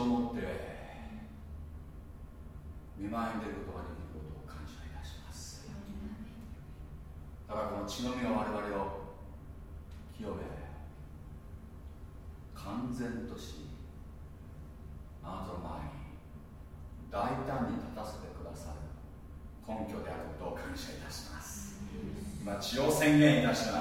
を持って見舞いに出ることができることを感謝いたします。だかこの血のみを我々を清め完全としあなたの前に大胆に立たせてくださる根拠であることを感謝いたします。今血を宣言いたします。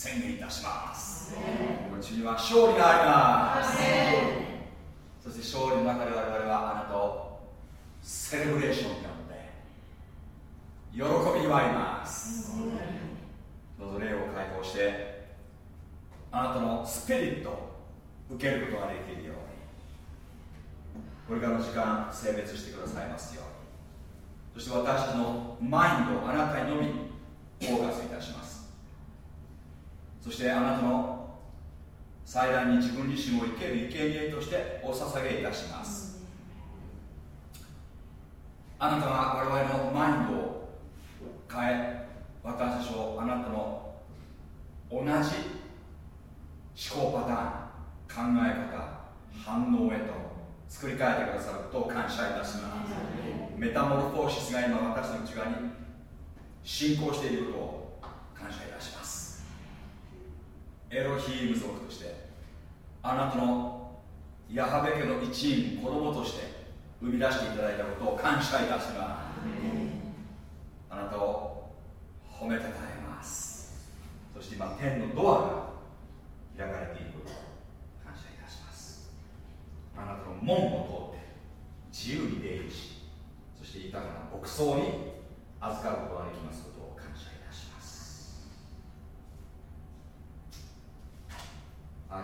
宣言いたします。この血には勝利があります。そして勝利の中で我々はあなたをセレブレーションによって喜び祝います。どうぞ霊を解放してあなたのスピリットを受けることができるように。これからの時間性別してくださいますように。そして私のマインドをあなたにのみフォーカスいたします。そしてあなたの祭壇に自分自身を生ける生贄としてお捧げいたします。あなたが我々のマインドを変え私たちをあなたの同じ思考パターン考え方反応へと作り変えてくださることを感謝いたします。メタモルフォーシスが今私の内側に進行していることを感謝いたします。エロヒーム族としてあなたのヤハベ家の一員子供として生み出していただいたことを感謝いたします。あなたを褒めたたえます。そして今天のドアが開かれていることを感謝いたします。あなたの門を通って自由に出入りしそして豊かな牧草に預かることができますことを感謝いたしますア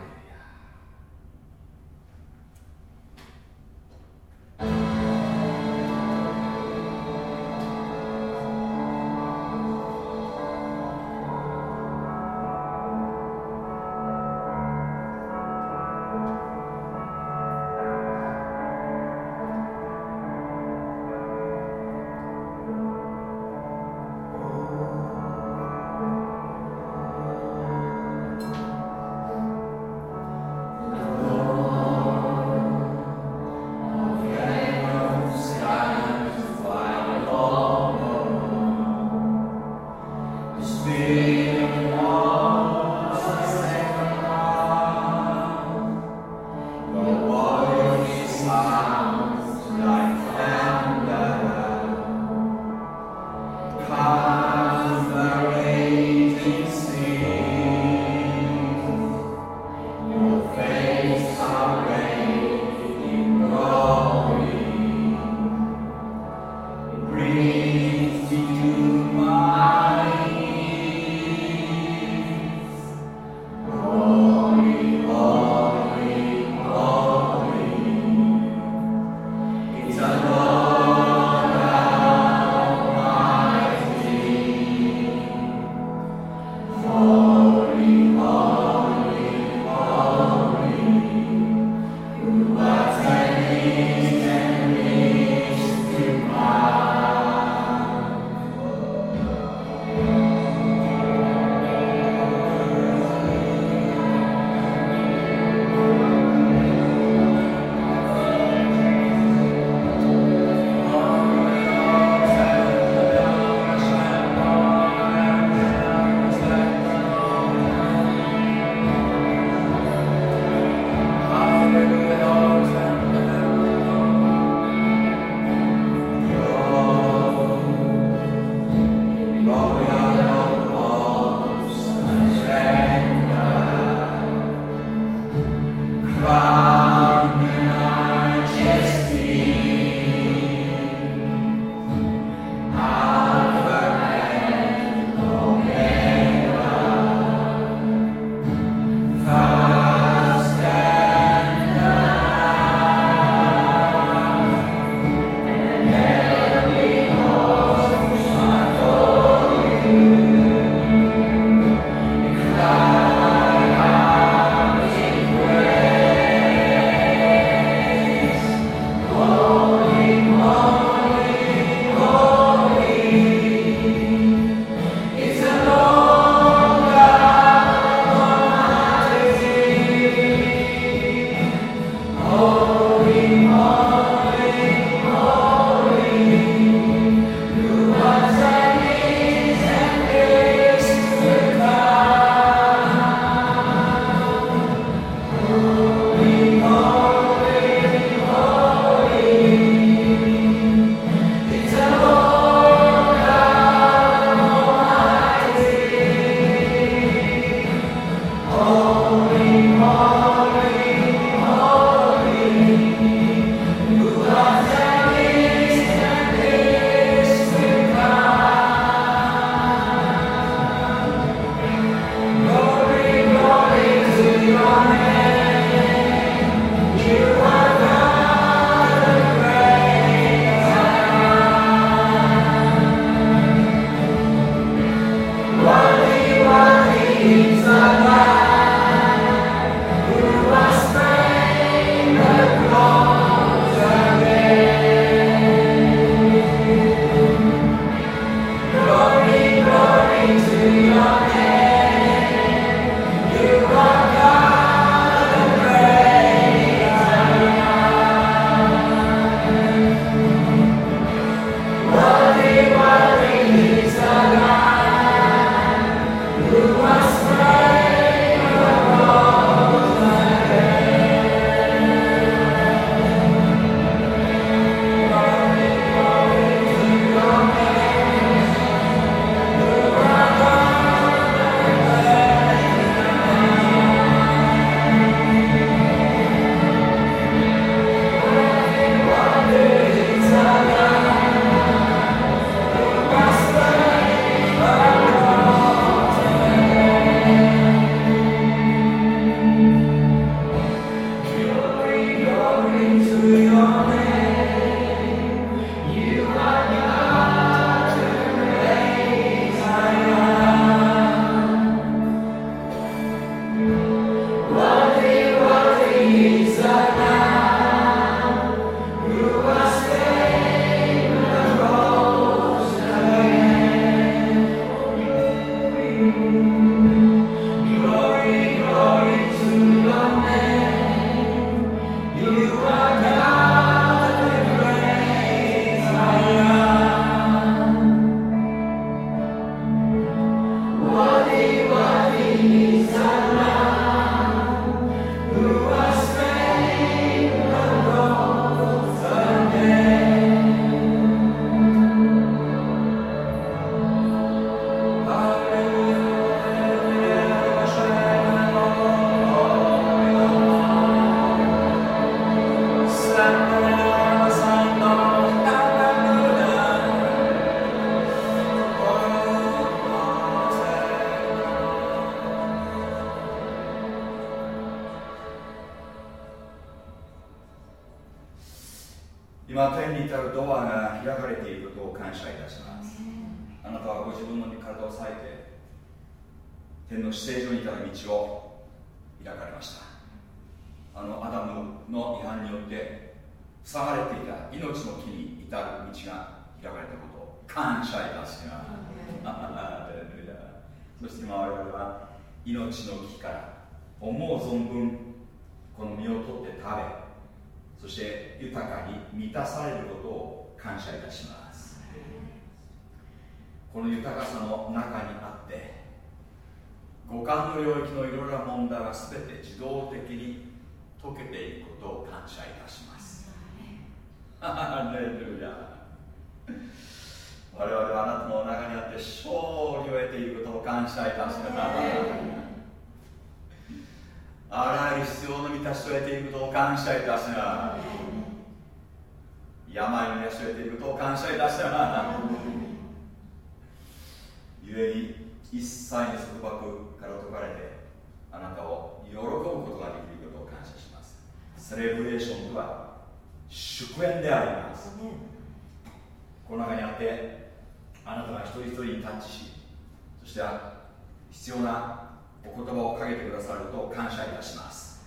必要なお言葉をかけてくださると感謝いたします。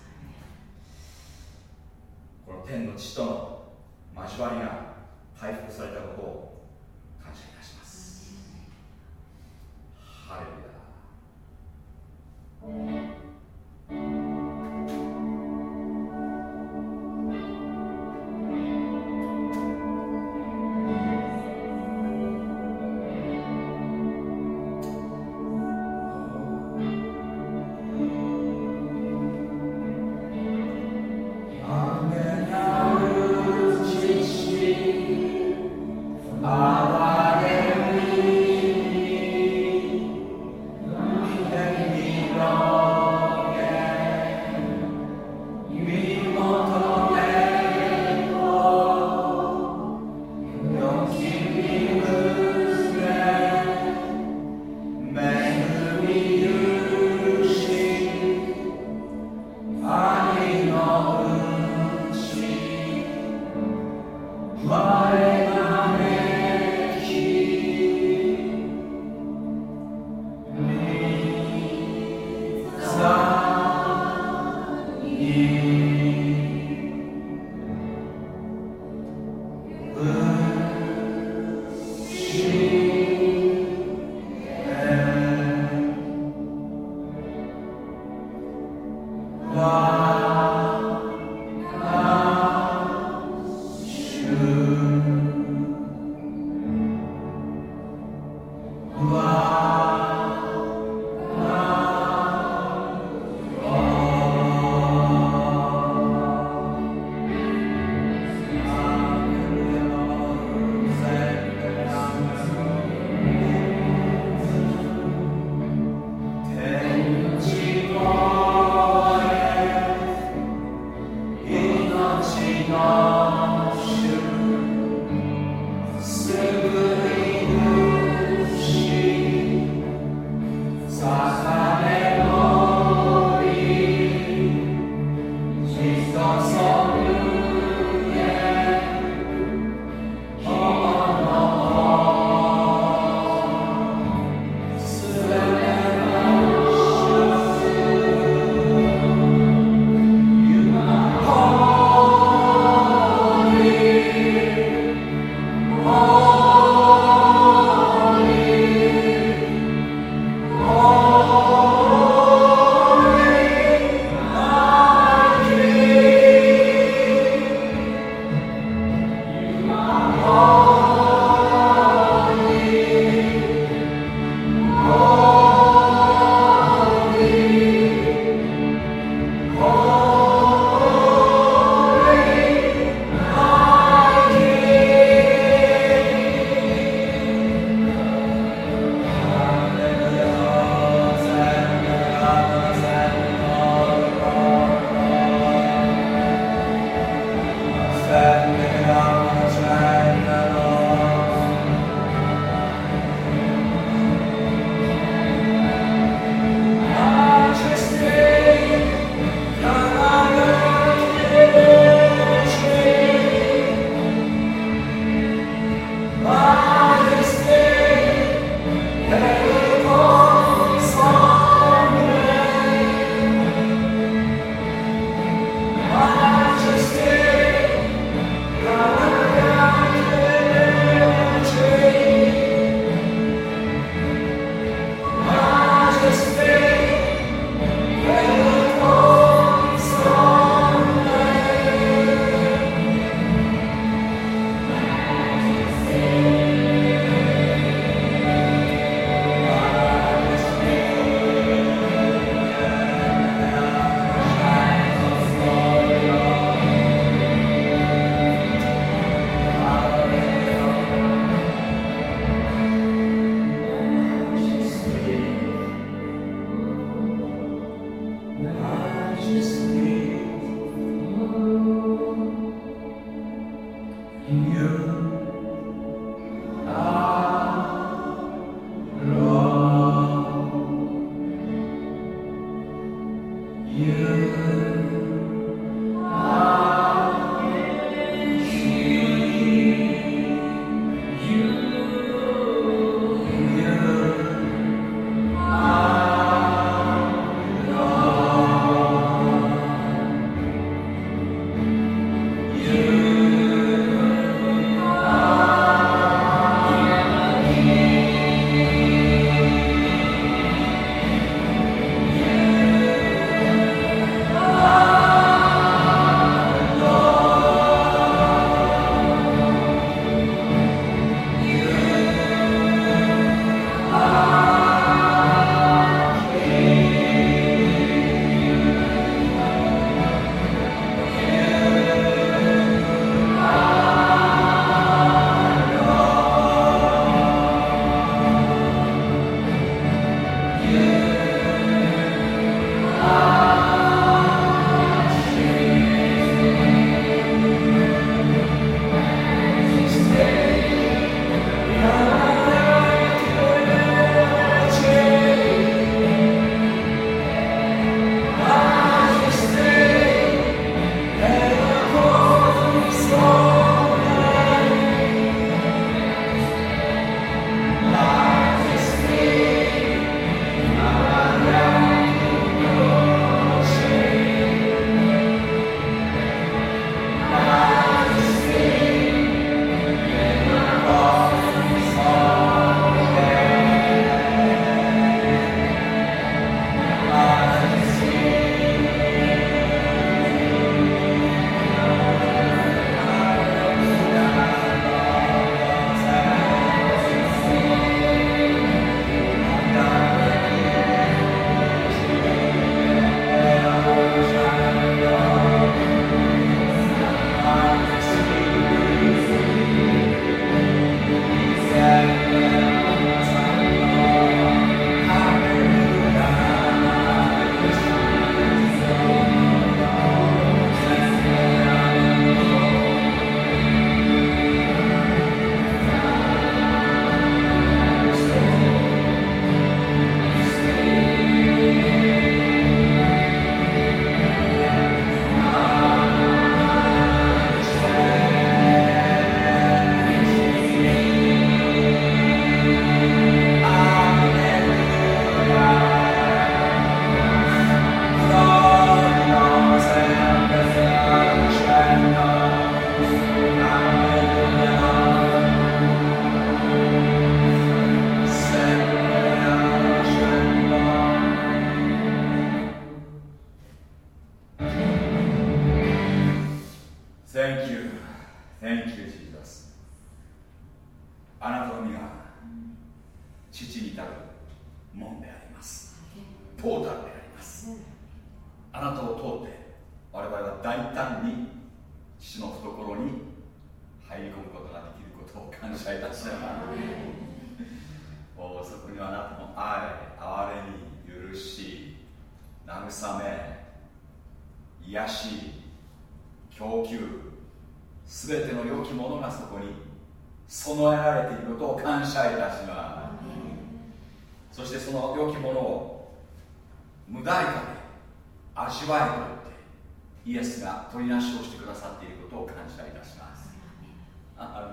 この天の父との交わりが回復されたことを感謝いたします。ハレルヤ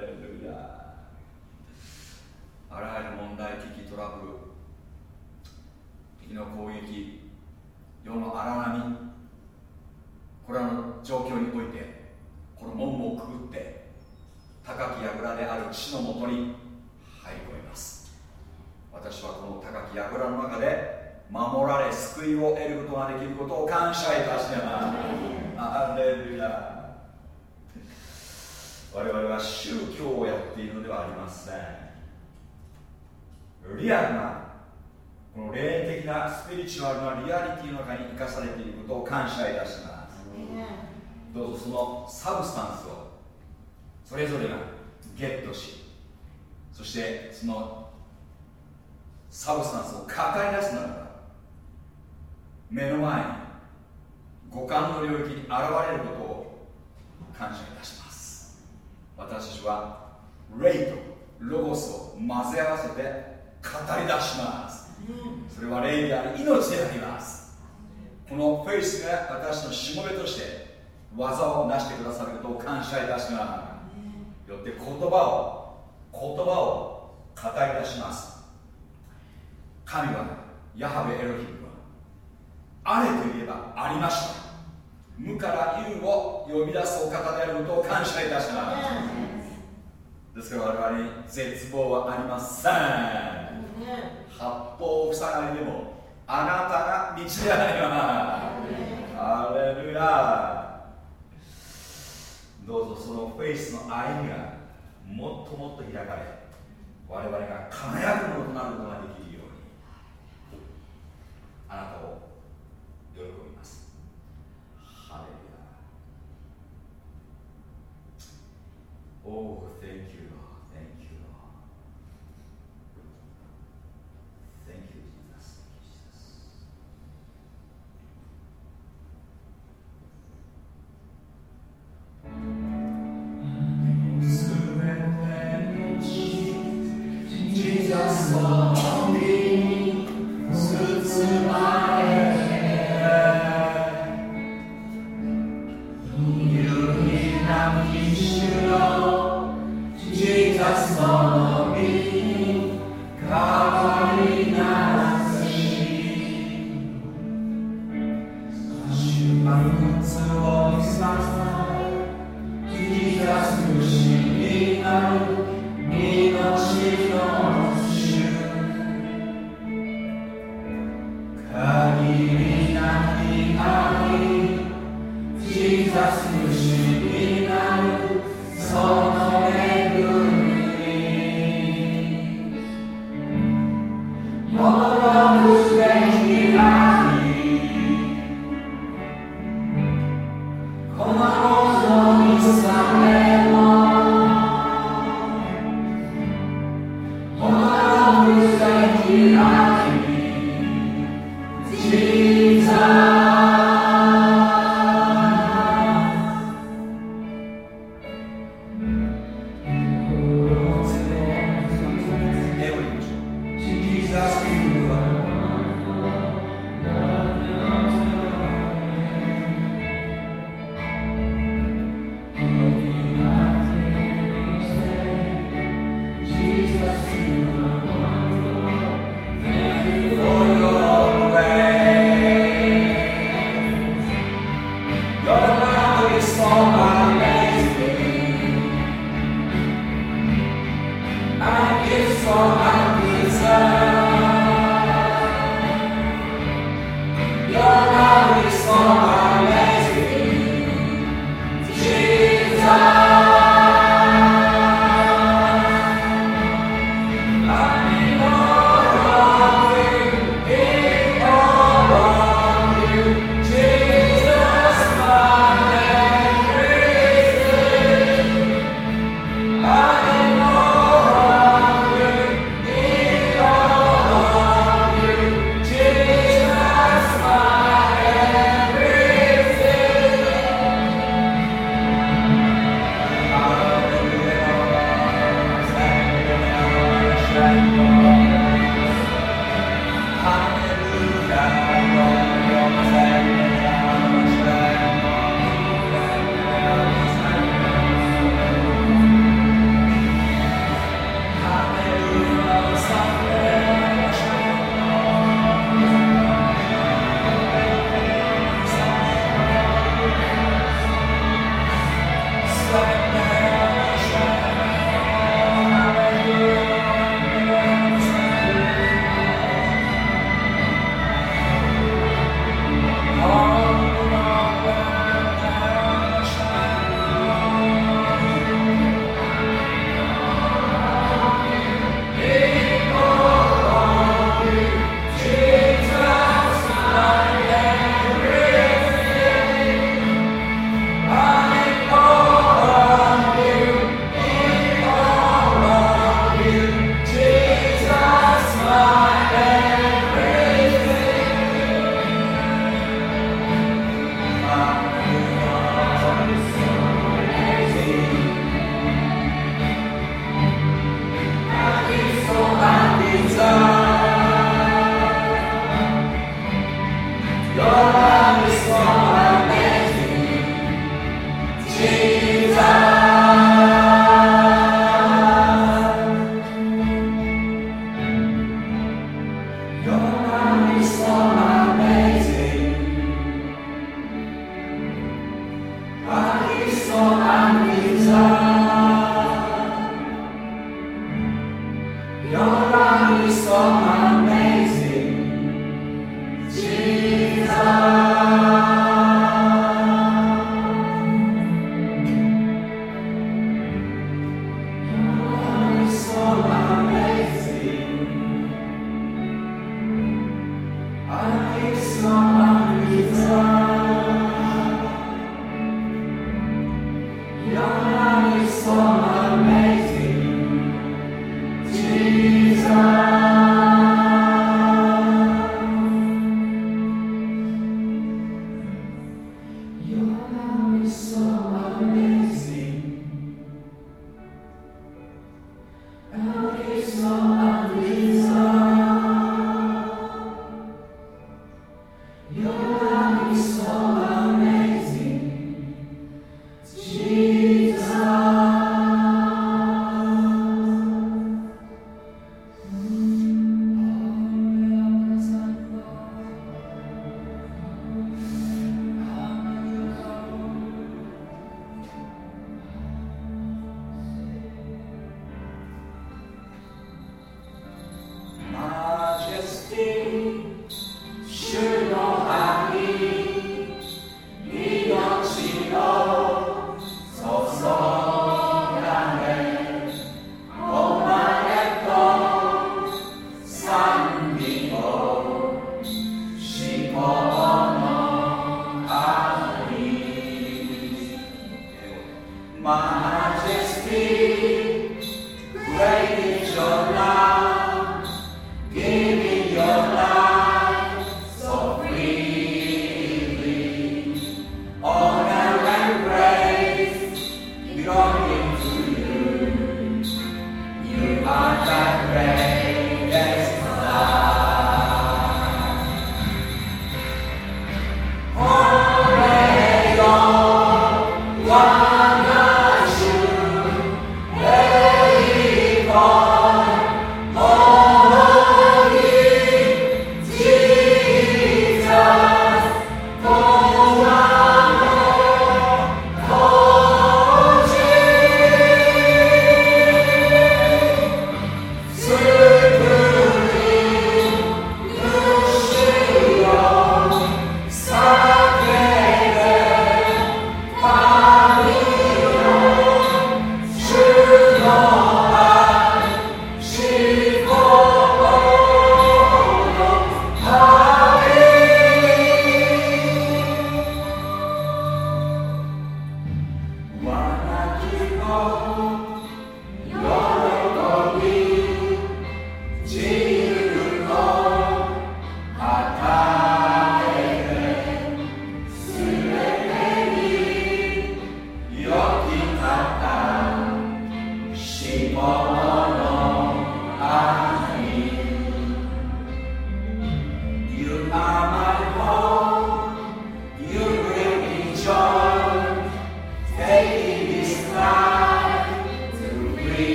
レルヤあらゆる問題危機トラブル敵の攻撃世の荒波これらの状況においてこの門をくぐって高き櫓である地のもとに入り込みます。私はこの高き櫓の中で守られ救いを得ることができることを感謝いたします。ハレルヤ我々は宗教をやっているのではありません。リアルなこの霊的なスピリチュアルなリアリティの中に生かされていることを感謝いたします。どうぞその substance をそれぞれがゲットしそしてその substance を語り出すならば目の前に五感の領域に現れることを感謝いたします私たちは霊とロゴスを混ぜ合わせて語り出します。それは霊であり命であります。このフェイスが私のしもべとして技を成してくださることを感謝いたします。よって言葉を言葉を語り出します。神はヤハベエロヒムはあれといえばありました無から有を呼び出すお方であることを感謝いたします。ですから我々に絶望はありません。八方塞がりでもあなたが道であります。ハレルヤどうぞそのフェイスの歩みがもっともっと開かれ我々が輝くものとなることができるようにあなたを喜び Oh, thank you,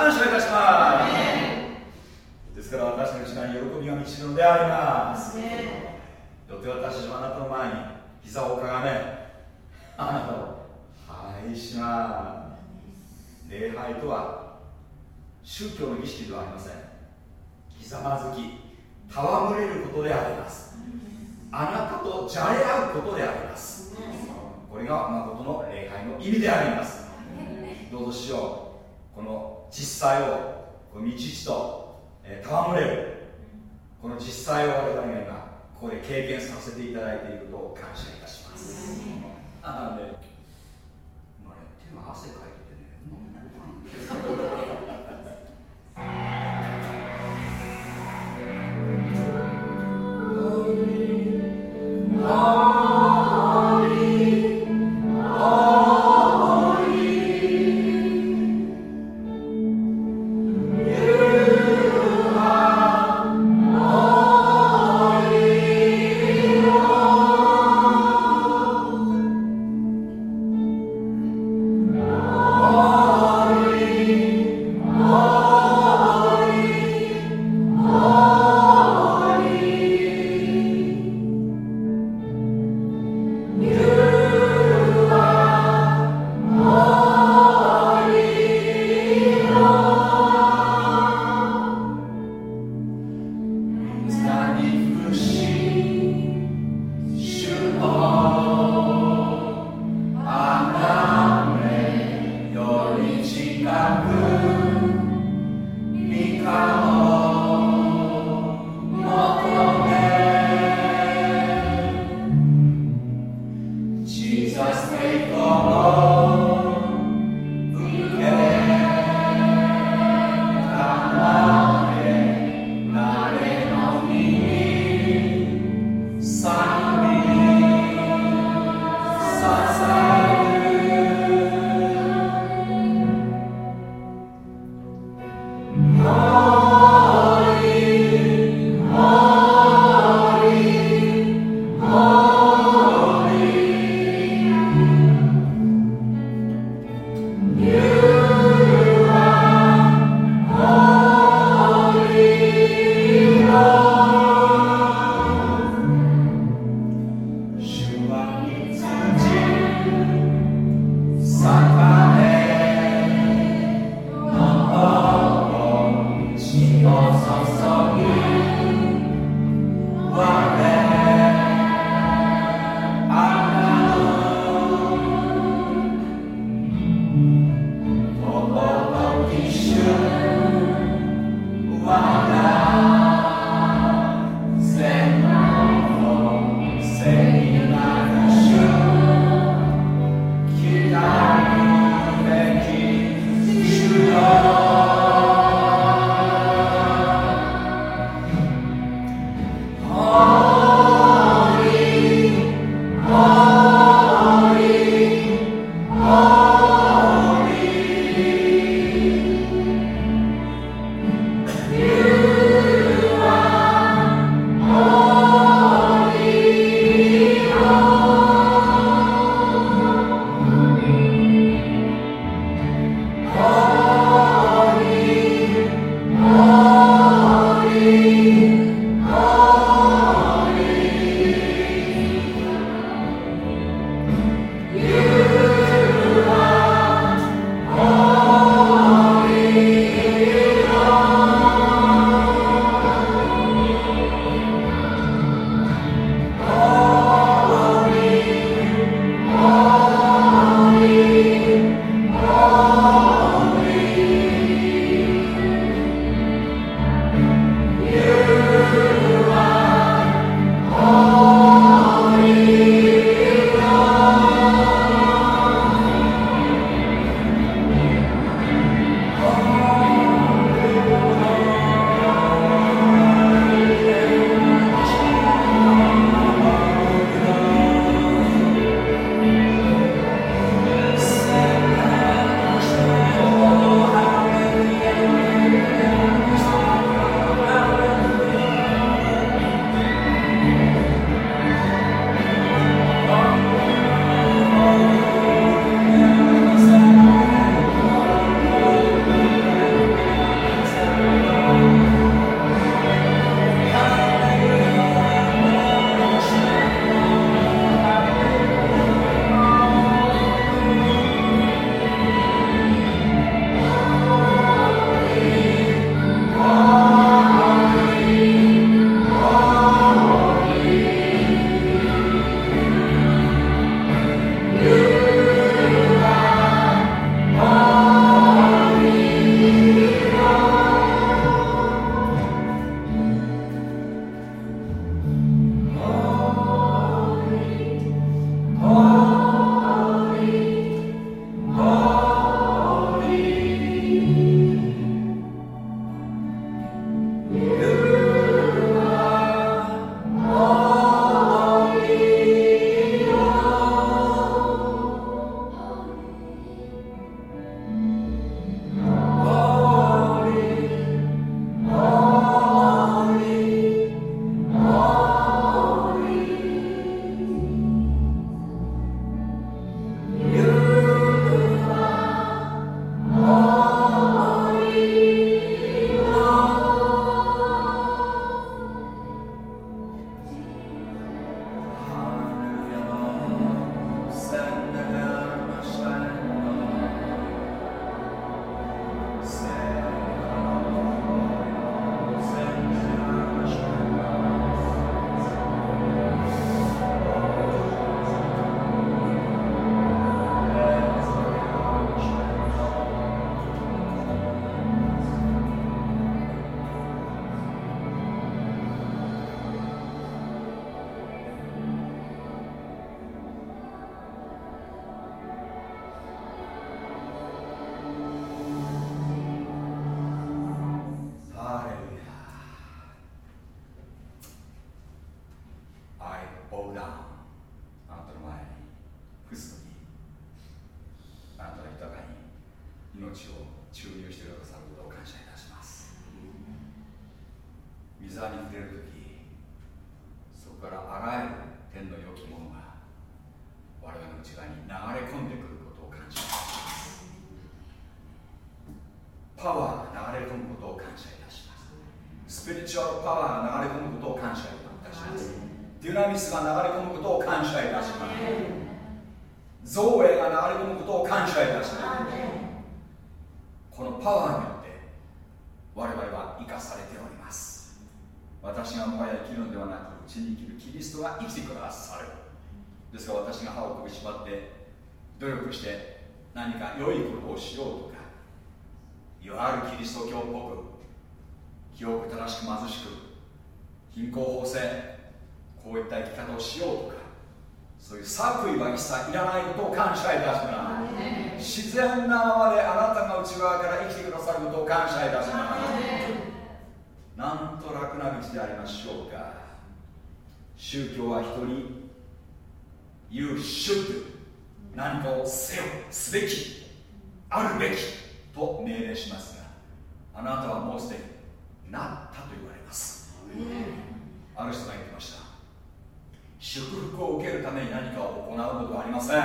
感謝いたします、ですから私の時ちに喜びが満ちるのであります、よって私たちはあなたの前に膝をかがめあなたを拝します。礼拝とは宗教の儀式ではありません。ひざまずき戯れることであります。あなたとじゃれ合うことであります。これが誠の礼拝の意味であります。どうぞしよう。この実際をこ道地と、えー、戯れるこの実際を我々が今ここで経験させていただいていることを感謝いたします、なので？今ね手が汗かいてね飲んんですスが流れ込むことを感謝いたします。造影が流れ込むことを感謝いたします。このパワーによって我々は生かされております。私がもはや生きるのではなくうちに生きるキリストが生きてくださる。ですが私が歯を食いしばって努力して何か良いことをしようとかいわゆるキリスト教っぽく記憶正しく貧しく貧困法制こういった生き方をしようとかそういう作為は一切いらないことを感謝いたします。自然なままであなたが内側から生きてくださることを感謝いたします。なんと楽な道でありましょうか。宗教は人に You should 何かをせよすべきあるべきと命令しますがあなたはもうすでになったと言われます。ある人が言ってました。祝福を受けるために何かを行うことはありません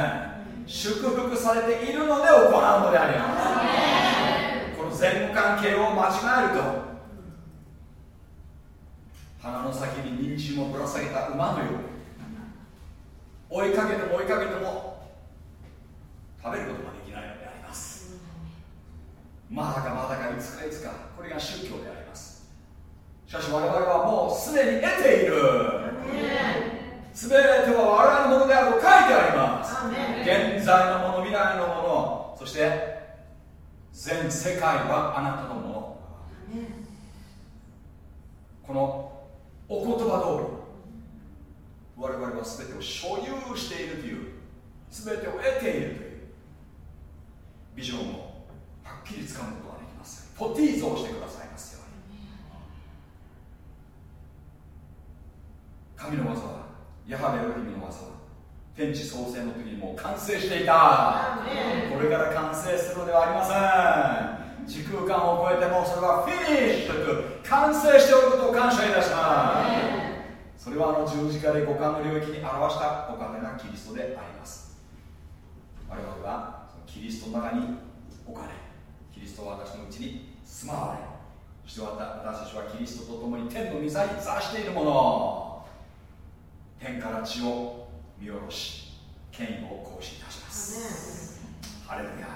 祝福されているので行うのであります。この前後関係を間違えると鼻の先に人参をぶら下げた馬のように追いかけても追いかけても食べることができないのであります。まだかまだかいつかいつか？これが宗教であります。しかし我々はもうすでに得ている、全ては我々のものであると書いてあります。現在のもの未来のものそして全世界はあなたのもの。このお言葉通り我々は全てを所有しているという全てを得ているというビジョンをはっきりつかむことができますポティーズをしてくださいますように。神の技はヤハベロヒムの技天地創生の時にもう完成していた。これから完成するのではありません。時空間を超えてもそれはフィニッシュと完成しておることを感謝いたします。それはあの十字架で五感の領域に表したお金がキリストであります。我々はそのキリストの中に置かれキリストは私のうちに住まわれそして私たちはキリストと共に天の御座に座しているもの。天から地を見下ろし権威を行使いたします。ハレルヤ。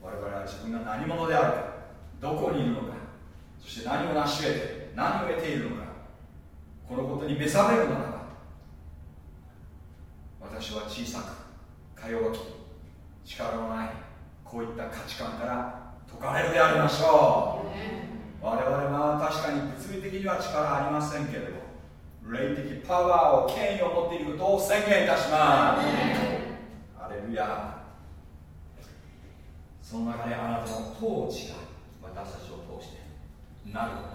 我々は自分が何者であるかどこにいるのかそして何を成し得て何を得ているのかこのことに目覚めるならば私は小さくか弱き力のないこういった価値観から解かれるでありましょう、我々は確かに物理的には力ありませんけれど霊的パワーを権威を持っていることを宣言いたします。アレルヤ。その中であなたの統治が私たちを通してなること。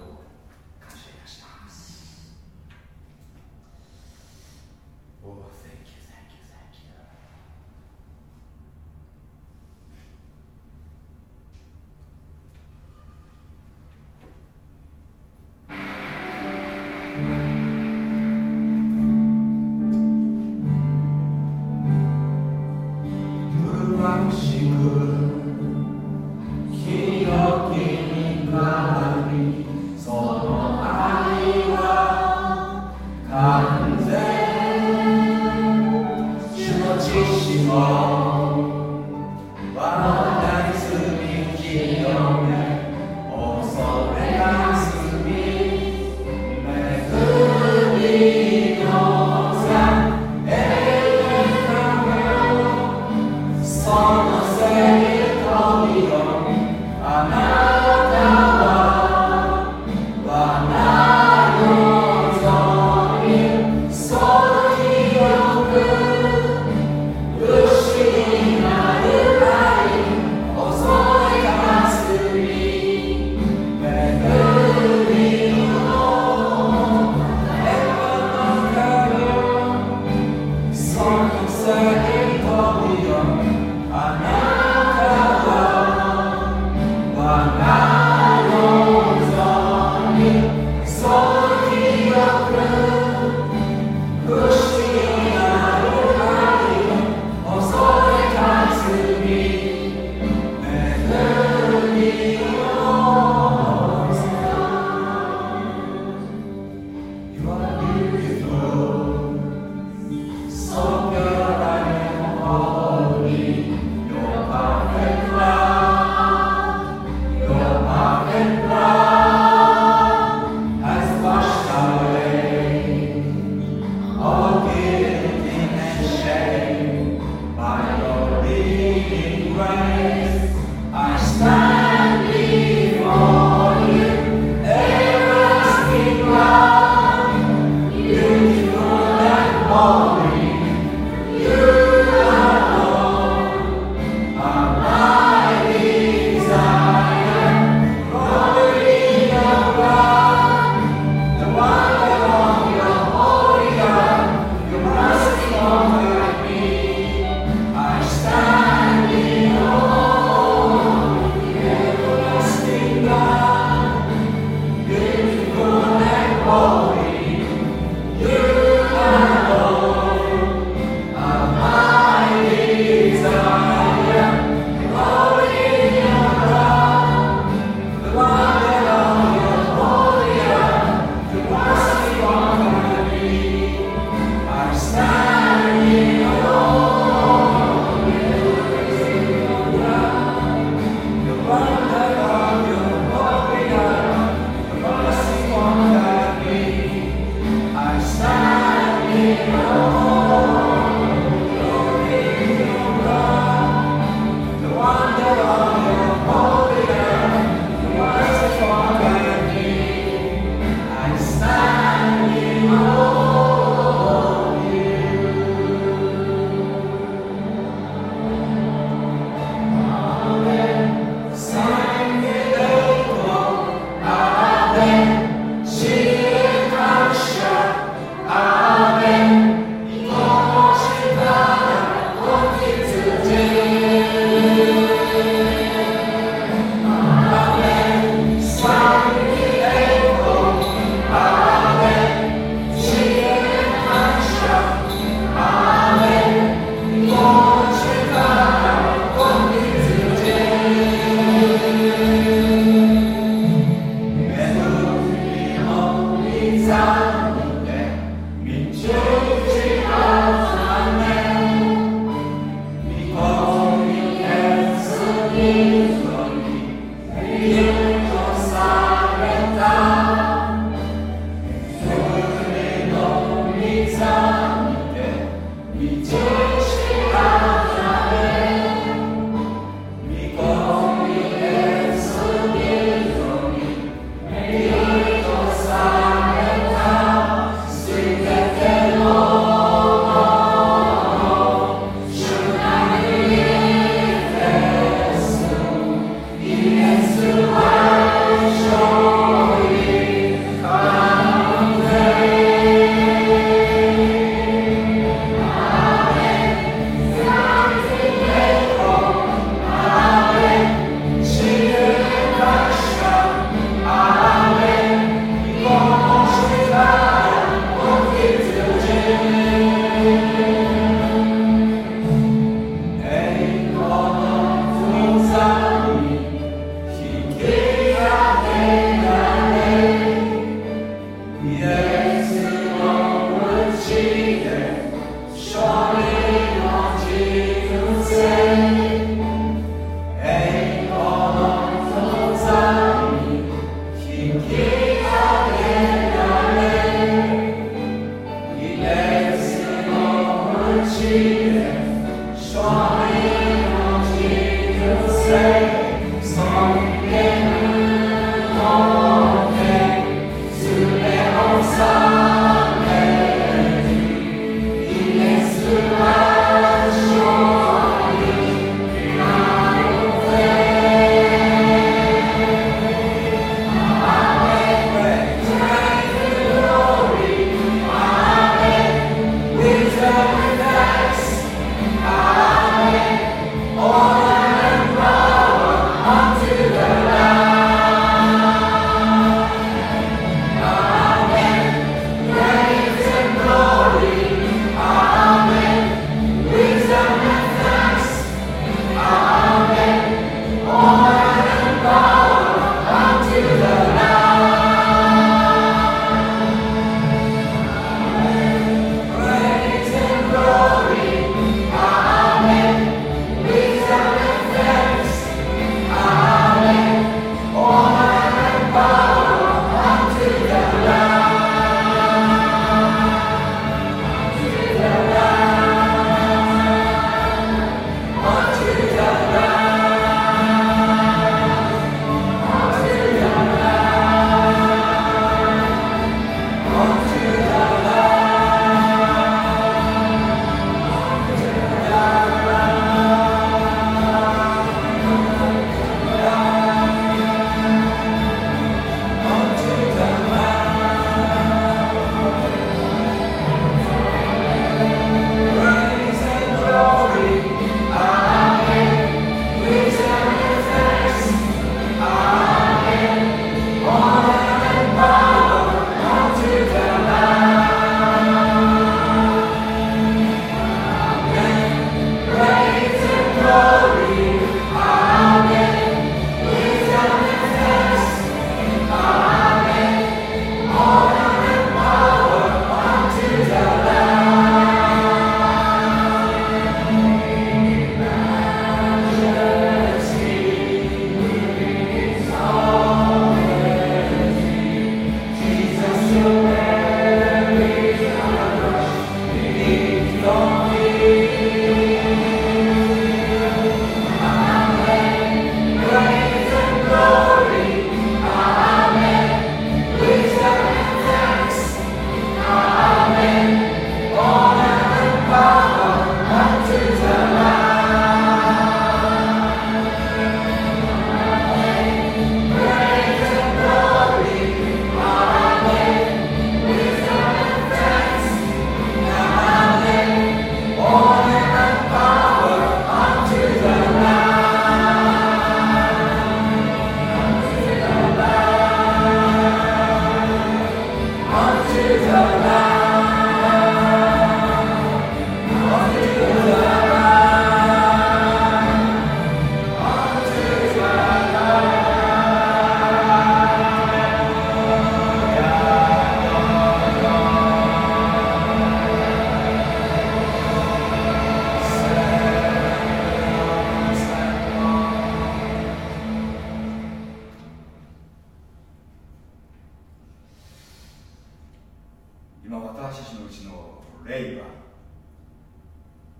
私たちのうちの霊は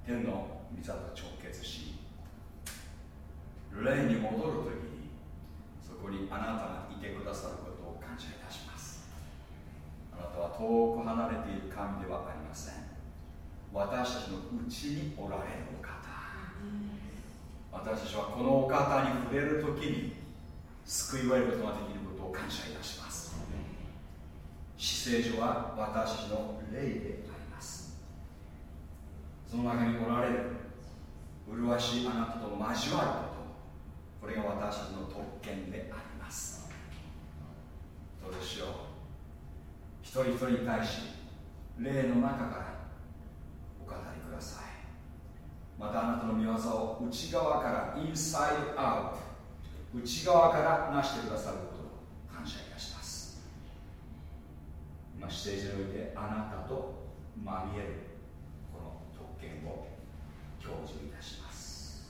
天の御座と直結し霊に戻るときにそこにあなたがいてくださることを感謝いたします。あなたは遠く離れている神ではありません。私たちのうちにおられるお方。私たちはこのお方に触れるときに救いを得ることができることを感謝いたします。姿勢上は私の霊であります。その中におられる麗しいあなたと交わることこれが私たちの特権であります。どうでしょう？一人一人に対し霊の中からお語りください。またあなたの御業を内側からインサイドアウト内側から成してくださることを感謝いたします今ステージにおいてあなたとまみえるこの特権を享受いたします。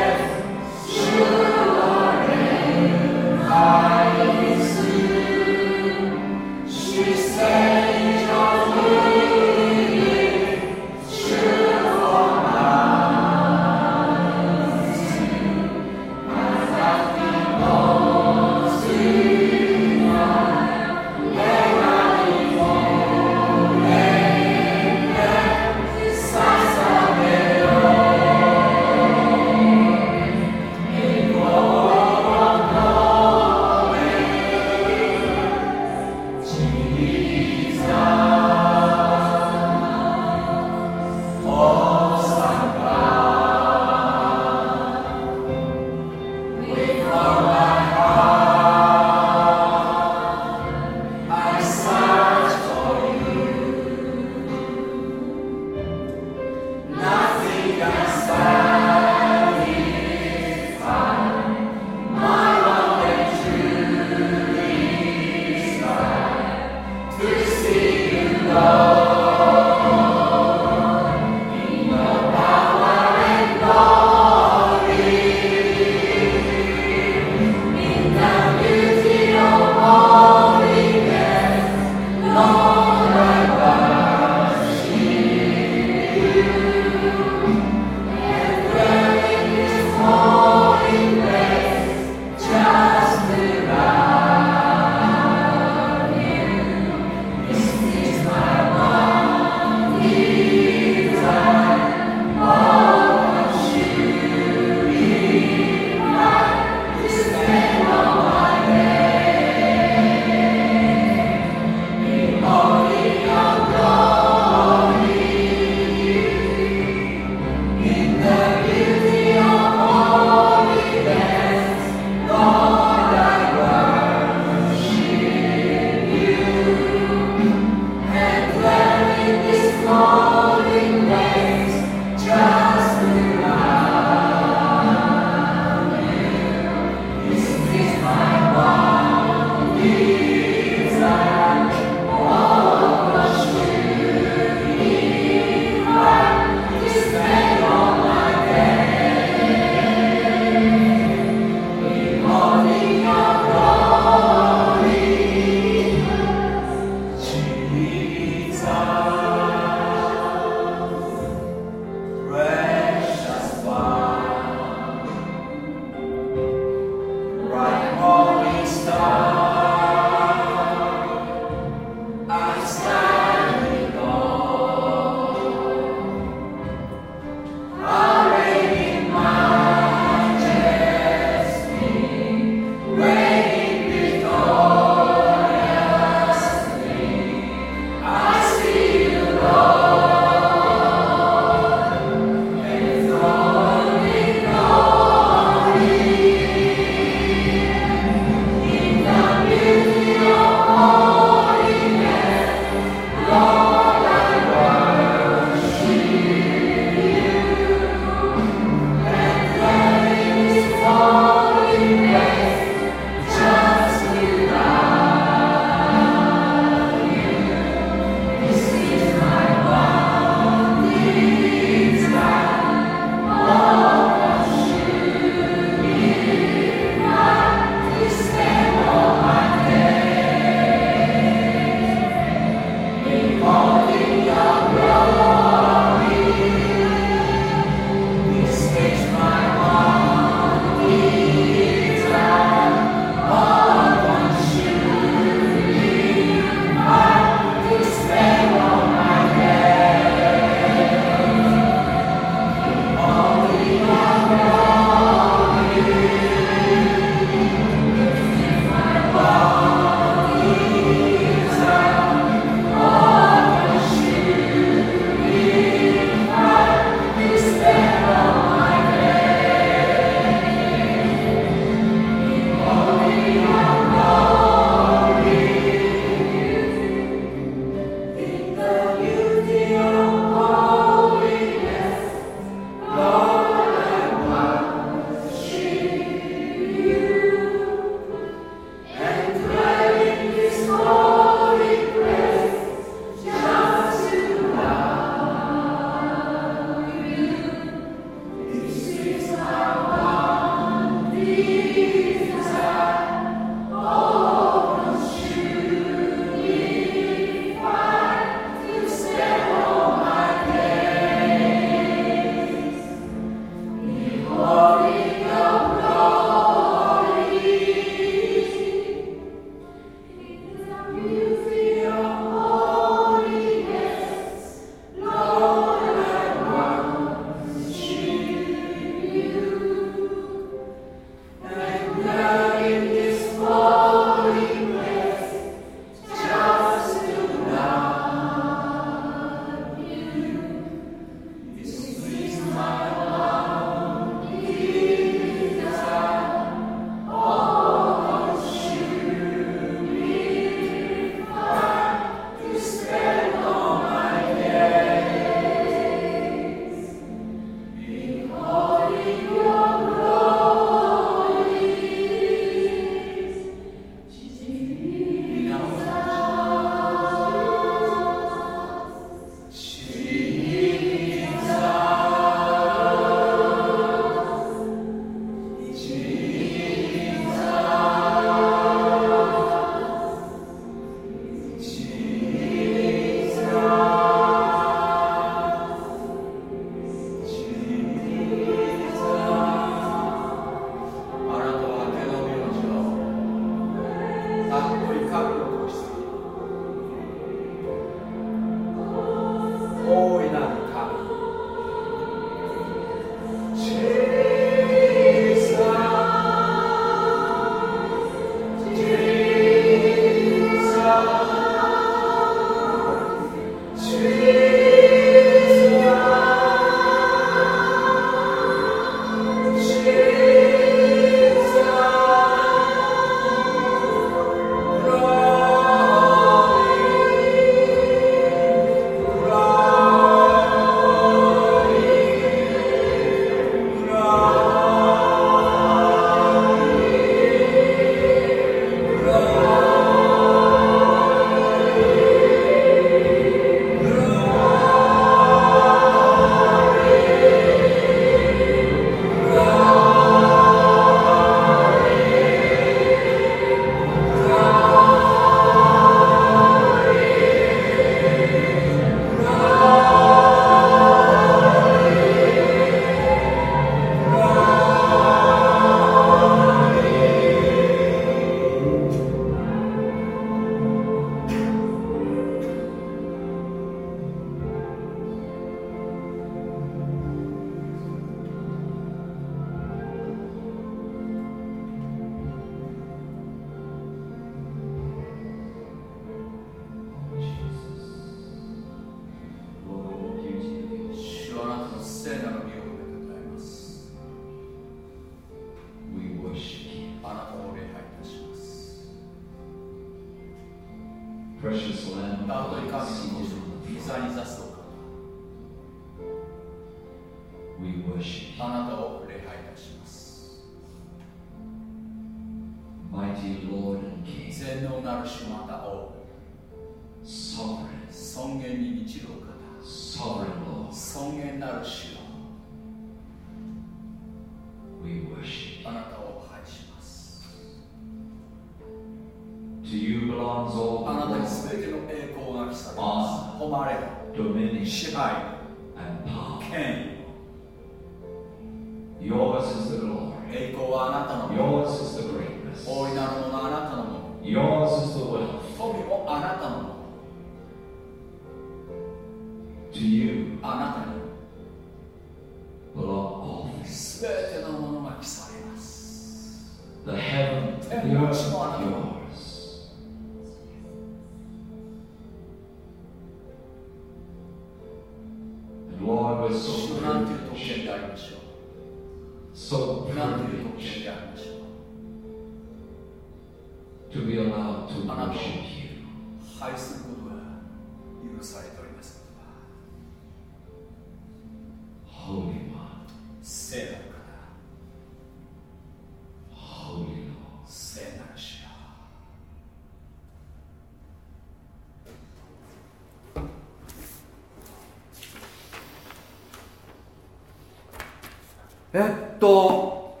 と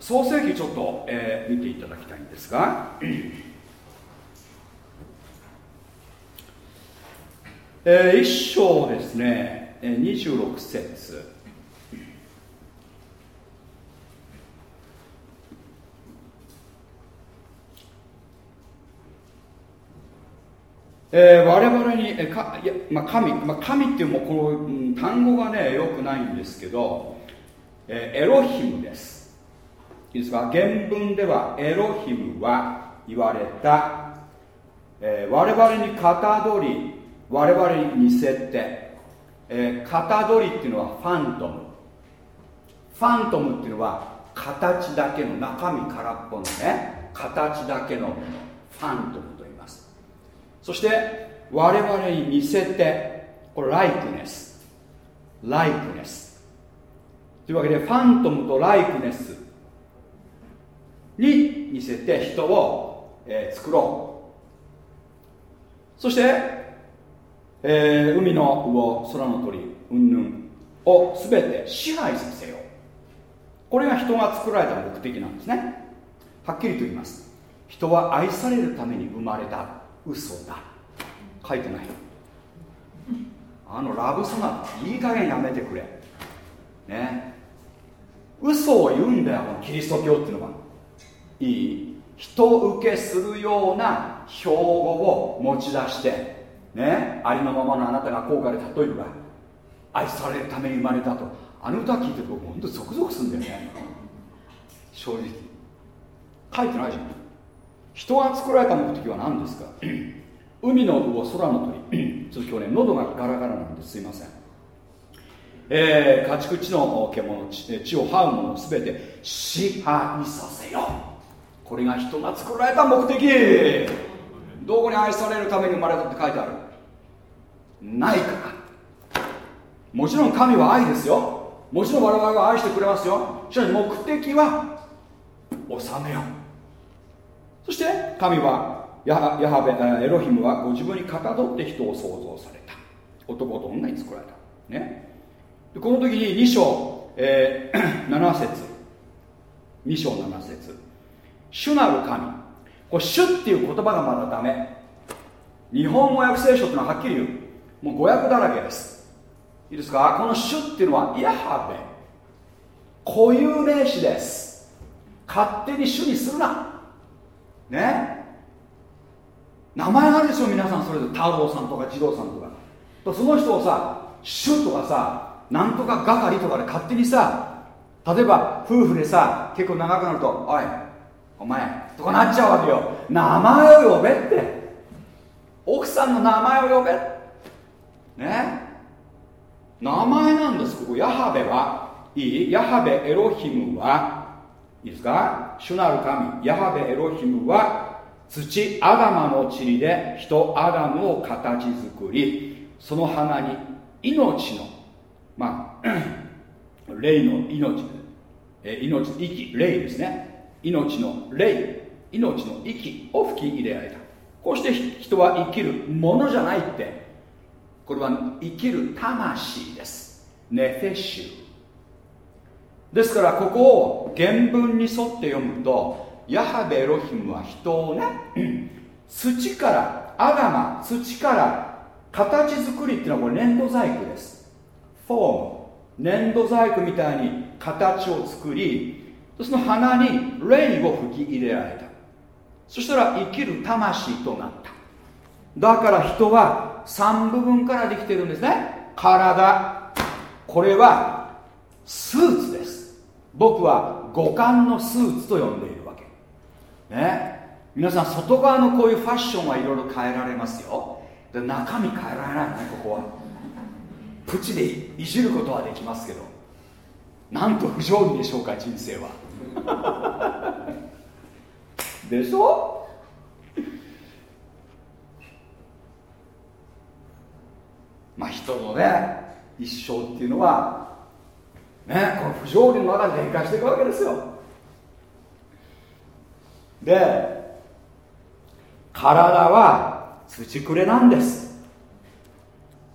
創世記ちょっと、えー見ていただきたいんですが。えー一章ですね、えー26節。えー我々に、えかいやまあ、神、まあ、神っていうもこの、うん単語がねよくないんですけど、えエロヒムです。いいですか？原文ではエロヒムは言われた、えー我々にかたどり我々に似せて、えー、かたどりっていうのはファントム。ファントムっていうのは形だけの中身空っぽのね形だけのもの。ファントムと言います。そして我々に似せてこれライクネス。ライクネス。というわけでファントムとライクネスに似せて人を、えー作ろう。そして、えー海の魚空の鳥云々を全て支配させよう。これが人が作られた目的なんですね。はっきりと言います。人は愛されるために生まれた嘘だ。書いてない。あのラブソナいい加減やめてくれ。ね。嘘を言うんだよこのキリスト教っていうのはいい人受けするような標語を持ち出してねありのままのあなたが高価で例えるが愛されるために生まれたと。あの歌聞いてると僕本当にゾクゾクするんだよね。正直。書いてないじゃん。人が作られた目的は何ですか？海の魚空の鳥。ちょっと今日ね喉がガラガラなんですいません。えー家畜地の獣地地を這うものすべて支配させよ。これが人が作られた目的。どこに愛されるために生まれたって書いてある。ないから。もちろん神は愛ですよ。もちろん我々は愛してくれますよ。しかし目的は治めよそして神はヤハヤハベエロヒムはご自分にかたどって人を創造された。男と女に作られた？ね。でこの時に2章、えー 7節。2章7節。主なる神。これ主っていう言葉がまだダメ。日本語訳聖書っていうのははっきり言う。もう語訳だらけです。いいですか？この主っていうのはヤハベ。固有名詞です。勝手に主にするな。ね？名前があるでしょ皆さん。それぞれ。太郎さんとか二郎さんとか。とその人をさ主とかさなんとか係とかで勝手にさ例えば夫婦でさ結構長くなると「おいお前」とかなっちゃうわけよ。名前を呼べって。奥さんの名前を呼べ。ね。名前なんです。ここヤハベはいい？ヤハベエロヒムはいいですか？主なる神。ヤハベエロヒムは土アダマの塵で人アダムを形作りその花に命のまあ 霊の命。え命息。霊ですね。命の霊。命の息を吹き入れられた。こうして人は生きるものじゃないって。これは生きる魂です。ネフェシュ。ですからここを原文に沿って読むとヤハベエロヒムは人をね 土からアガマ土から形作りっていうのはこれ粘土細工です。フォーム粘土細工みたいに形を作りその花に霊を吹き入れられた。そしたら生きる魂となった。だから人は3部分からできてるんですね。体。これはスーツです。僕は五感のスーツと呼んでいるわけ。ね。皆さん外側のこういうファッションはいろいろ変えられますよ。で中身変えられないねここは。プチでいじることはできますけどなんと不条理でしょうか人生は。でしょ？まあ人のね一生っていうのはねこの不条理の中で変化していくわけですよ。で体は土くれなんです。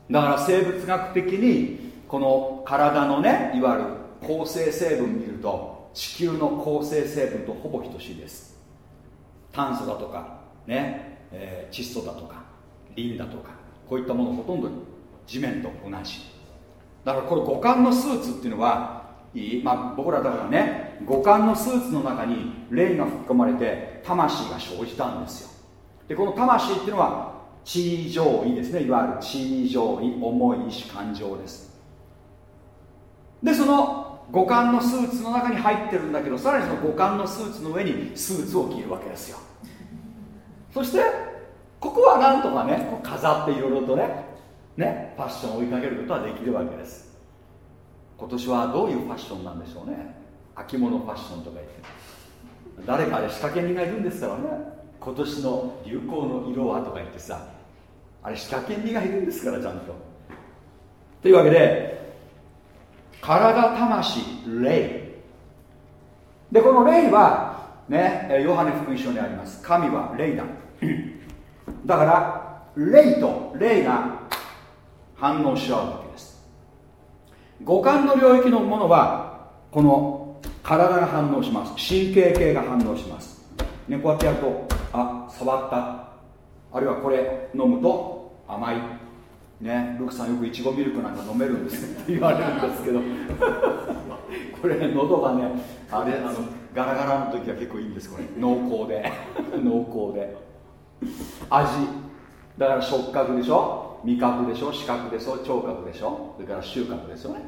だから生物学的にこの体のねいわゆる構成成分見ると地球の構成成分とほぼ等しいです。炭素だとかね、えー、窒素だとかリンだとかこういったものほとんど地面と同じ。だからこれ五感のスーツっていうのはいい、まあ、僕らだからね五感のスーツの中に霊が吹き込まれて魂が生じたんですよ。でこの魂っていうのは地上位ですね。いわゆる地上位重い意志感情です。でその五感のスーツの中に入ってるんだけどさらにその五感のスーツの上にスーツを着るわけですよ。そしてここはなんとかね飾っていろいろとねねファッションを追いかけることはできるわけです。今年はどういうファッションなんでしょうね。秋物ファッションとか言って。誰かで仕掛け人がいるんですからね。今年の流行の色はとか言ってさあれ仕掛け人がいるんですからちゃんと。というわけで体魂霊。でこの霊はねヨハネ福音書にあります。神は霊だ。だから霊と霊が反応し合うわけです。五感の領域のものはこの体が反応します。神経系が反応します。ねこうやってやるとあ触った。あるいはこれ飲むと甘い。ねルクさんよくいちごミルクなんか飲めるんですって言われるんですけど。これ喉がねあれあのガラガラの時は結構いいんですこれ。濃厚で。濃厚で。味。だから触覚でしょ？味覚でしょ？視覚でしょ？聴覚でしょ？それから収穫ですよね。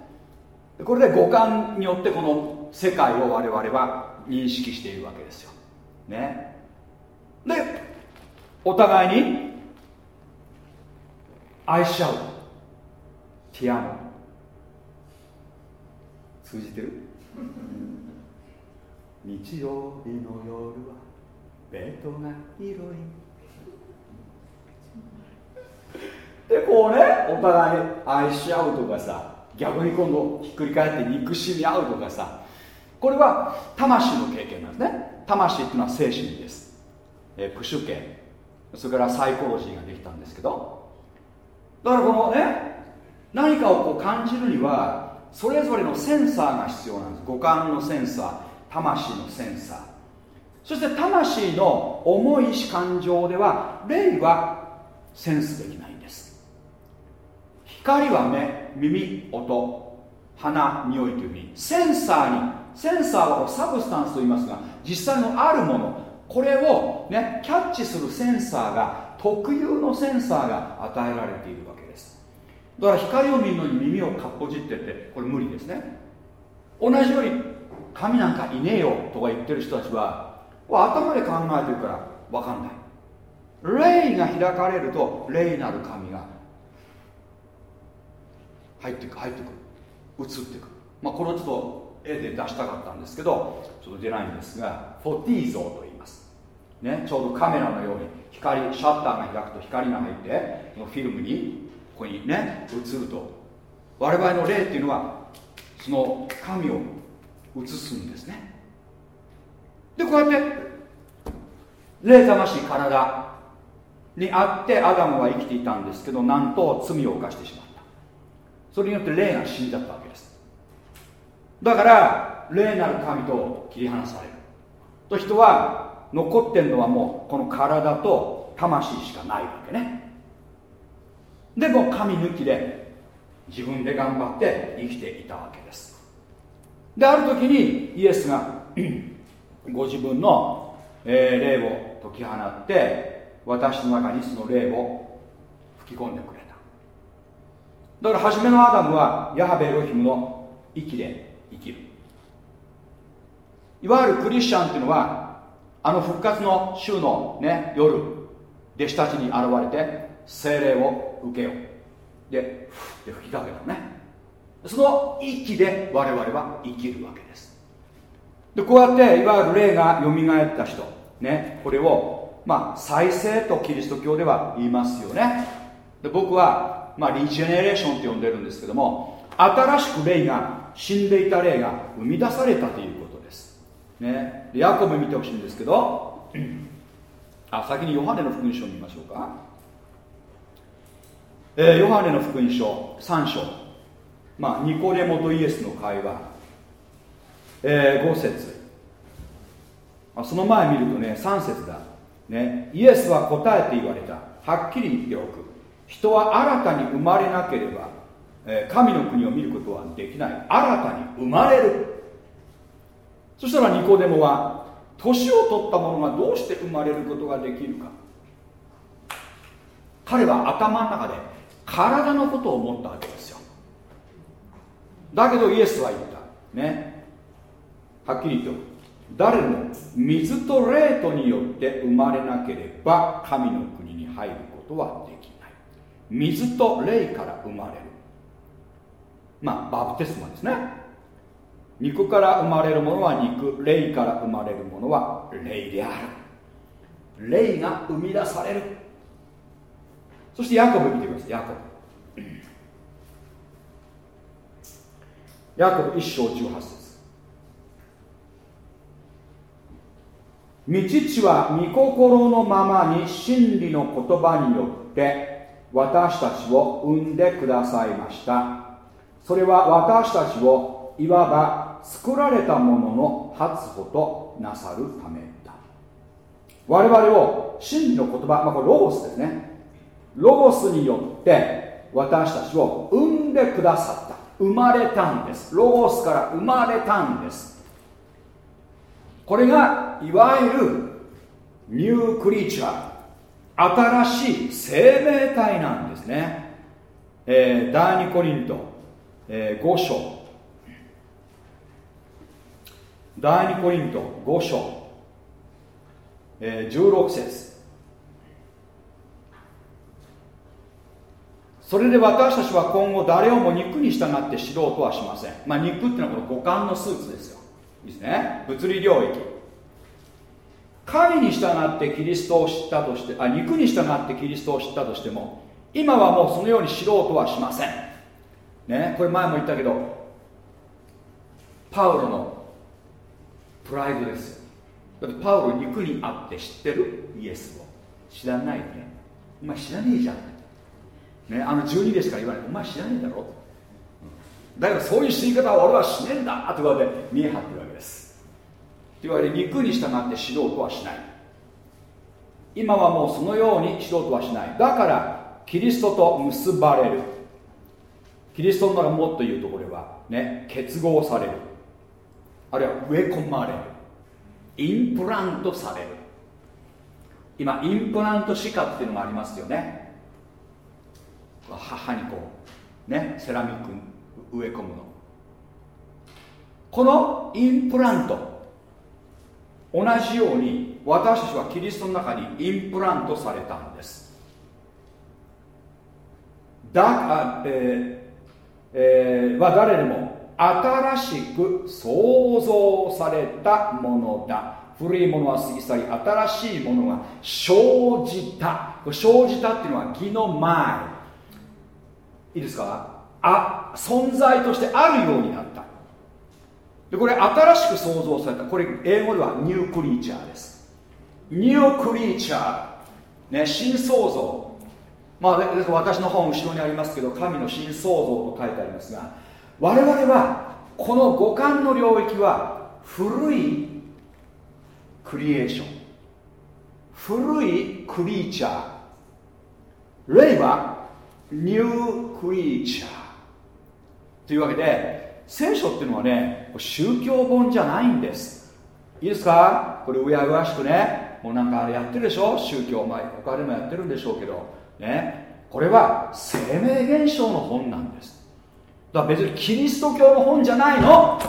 これで五感によってこの世界を我々は認識しているわけですよ。ね。でお互いに愛し合う。ティアモ通じてる？日曜日の夜はベッドが広い。でこうねお互い愛し合うとかさ逆に今度ひっくり返って憎しみ合うとかさこれは魂の経験なんですね。魂っていうのは精神です。えプシュ系それからサイコロジーができたんですけどだからこのね何かをこう感じるにはそれぞれのセンサーが必要なんです。五感のセンサー魂のセンサー。そして魂の重い意志感情では霊はセンスできないんです。光は目耳音鼻匂いという意味。センサーにセンサーはサブスタンスと言いますが実際のあるものこれを、ね、キャッチするセンサーが特有のセンサーが与えられているわけです。だから光を見るのに耳をかっぽじってってこれ無理ですね。同じように神なんかいねえよとか言ってる人たちは頭で考えてるから分かんない。霊が開かれると霊なる神が入ってく入ってくる。映ってくまあこれをちょっと絵で出したかったんですけどちょっと出ないんですがフォティー像と。ね、ちょうどカメラのように光シャッターが開くと光が入ってのフィルムにここにね映ると。我々の霊っていうのはその神を映すんですね。でこうやって霊魂体にあってアダムは生きていたんですけどなんと罪を犯してしまった。それによって霊が死んじゃったわけです。だから霊なる神と切り離される。と人は残ってんのはもうこの体と魂しかないわけね。でも神抜きで自分で頑張って生きていたわけです。である時にイエスが ご自分の、え、霊を解き放って私の中にその霊を吹き込んでくれた。だから初めのアダムはヤハベエロヒムの息で生きる。いわゆるクリスチャンっていうのはあの復活の週の、ね、夜弟子たちに現れて精霊を受けよう。でふって吹きかけたのね。その息で我々は生きるわけです。でこうやっていわゆる霊がよみがえった人ねこれをまあ再生とキリスト教では言いますよね。で僕は、まあ、リジェネレーションって呼んでるんですけども新しく霊が死んでいた霊が生み出されたということです。ね。でヤコブ見てほしいんですけどあ先にヨハネの福音書を見ましょうか、えー、ヨハネの福音書3章。まあニコデモとイエスの会話。えー、5節。その前見るとね3節だ、ね、イエスは答えて言われた。はっきり言っておく。人は新たに生まれなければ、えー、神の国を見ることはできない。新たに生まれる。そしたらニコデモは年を取った者がどうして生まれることができるか。彼は頭の中で体のことを思ったわけですよ。だけどイエスは言った。ね。はっきりと誰も水と霊とによって生まれなければ神の国に入ることはできない。水と霊から生まれる。まあバプテスマですね。肉から生まれるものは肉。霊から生まれるものは霊である。霊が生み出される。そしてヤコブ見てくださいヤコブ。ヤコブ一章18節。御父は御心のままに真理の言葉によって私たちを生んでくださいました。それは私たちをいわば作られたものの発歩となさるためだ。我々を真理の言葉、まあ、これロゴスですね。ロゴスによって私たちを生んでくださった。生まれたんです。ロゴスから生まれたんです。これがいわゆるニュークリーチャー。新しい生命体なんですね、えー、第2コリント、えー、5章。第2コリント5章、えー、16節。それで私たちは今後誰をも肉に従って知ろうとはしません。まあ肉っていうのはこの五感のスーツですよ。いいですね。物理領域。神に従ってキリストを知ったとしてあ肉に従ってキリストを知ったとしても今はもうそのように知ろうとはしません。ねこれ前も言ったけどパウロのプライドですよ。だってパウロ肉にあって知ってる？イエスを。知らないよね。お前知らねえじゃん。ねあの12でしか言わないお前知らねえだろ？だからそういう死に方は俺はしねえんだ。と言われて見え張ってるわけです。と言われ肉に従って知ろうとはしない。今はもうそのように知ろうとはしない。だからキリストと結ばれる。キリストの中もっと言うところはね結合される。あるいは植え込まれるインプラントされる。今インプラント歯科っていうのがありますよね。母にこうねセラミック植え込むの。このインプラント同じように私たちはキリストの中にインプラントされたんです。だあ、えーえー、は誰でも新しく創造されたものだ。古いものは過ぎ去り新しいものが生じた。これ生じたっていうのは義の前。いいですか？あ存在としてあるようになった。でこれ新しく創造された。これ英語ではニュークリーチャーです。ニュークリーチャー、ね、新創造。まあ、私の本後ろにありますけど神の新創造と書いてありますが我々はこの五感の領域は古いクリエーション古いクリーチャー霊はニュークリーチャーというわけで聖書っていうのはね宗教本じゃないんです。いいですか？これうやうやしくねもうなんかあれやってるでしょ？宗教前他でもやってるんでしょうけどね。これは生命現象の本なんです。だから別にキリスト教の本じゃないの。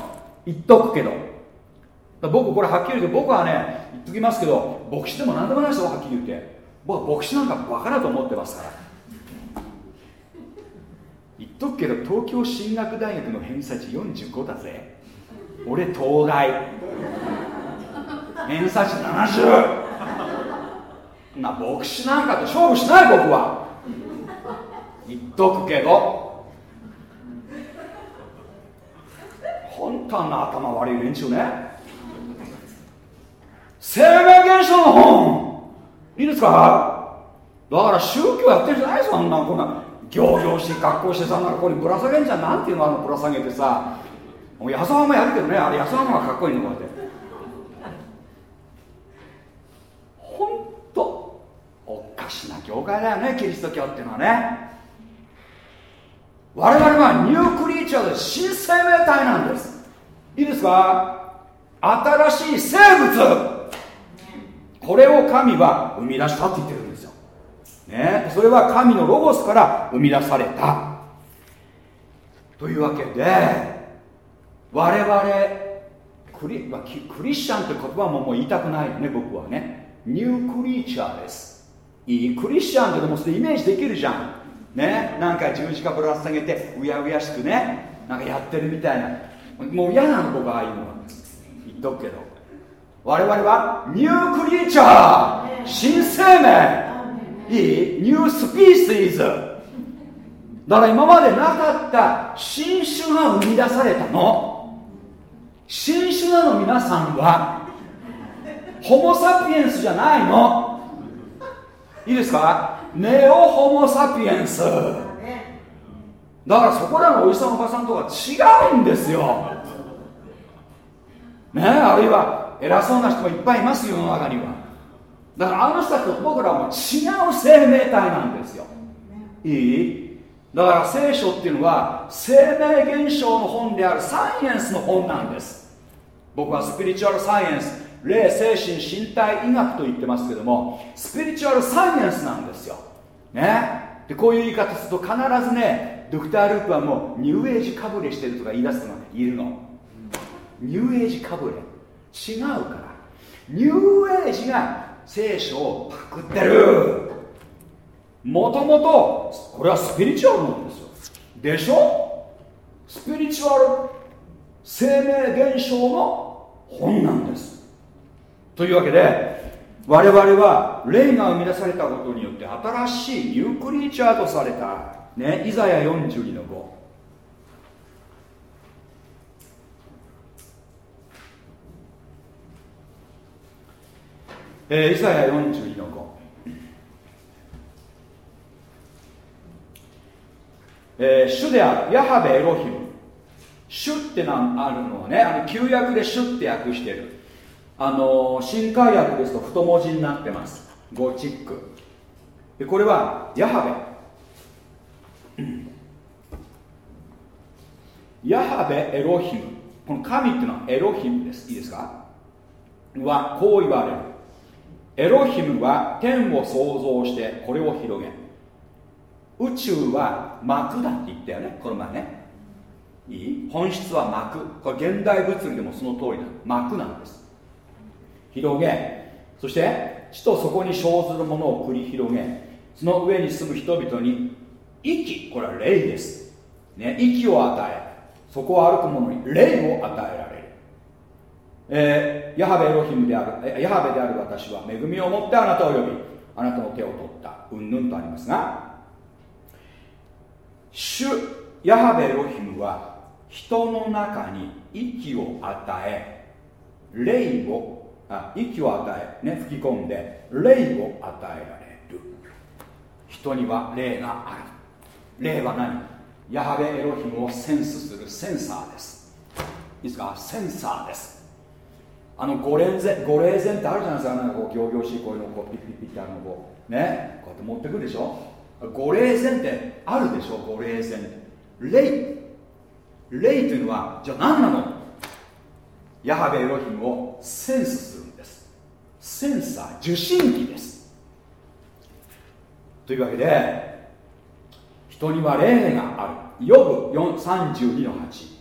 言っとくけど。僕これはっきり言って僕はね言っときますけど牧師でも何でもないですよはっきり言って。僕は牧師なんかバカだと思ってますから。言っとくけど東京進学大学の偏差値45だぜ。俺東大。偏差値70な牧師なんかと勝負しない僕は。言っとくけど。本当な頭悪い連中ね。生命現象の本。いいですか？だから宗教やってるじゃないですよあんなこんな行々しい格好してさなんかここにぶら下げんじゃん。なんていうのあのぶら下げてさ。もう安浜もやるけどね。あれ安浜がかっこいいのこうやって。本当おかしな教会だよねキリスト教っていうのはね。我々はニュークリーチャーで新生命体なんです。いいですか？新しい生物。これを神は生み出したって言ってるんですよ、ね、それは神のロゴスから生み出された。というわけで我々クリクリスチャンって言葉ももう言いたくないよね僕はね。ニュークリーチャーです。いいクリスチャンってでもそれイメージできるじゃん。ね？なんか十字架ぶら下げてうやうやしくねなんかやってるみたいな。もう嫌なの僕ああいうのは言っとくけど。我々はニュークリーチャー。新生命。いいニュースピーシーズ。だから今までなかった新種が生み出されたの。新種なの皆さんは。ホモ・サピエンスじゃないの。いいですか？ネオ・ホモ・サピエンスだからそこらのおじさんおばさんとか違うんですよ。ねあるいは偉そうな人もいっぱいいますよ世の中には。だからあの人たちと僕らは違う生命体なんですよ。いい？だから聖書っていうのは生命現象の本であるサイエンスの本なんです。僕はスピリチュアルサイエンス霊精神身体医学と言ってますけどもスピリチュアルサイエンスなんですよ。ねでこういう言い方すると必ずねドクター・ループはもうニューエイジかぶれしてるとか言い出すのがいるの。ニューエイジかぶれ。違うから。ニューエイジが聖書をパクってる。もともとこれはスピリチュアルなんですよ。でしょ？スピリチュアル生命現象の本なんです。というわけで我々は霊が生み出されたことによって新しいニュークリーチャーとされたねイザヤ42の5えー、イザヤ42の5えー、主であるヤハベエロヒム。主ってなんあるのはねあの旧約で主って訳してる。あの新海訳ですと太文字になってます。ゴチック。でこれはヤハベ。ヤハベエロヒム。この神っていうのはエロヒムです。いいですか？はこう言われる。エロヒムは天を創造してこれを広げ宇宙は膜だって言ったよね？この前ね。いい？本質は膜これ現代物理でもその通りな膜なんです。広げ。そして地とそこに生ずるものを繰り広げ。その上に住む人々に息。これは霊です、ね、息を与えそこを歩く者に霊を与えられる。えーヤハベエロヒムであるヤハベである私は恵みを持ってあなたを呼びあなたの手を取った。うんぬんとありますが主ヤハベエロヒムは人の中に息を与え霊をあ息を与え、ね、吹き込んで霊を与えられる。人には霊がある。霊は何ヤハベエロヒムをセンスするセンサーです。いいですかセンサーです。あの五霊前五霊前ってあるじゃないですか。なんかこう行々しいこういうのこうピッピッピッってあるのこうねこうやって持ってくるでしょ五霊前ってあるでしょ五霊前霊霊というのはじゃあ何なのヤハベエロヒムをセンスするんですセンサー受信機ですというわけで人には霊がある。ヨブ4 32の8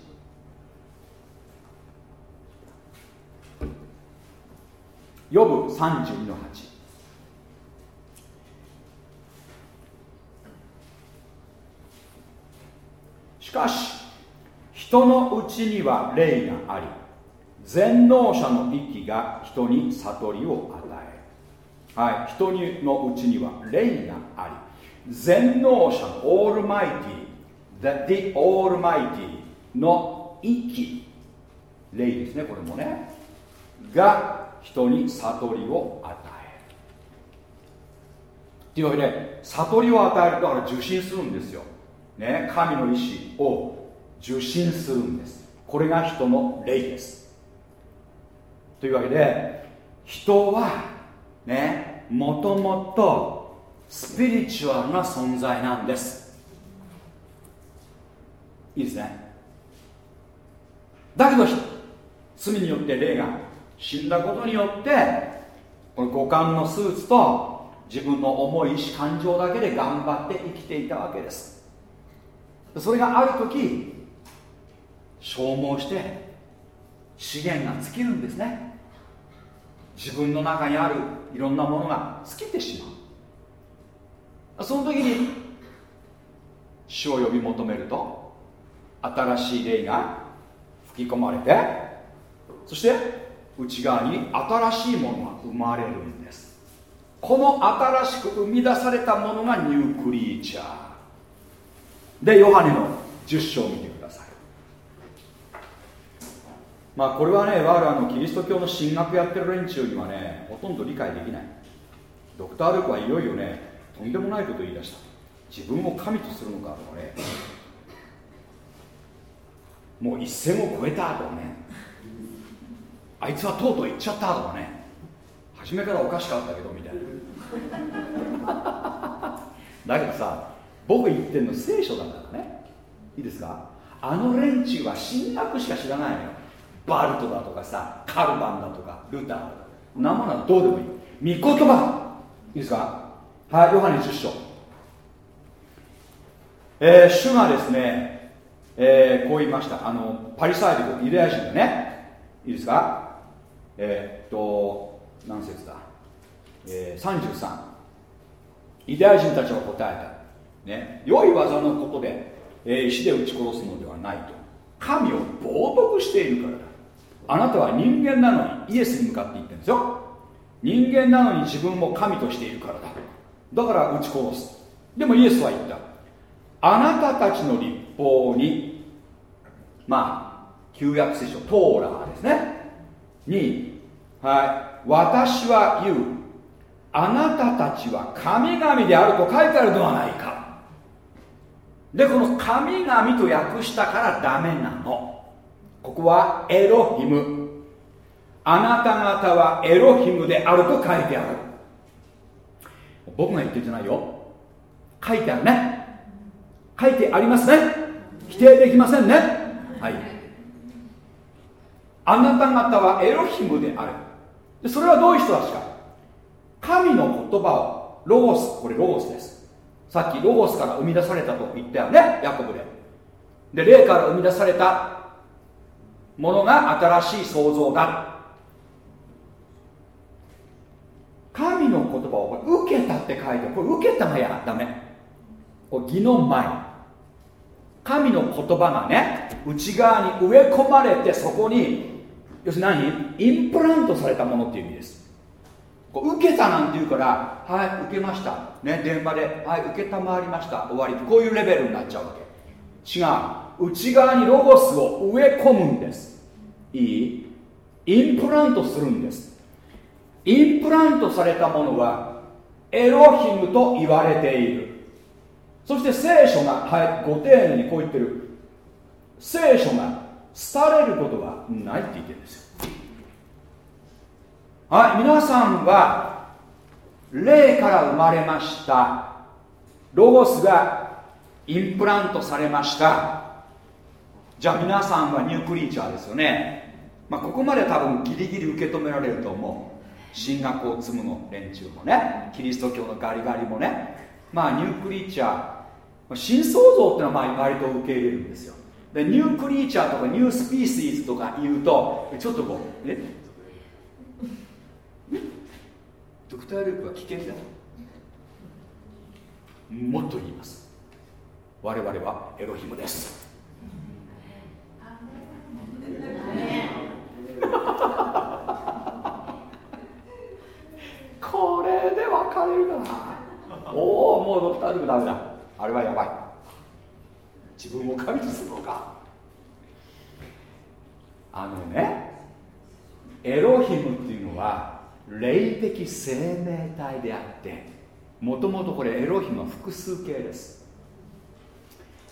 ヨブ32の8しかし人のうちには霊があり全能者の息が人に悟りを与えはい人のうちには霊があり。全能者のオールマイティ The, the Almighty の息。霊ですねこれもね。が人に悟りを与える。というわけで悟りを与えるだから受信するんですよ、ね、神の意志を受信するんです。これが人の霊です。というわけで人はねもともとスピリチュアルな存在なんです。いいですね。だけど罪によって霊が死んだことによってこの五感のスーツと自分の重い意志感情だけで頑張って生きていたわけです。それがある時消耗して資源が尽きるんですね。自分の中にあるいろんなものが尽きてしまう。その時に死を呼び求めると新しい霊が吹き込まれてそして内側に新しいものが生まれるんです。この新しく生み出されたものがニュークリーチャー。でヨハネの10章を見てください。まあこれはね我々のキリスト教の神学やってる連中にはねほとんど理解できない。ドクター・ルークはいよいよねとんでもないことを言い出した。自分を神とするのかとかねもう一線を越えたとかねあいつはとうとう行っちゃったとかね初めからおかしかったけどみたいな。だけどさ僕言ってんの聖書だからね。いいですか？あの連中は神学しか知らないのよ。バルトだとかさカルバンだとかルターとか。生なものはどうでもいい。御言葉。いいですか？はいヨハネ10章。えー、主がですね、えー、こう言いました。あのパリサイ人ユダヤ人でねいいですか？えー、っと何節だ、えー、33ユダヤ人たちは答えた、ね、良い技のことで、えー、石で撃ち殺すのではないと。神を冒涜しているからだ。あなたは人間なのにイエスに向かって言ってるんですよ。人間なのに自分も神としているからだ。だから撃ち殺す。でもイエスは言った。あなたたちの立法にまあ旧約聖書トーラーですね。に、はい、私は言う。あなたたちは神々であると書いてあるではないか。でこの神々と訳したからダメなの。ここはエロヒム。あなた方はエロヒムであると書いてある。僕が言ってんじゃないよ。書いてあるね。書いてありますね。否定できませんね。はい。あなた方はエロヒムである。でそれはどういう人たちか。神の言葉をロゴスこれロゴスです。さっきロゴスから生み出されたと言ったよね。ヤコブで。で霊から生み出されたものが新しい創造だ。神の受けたって書いてこれ受けたがやダメ。これ義の前。神の言葉がね内側に植え込まれてそこに要するに何？インプラントされたものっていう意味です。こう受けたなんて言うからはい受けました。ね電話ではい受けたまわりました。終わり。こういうレベルになっちゃうわけ。違う。内側にロゴスを植え込むんです。いい？インプラントするんです。インプラントされたものはエロヒムと言われている。そして聖書が、はい、ご丁寧にこう言ってる。聖書が廃れることはないって言ってるんですよ。はい皆さんは霊から生まれました。ロゴスがインプラントされました。じゃあ皆さんはニュークリーチャーですよね。まあここまで多分ギリギリ受け止められると思う。進学を積むの連中もねキリスト教のガリガリもねまあニュークリーチャー新創造っていうのはまあ割と受け入れるんですよ。でニュークリーチャーとかニュースピーシーズとか言うとちょっとこうえ？ドクター・ルークは危険だもっと言います。我々はエロヒムです。これで分かれるかな。おおもうドクター・ルークダメだ。あれはやばい。自分を神にするのか。あのねエロヒムっていうのは霊的生命体であってもともとこれエロヒムは複数形です。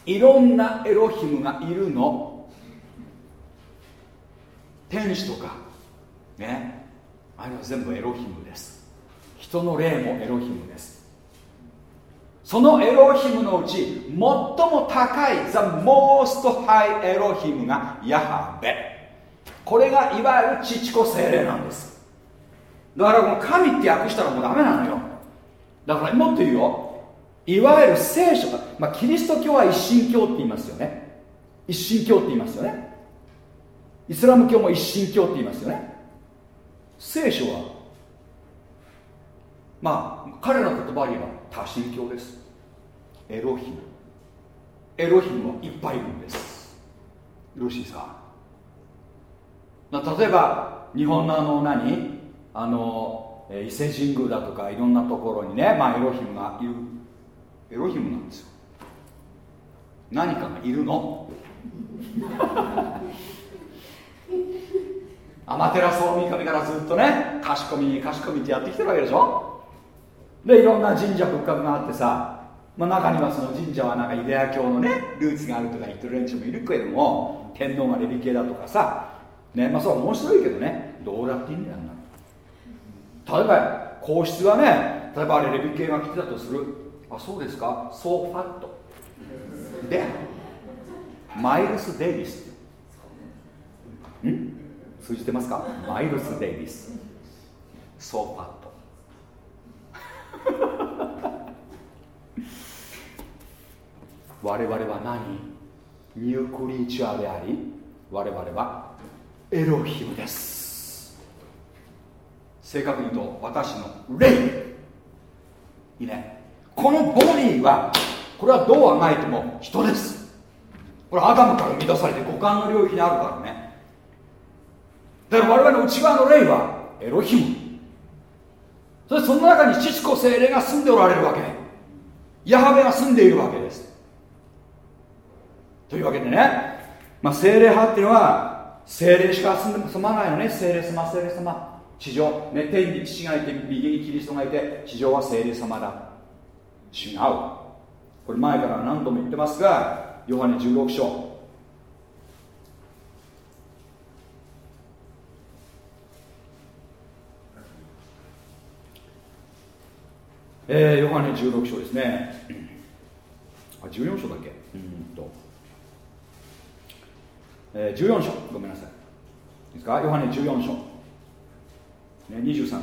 いろんなエロヒムがいるの。天使とかね。あれは全部エロヒムです。人の霊もエロヒムです。そのエロヒムのうち最も高い The most high エロヒムがヤハベ。これがいわゆる父子精霊なんです。だからこの神って訳したらもうダメなのよ。だからもっと言うよ。いわゆる聖書が、まあ、キリスト教は一神教って言いますよね。一神教って言いますよね。イスラム教も一神教って言いますよね。聖書はまあ彼らの言葉には多神教です。エロヒム。エロヒムはいっぱいいるんです。よろしいですか例えば日本のあの何？あの伊勢神宮だとかいろんなところにね、まあ、エロヒムがいる。エロヒムなんですよ。何かがいるの？アマテラス大神からずっとねかしこみかしこみってやってきてるわけでしょ？でいろんな神社仏閣があってさ、まあ、中にはその神社はなんかユダヤ教のねルーツがあるとか言ってる連中もいるけれども天皇がレビ系だとかさねまあそれは面白いけどねどうだっていいんだよな例えば皇室がね例えばあれレビ系が来てたとする。あそうですか？ソーファット。でマイルス・デイビス。ん？通じてますか？マイルス・デイビス。ソーファット。我々は何？ニュークリーチャーであり我々はエロヒムです。正確に言うと私の霊。いいね。このボディはこれはどうあがいても人です。これアダムから生み出されて五感の領域にあるからね。だから我々の内側の霊はエロヒム。そしてその中に父子精霊が住んでおられるわけ。ヤハベが住んでいるわけです。というわけでね、まあ、精霊派っていうのは精霊しか住んで住まないのね。精霊様精霊様。地上、ね、天に父がいて右にキリストがいて地上は精霊様だ。違う。これ前から何度も言ってますがヨハネ16章。えー、ヨハネ16章ですね。あ14章だっけ？うん。と、えー、14章。ごめんなさい。いいですか？ヨハネ14章、ね、23節。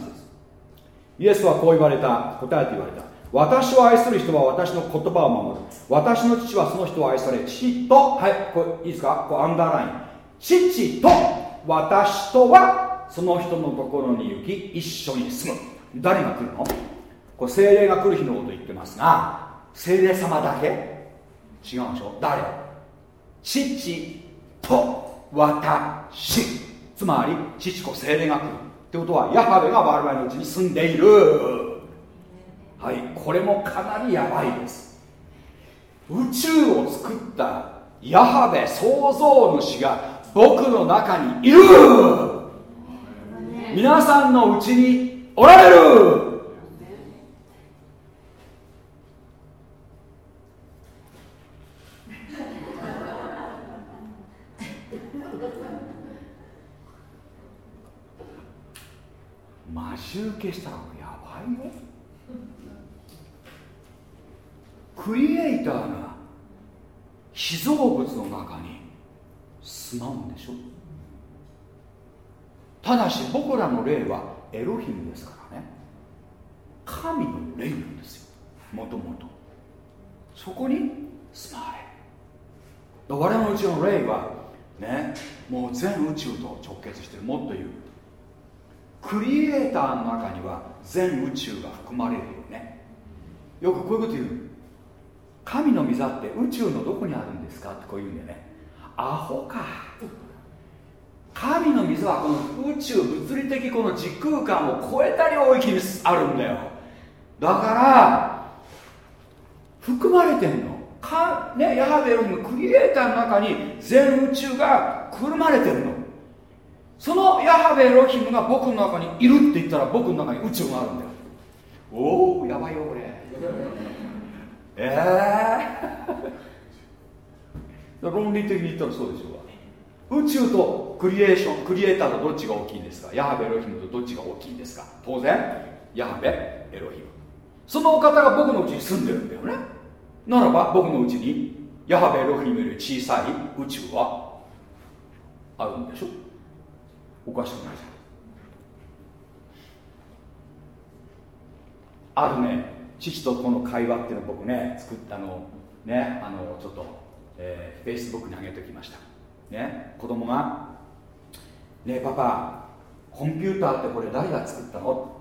イエスはこう言われた。答えて言われた。私を愛する人は私の言葉を守る。私の父はその人を愛され父とはいこれいいですか？こうアンダーライン。父と私とはその人のところに行き一緒に住む。誰が来るの？これ精霊が来る日のこと言ってますが精霊様だけ？違うでしょ？誰？父と私。つまり父子精霊が来るってことはヤハベが我々のうちに住んでいる。はいこれもかなりやばいです。宇宙を作ったヤハベ創造主が僕の中にいる。皆さんのうちにおられる待ち受けしたらやばいよクリエイターが被造物の中に住まうんでしょただし僕らの霊はエロヒムですからね。神の霊なんですよ。もともと。そこに住まれ。我々のうちの霊はねもう全宇宙と直結してる。もっと言う。クリエイターの中には全宇宙が含まれるよね。よくこういうこと言う。神の御座って宇宙のどこにあるんですか？ってこう言うんだよね。アホか。神の水はこの宇宙物理的この時空間を超えた領域にあるんだよ。だから含まれてんの。か、ね、ヤハベよりもクリエイターの中に全宇宙がくるまれてるの。そのヤハベエロヒムが僕の中にいるって言ったら僕の中に宇宙があるんだよ。おおやばいよこれ。ええー、論理的に言ったらそうでしょ。う宇宙とクリエーションクリエイターとどっちが大きいんですか？ヤハベエロヒムとどっちが大きいんですか？当然ヤハベエロヒム。そのお方が僕のうちに住んでるんだよね。ならば僕のうちにヤハベエロヒムより小さい宇宙はあるんでしょ？おかしくないじゃん。あるね。父とこの会話っていうのを僕ね作ったのねあのちょっと、えー、フェイスブックに上げておきました。ね子供が「ねえパパコンピューターってこれ誰が作ったの?」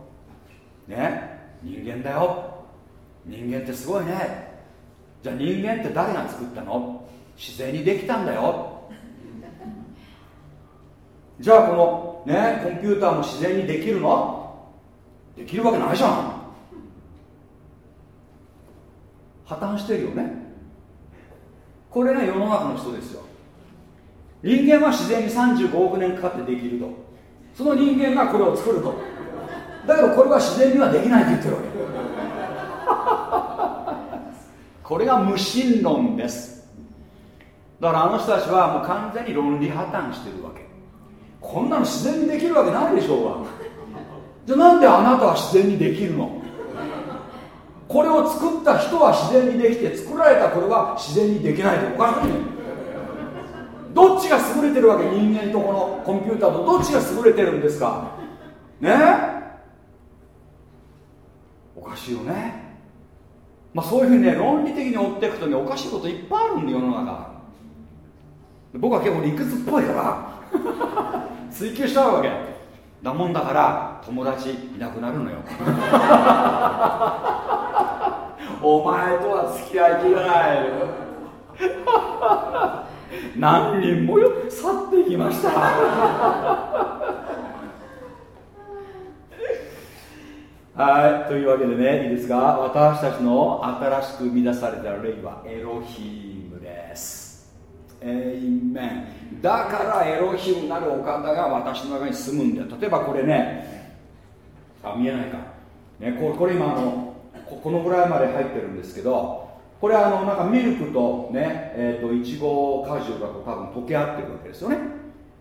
ね人間だよ。人間ってすごいね。じゃあ人間って誰が作ったの？自然にできたんだよ。じゃあこのねコンピューターも自然にできるの？できるわけないじゃん。破綻してるよね。これが世の中の人ですよ。人間は自然に35億年かかってできると。その人間がこれを作ると。だけどこれは自然にはできないって言ってるわけ。これが無神論です。だからあの人たちはもう完全に論理破綻してるわけ。こんなの自然にできるわけないでしょうが。じゃあなんであなたは自然にできるの？これを作った人は自然にできて作られたこれは自然にできないとおかしい。どっちが優れてるわけ？人間とこのコンピューターとどっちが優れてるんですか？ね？おかしいよね。まあそういうふうにね論理的に追っていくとねおかしいこといっぱいあるんで世の中。僕は結構理屈っぽいから。追求しちゃうわけ。だもんだから友達いなくなるのよ。お前とは付き合いきれない。何人もよ去っていきました。はいというわけでねいいですか？私たちの新しく生み出された霊はエロヒームです。エイメン。だからエロヒムなるお方が私の中に住むんだよ。例えばこれねあ見えないか、ね、これこれ今あのこのぐらいまで入ってるんですけどこれはあのなんかミルクとねえーと、いちご果汁が多分溶け合ってるわけですよね。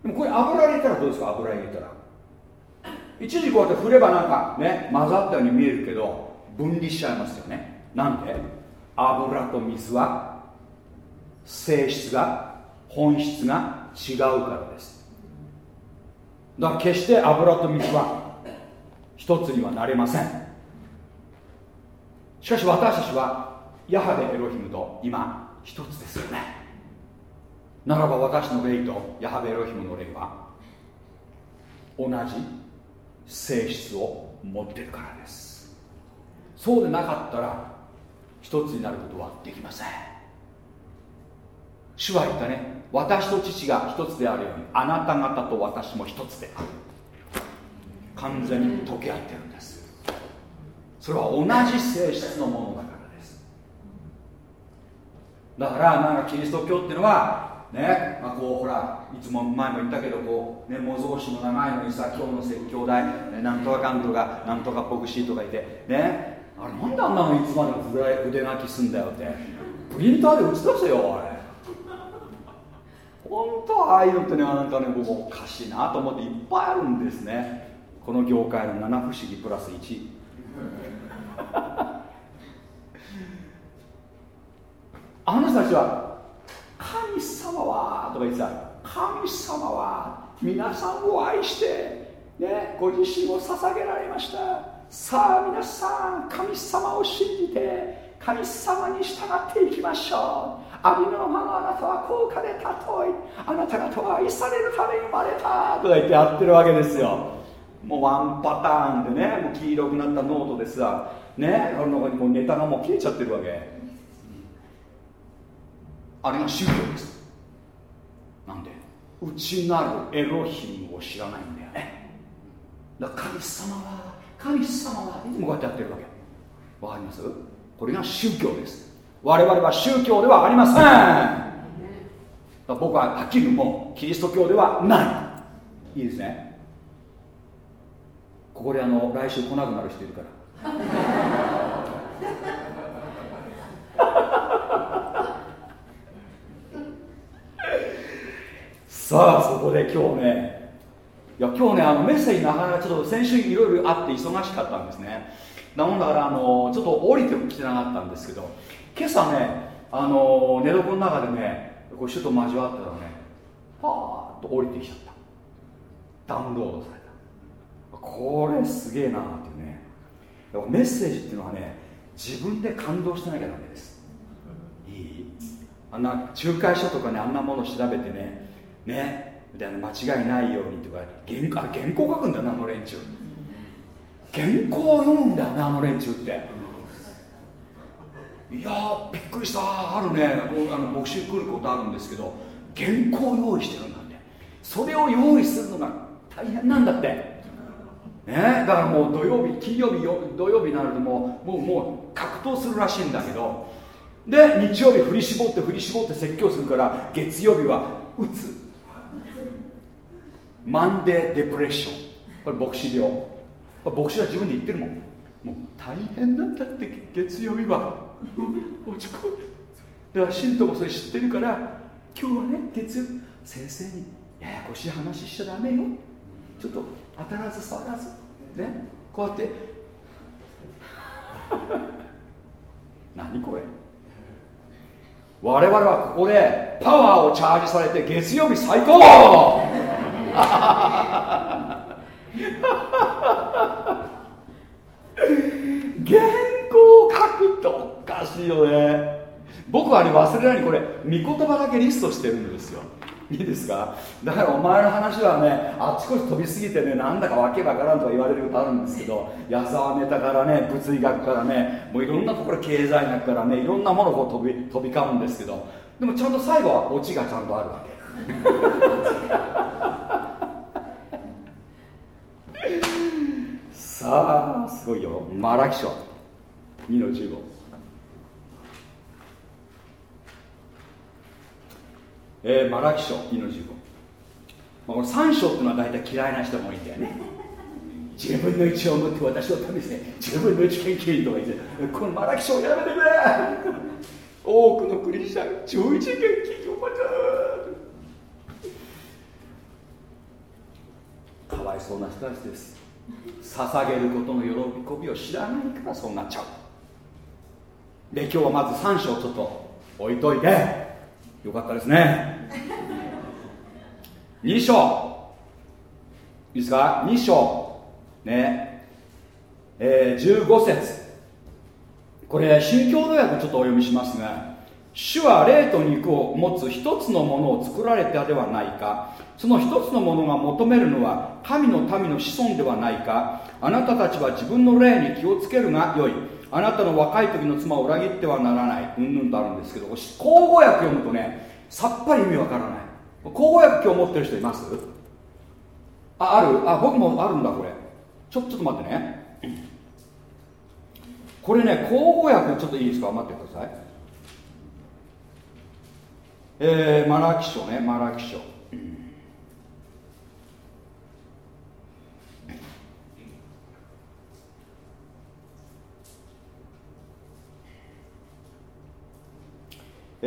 でもこれ油入れたらどうですか？油入れたら。一時こうやって振ればなんかね混ざったように見えるけど分離しちゃいますよね。なんで？油と水は性質が本質が違うからです。だから決して油と水は一つにはなれません。しかし私たちはヤハベエロヒムと今一つですよね。ならば私の霊とヤハベエロヒムの霊は同じ性質を持ってるからです。そうでなかったら一つになることはできません。主は言ったね。私と父が一つであるようにあなた方と私も一つである。完全に溶け合ってるんです。それは同じ性質のものだから。だからなんかキリスト教っていうのはね、まあ、こうほらいつも前も言ったけどこう、ね、模造紙の長いのにさ今日の説教台、ね、なんとかかんとかなんとか牧師とかいてねあれなんであんなのいつまでも筆書きすんだよってプリンターで打ち出せよあれ。本当はああいうのってねなんかね僕おかしいなと思っていっぱいあるんですね。この業界の七不思議プラス1あの人たちは神様はとか言ってた。神様は皆さんを愛して、ね、ご自身を捧げられました。さあ皆さん神様を信じて神様に従っていきましょう。アビの間のあなたは高価で尊いあなた方は愛されるために生まれた。とか言ってやってるわけですよ。もうワンパターンでねもう黄色くなったノートですがねあの中にもうネタがもう切れちゃってるわけあれが宗教です。なんで？内なるエロヒムを知らないんだよね。だから神様は神様はいつもこうやってやってるわけ。わかります？これが宗教です。我々は宗教ではありません。僕ははっきりもうキリスト教ではない。いいですね。ここであの来週来なくなる人いるからさあそこで今日ねいや今日ねあのメッセージなかなかちょっと先週いろいろあって忙しかったんですね。なもんだからあのちょっと降りてきてなかったんですけど今朝ねあの寝床の中でねこう主と交わってたらねパーッと降りてきちゃった。ダウンロードされた。これすげえなっていうね。メッセージっていうのはね自分で感動してなきゃダメです。いい？あんな仲介書とかねあんなもの調べてねね。みたいな間違いないようにとか原原稿書くんだなあの連中。原稿を読むんだよあの連中って。いやびっくりした。あるね。あの牧師来ることあるんですけど原稿を用意してるんだって。それを用意するのが大変なんだって。ね。だからもう土曜日金曜日土曜日になるともうもうもう格闘するらしいんだけど。で日曜日振り絞って振り絞って説教するから月曜日は打つ。マンデーデプレッションこれ牧師病。牧師は自分で言ってるもん。もう大変なんだって月曜日は。落ち込む。だから信徒もそれ知ってるから今日はね月曜先生にややこしい話しちゃダメよ。ちょっと当たらず触らず。ね。こうやって。何これ。我々はここでパワーをチャージされて月曜日最高。原稿を書くっておかしいよね。僕はね忘れないにこれ御言葉だけリストしてるんですよ。いいですかだからお前の話はねあっちこっち飛びすぎてねなんだかわけわからんとか言われることあるんですけど矢沢ネタからね物理学からねもういろんなところ経済学からねいろんなものを飛び飛び交うんですけどでもちゃんと最後はオチがちゃんとあるわけ。さあすごいよ。マラキ書2の15えー、マラキ書2の15、まあ、これ3章っていうのは大体嫌いな人も多いんだよね。自分の一を持って私を試せ自分の一研究員とか言ってこのマラキ書をやめてくれ。多くのクリスチャン11研究員をまたかわいそうな人たちです捧げることの喜びを知らないからそうなっちゃう。で今日はまず3章ちょっと置いといて。よかったですね。2章。いいですか？2章。ね。えー、15節。これ新共同訳ちょっとお読みしますが主は霊と肉を持つ一つのものを作られたではないか。その一つのものが求めるのは神の民の子孫ではないか。あなたたちは自分の霊に気をつけるがよい。あなたの若い時の妻を裏切ってはならない。うんぬんとあるんですけど口語訳読むとねさっぱり意味わからない。口語訳今日持ってる人います？あある？あ僕もあるんだこれ。ちょちょっと待ってね。これね口語訳ちょっといいですか？待ってください。えー、マラキ書ねマラキ書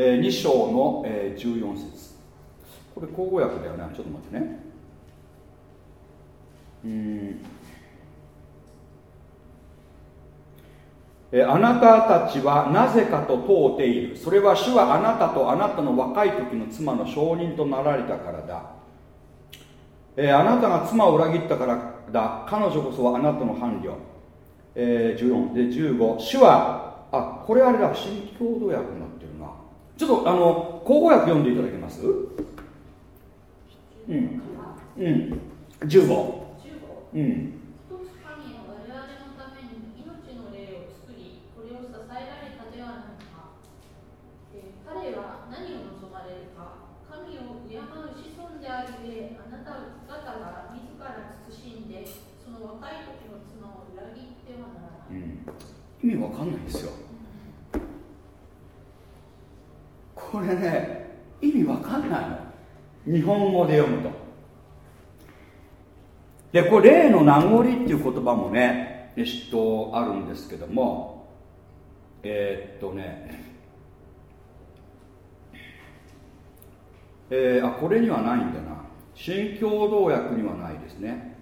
えー、2章の、えー、14節。これ口語訳だよね。ちょっと待ってね。うん。えあなたたちはなぜかと問うている。それは主はあなたとあなたの若い時の妻の証人となられたからだ、えあなたが妻を裏切ったからだ。彼女こそはあなたの伴侶、えー、14で15主はあこれあれだ。新共同訳になってるな。ちょっとあの口語訳読んでいただけます？うん。うん。15うんだから、自ら謹んで、その若い時の妻を裏切って意味わかんないですよ。これね意味わかんないの。日本語で読むと。でこれ例の名残っていう言葉もねっとあるんですけども。えー、っとね。えー、あこれにはないんだな。新共同訳にはないですね。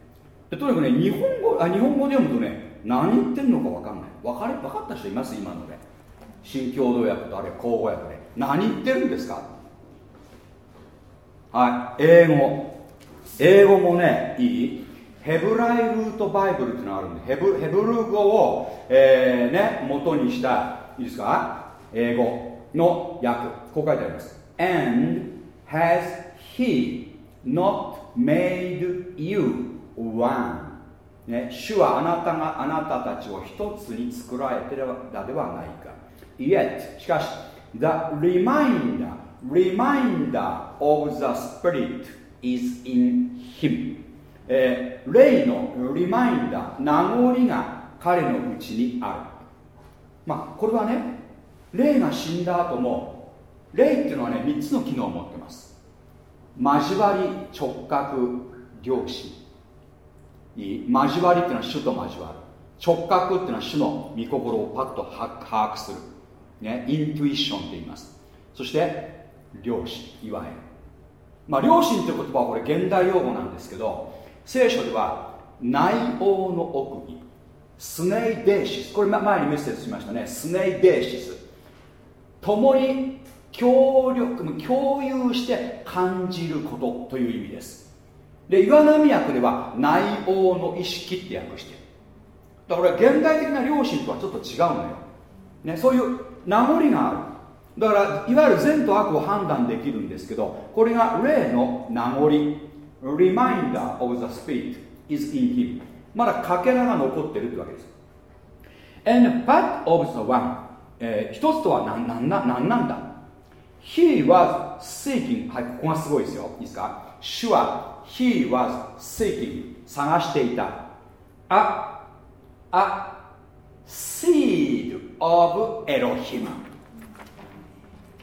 でとにかくね日本語あ日本語で読むとね何言ってんのか分かんない。分かれ分かった人います？今ので。新共同訳とあれ口語訳で。何言ってるんですか？はい。英語。英語もねいい。ヘブライルートバイブルっていうのがあるんでヘブヘブル語を、えー、ね元にしたいいですか？英語の訳。こう書いてあります。And has he not made you one. ね、主はあなたがあなたたちを一つに作られてたではないか。Yet しかし The reminder reminder of the spirit is in him、えー、霊のリマインダー名残が彼のうちにある。まあこれはね霊が死んだ後も霊っていうのはね3つの機能を持ってます。交わり直角良心いい。交わりっていうのは主と交わる。直角っていうのは主の御心をパッと把握する、ね、イントゥイッションって言います。そして良心いわゆる。まあ良心という言葉はこれ現代用語なんですけど聖書では内王の奥義。スネイデーシス。これ前にメッセージしましたね。スネイデーシス。共に協力共有して感じることという意味です。で岩波訳では内王の意識って訳してる。だから現代的な良心とはちょっと違うのよ、ね、そういう名残がある。だからいわゆる善と悪を判断できるんですけどこれが霊の名残。Reminder of the Spirit is in him. まだかけらが残ってるってわけです。And but of the one、えー、一つとは何なんだ何なんだ？He was seeking はいここがすごいですよいいですか主は he was seeking 探していた a, a seed of Elohim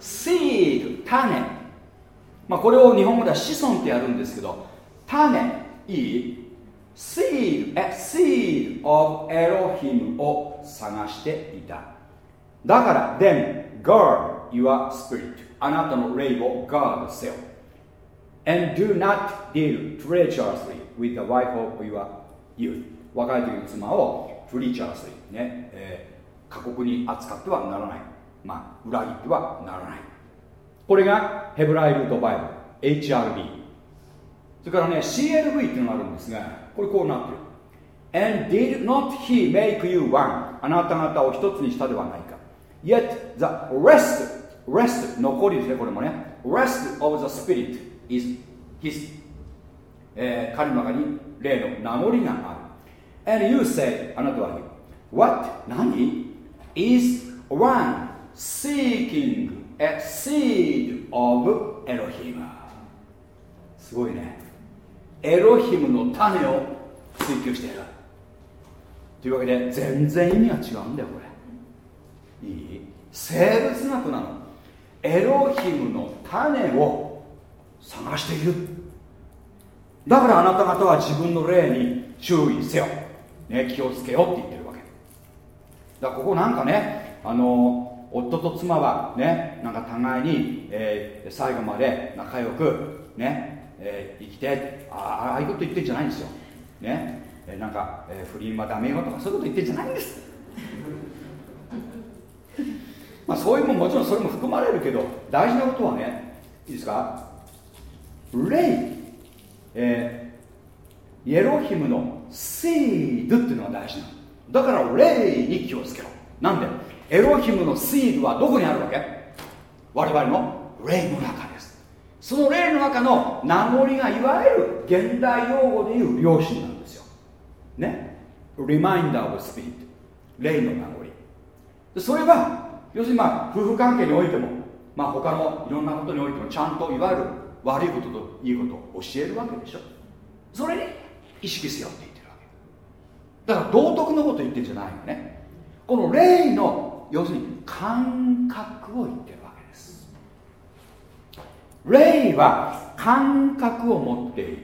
seed 種まあこれを日本語では子孫ってやるんですけど種いい seed, seed of Elohim を探していただから then guard your spirit あなたの霊を guard せよ。And do not deal treacherously with the wife of your youth. 若い時の妻をフリーチャースリね、えー、過酷に扱ってはならない。まあ裏切ってはならない。これがヘブライルートバイブル HRB それからね CLV っていうのがあるんですがこれこうなってる。And did not he make you one? あなた方を一つにしたではないか。Yet the rest rest 残りですねこれもね。Rest of the spirit is his、えー、彼の中に霊の名残がある。And you say あなたは what? 何？Is one seeking a seed of エロヒムすごいね。エロヒムの種を追求している。というわけで全然意味が違うんだよこれ。いい？生物学なの。エロヒムの種を探している。だからあなた方は自分の霊に注意せよ、ね、気をつけよって言ってるわけ。だからここなんかねあの夫と妻はねなんか互いに、えー、最後まで仲良くね、えー、生きてあああいうこと言ってんじゃないんですよ。ね、えー、なんか、え不倫はダメよとかそういうこと言ってんじゃないんです。まあそういうももちろんそれも含まれるけど大事なことはねいいですか？霊えー、イエロヒムのセードっていうのが大事なの。だから霊に気をつけろ。なんで？エロヒムのシードはどこにあるわけ？我々の霊の中です。その霊の中の名残がいわゆる現代用語でいう良心なんですよ。ね？リマインダー・オブ・スピリット霊の名残。それは要するにまあ夫婦関係においてもまあ他のいろんなことにおいてもちゃんといわゆる悪いことといいことを教えるわけでしょ。それに意識せよって言ってるわけ。だから道徳のこと言ってるんじゃないよね。この霊の要するに感覚を言ってるわけです。霊は感覚を持っている。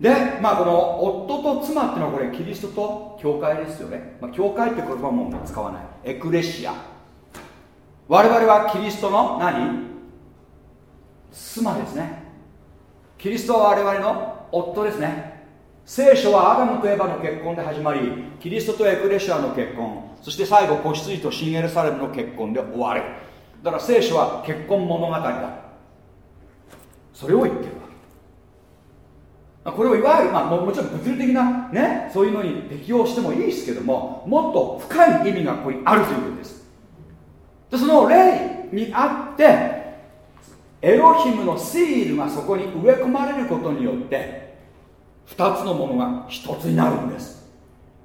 でまあこの夫と妻っていうのはこれキリストと教会ですよね、まあ、教会って言葉も使わない。エクレシア。我々はキリストの何？妻ですね。キリストは我々の夫ですね。聖書はアダムとエバの結婚で始まりキリストとエクレシアの結婚そして最後子羊と新エルサレムの結婚で終わる。だから聖書は結婚物語だ。それを言ってるわこれをいわゆる、まあ、もちろん物理的なねそういうのに適用してもいいですけどももっと深い意味がここにあるということです。でその霊にあってエロヒムのシールがそこに植え込まれることによって2つのものが1つになるんです。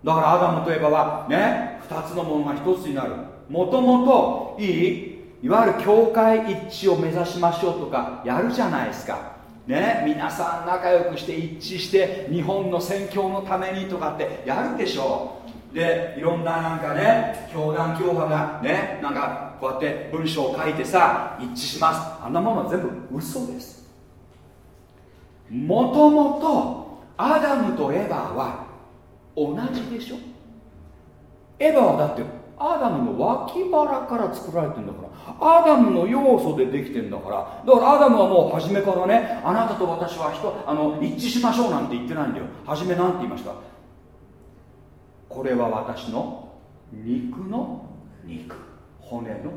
だからアダムとエバはね2つのものが1つになる。もともといいいわゆる境界一致を目指しましょうとかやるじゃないですか。ね皆さん仲良くして一致して日本の宣教のためにとかってやるでしょ。うでいろんななんかね教団教派がねなんかこうやって文章を書いてさ一致します。あんなものは全部嘘です。もともとアダムとエヴァは同じでしょ。エヴァはだってアダムの脇腹から作られてるんだからアダムの要素でできてるんだから。だからアダムはもう初めからねあなたと私は人あの一致しましょうなんて言ってないんだよ。初めなんて言いました？これは私の肉の肉。骨の骨。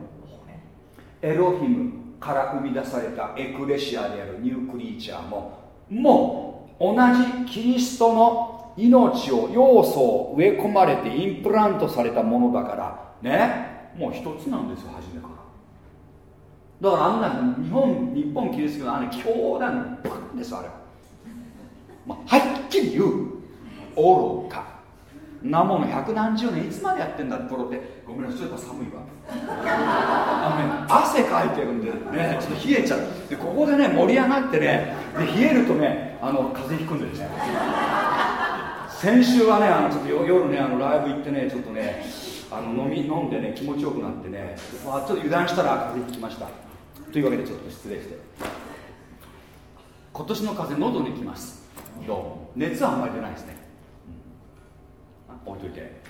エロヒムから生み出されたエクレシアである new creature ももう同じキリストの命を要素を植え込まれてインプラントされたものだからね。もう一つなんですよ初めから。だからあんな日本日本キリストのあの教団パンですあれ。は、まあ、はっきり言う愚か。なもの百何十年いつまでやってんだプロってごめんなさいちょっと寒いわ。あのね汗かいてるんでねちょっと冷えちゃうでここでね盛り上がってねで冷えるとねあの風邪ひくんでですね。先週はねあのちょっと夜ねあのライブ行ってねちょっとねあの飲み飲んでね気持ちよくなってねちょっと油断したら風邪ひきました。というわけでちょっと失礼して。今年の風邪喉にきます。どう？熱はあんまり出ないですね。置いといて。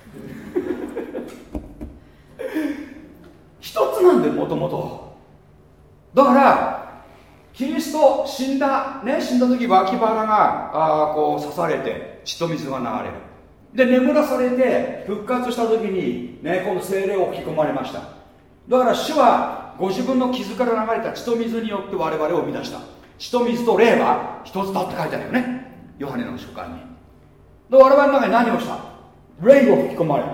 一つなんでもともと。だからキリスト死んだね死んだ時脇腹があこう刺されて血と水が流れる。で眠らされて復活した時にねこの精霊を吹き込まれました。だから主はご自分の傷から流れた血と水によって我々を生み出した。血と水と霊は一つだって書いてあるよね。ヨハネの書簡に。で我々の中に何をした？霊を吹き込まれ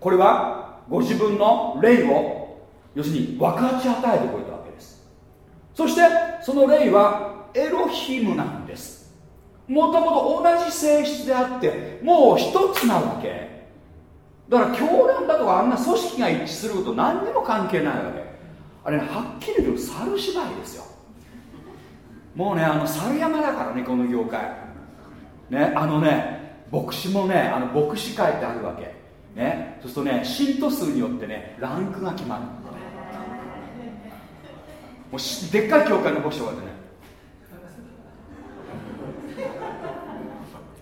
これはご自分の霊を要するに分かち与えてくれたわけです。そしてその霊はエロヒムなんです。もともと同じ性質であってもう一つなわけ。だから教団だとかあんな組織が一致すること何にも関係ないわけ。あれねはっきり言うと猿芝居ですよ。もうねあの猿山だからねこの業界。ねあのね牧師もねあの牧師会ってあるわけ。ねそうするとね信徒数によってねランクが決まる。もうしでっかい教会の牧師はね。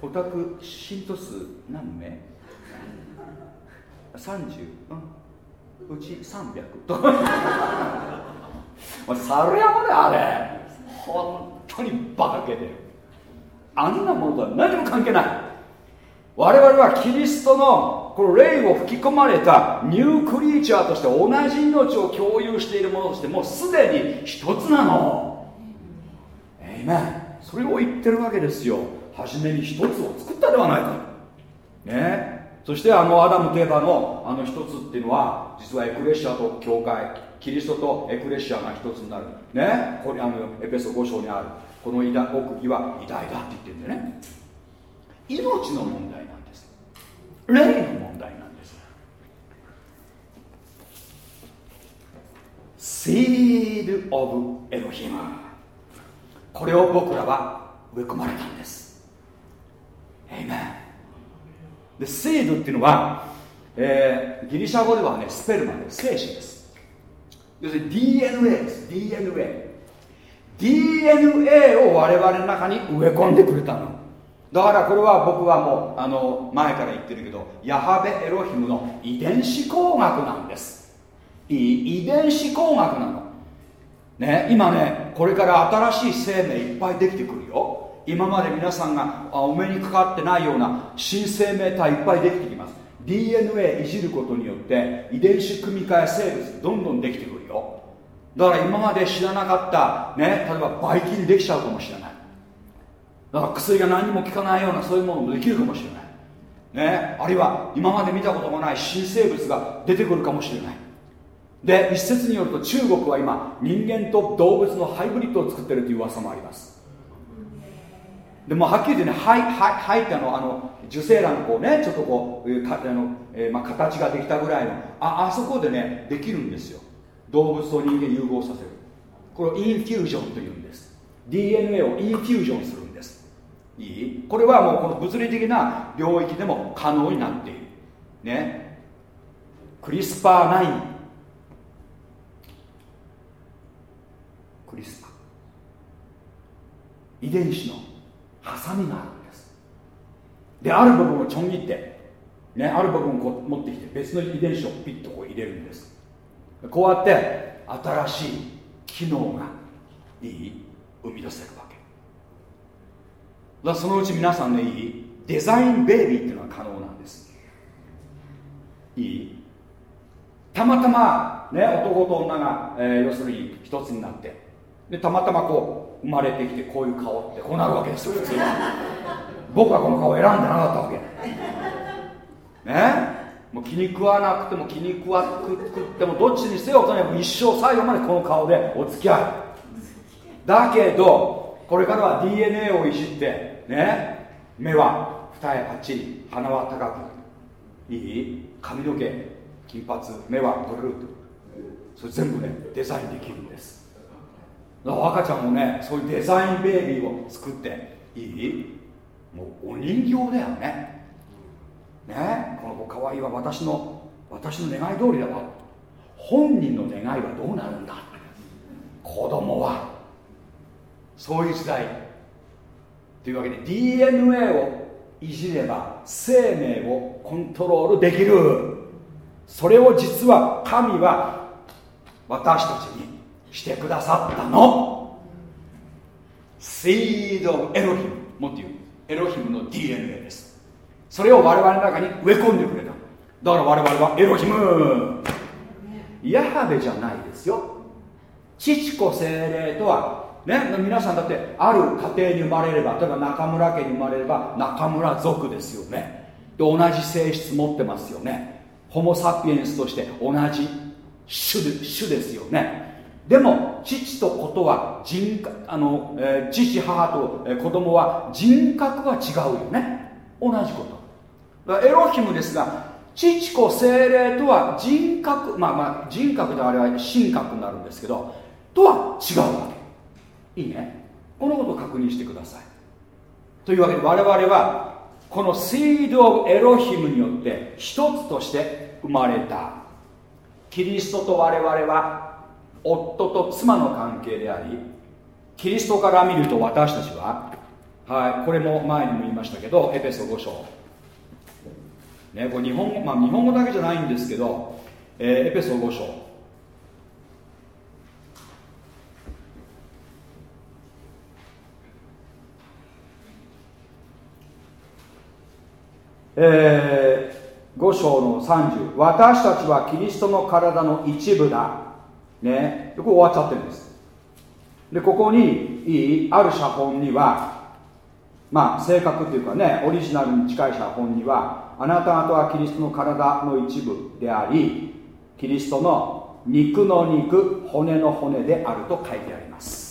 お宅信徒数何名 ?30、うん、うち300と 猿山だあれ。本当にバカげてる。あんなものとは何も関係ない。我々はキリストのこの霊を吹き込まれたニュークリーチャーとして同じ命を共有しているものとしてもうすでに一つなの。えいめそれを言ってるわけですよ。初めに一つを作ったではないか。ね。そしてあのアダムとエヴァのあの一つっていうのは実はエクレシアと教会キリストとエクレシアが一つになる。ね。これあのエペソ5章にあるこの奥義は偉大だって言ってるんでね。命の問題なんです。霊の問題なんです。シード・オブ・エロヒムこれを僕らは植え込まれたんです。エイメンでシードっていうのは、えー、ギリシャ語ではねスペルマで精子です。要するに DNA です。DNA DNA を我々の中に植え込んでくれたの。だからこれは僕はもうあの前から言ってるけどヤハベエロヒムの遺伝子工学なんです。いい遺伝子工学なの。ね今ねこれから新しい生命いっぱいできてくるよ。今まで皆さんがお目にかかってないような新生命体いっぱいできてきます。DNA いじることによって遺伝子組み換え生物どんどんできてくるよ。だから今まで知らなかったね例えばばい菌できちゃうかもしれない。だから薬が何も効かないようなそういうものもできるかもしれない。ねあるいは今まで見たことがない新生物が出てくるかもしれない。で一説によると中国は今人間と動物のハイブリッドを作ってるという噂もあります。でもはっきり言ってね肺肺ってあのあの受精卵こうねちょっとこうかあの、えー、まあ、形ができたぐらいのああそこでねできるんですよ。動物と人間融合させる。これをインフュージョンというんです。DNA をインフュージョンするんです。いい？これはもうこの物理的な領域でも可能になっている。ね。クリスパー9クリスパー。遺伝子のハサミがあるんです。である部分をちょん切ってねある部分をこう持ってきて別の遺伝子をピッとこう入れるんです。こうやって新しい機能がいい生み出せるわけ。だそのうち皆さんねいいデザインベイビーっていうのは可能なんです。いい。たまたまね男と女が、えー、要するに一つになってでたまたまこう生まれてきてこういう顔ってこうなるわけですよ普通は 僕はこの顔を選んでなかったわけ。ね？もう気に食わなくても気に食わ食ってもどっちにせよとにかく一生最後までこの顔でお付き合い。だけどこれからは DNA をいじってね？目は二重パッチリ鼻は高くいい？髪の毛金髪目はブルーと。それ全部ねデザインできるんです。赤ちゃんもねそういうデザインベイビーを作っていい？もうお人形だよね。ね？この子かわいいわ私の私の願い通りだわ。本人の願いはどうなるんだ？子供は。そういう時代。というわけで DNA をいじれば生命をコントロールできる。それを実は神は私たちにしてくださったの。シードエロヒムもっていうエロヒムの DNA です。それを我々の中に植え込んでくれた。だから我々はエロヒムヤハベじゃないですよ。父子精霊とはね皆さんだってある家庭に生まれれば例えば中村家に生まれれば中村族ですよね。で同じ性質持ってますよね。ホモ・サピエンスとして同じ種種ですよね。でも父と子とは人あの、えー、父母と、え、子供は人格は違うよね。同じこと。エロヒムですが父子精霊とは人格まあまあ人格であれは神格になるんですけどとは違うわけ。いいね。このことを確認してください。というわけで我々はこのシード・オブ・エロヒムによって一つとして生まれた。キリストと我々は夫と妻の関係でありキリストから見ると私たちははいこれも前にも言いましたけどエペソ5章。ねこれ日本語まあ日本語だけじゃないんですけど、えーエペソ5章。えー、5章の30私たちはキリストの体の一部だ。ね。これ終わっちゃってるんです。でここにいいある写本にはまあ正確っていうかねオリジナルに近い写本にはあなた方はキリストの体の一部でありキリストの肉の肉骨の骨であると書いてあります。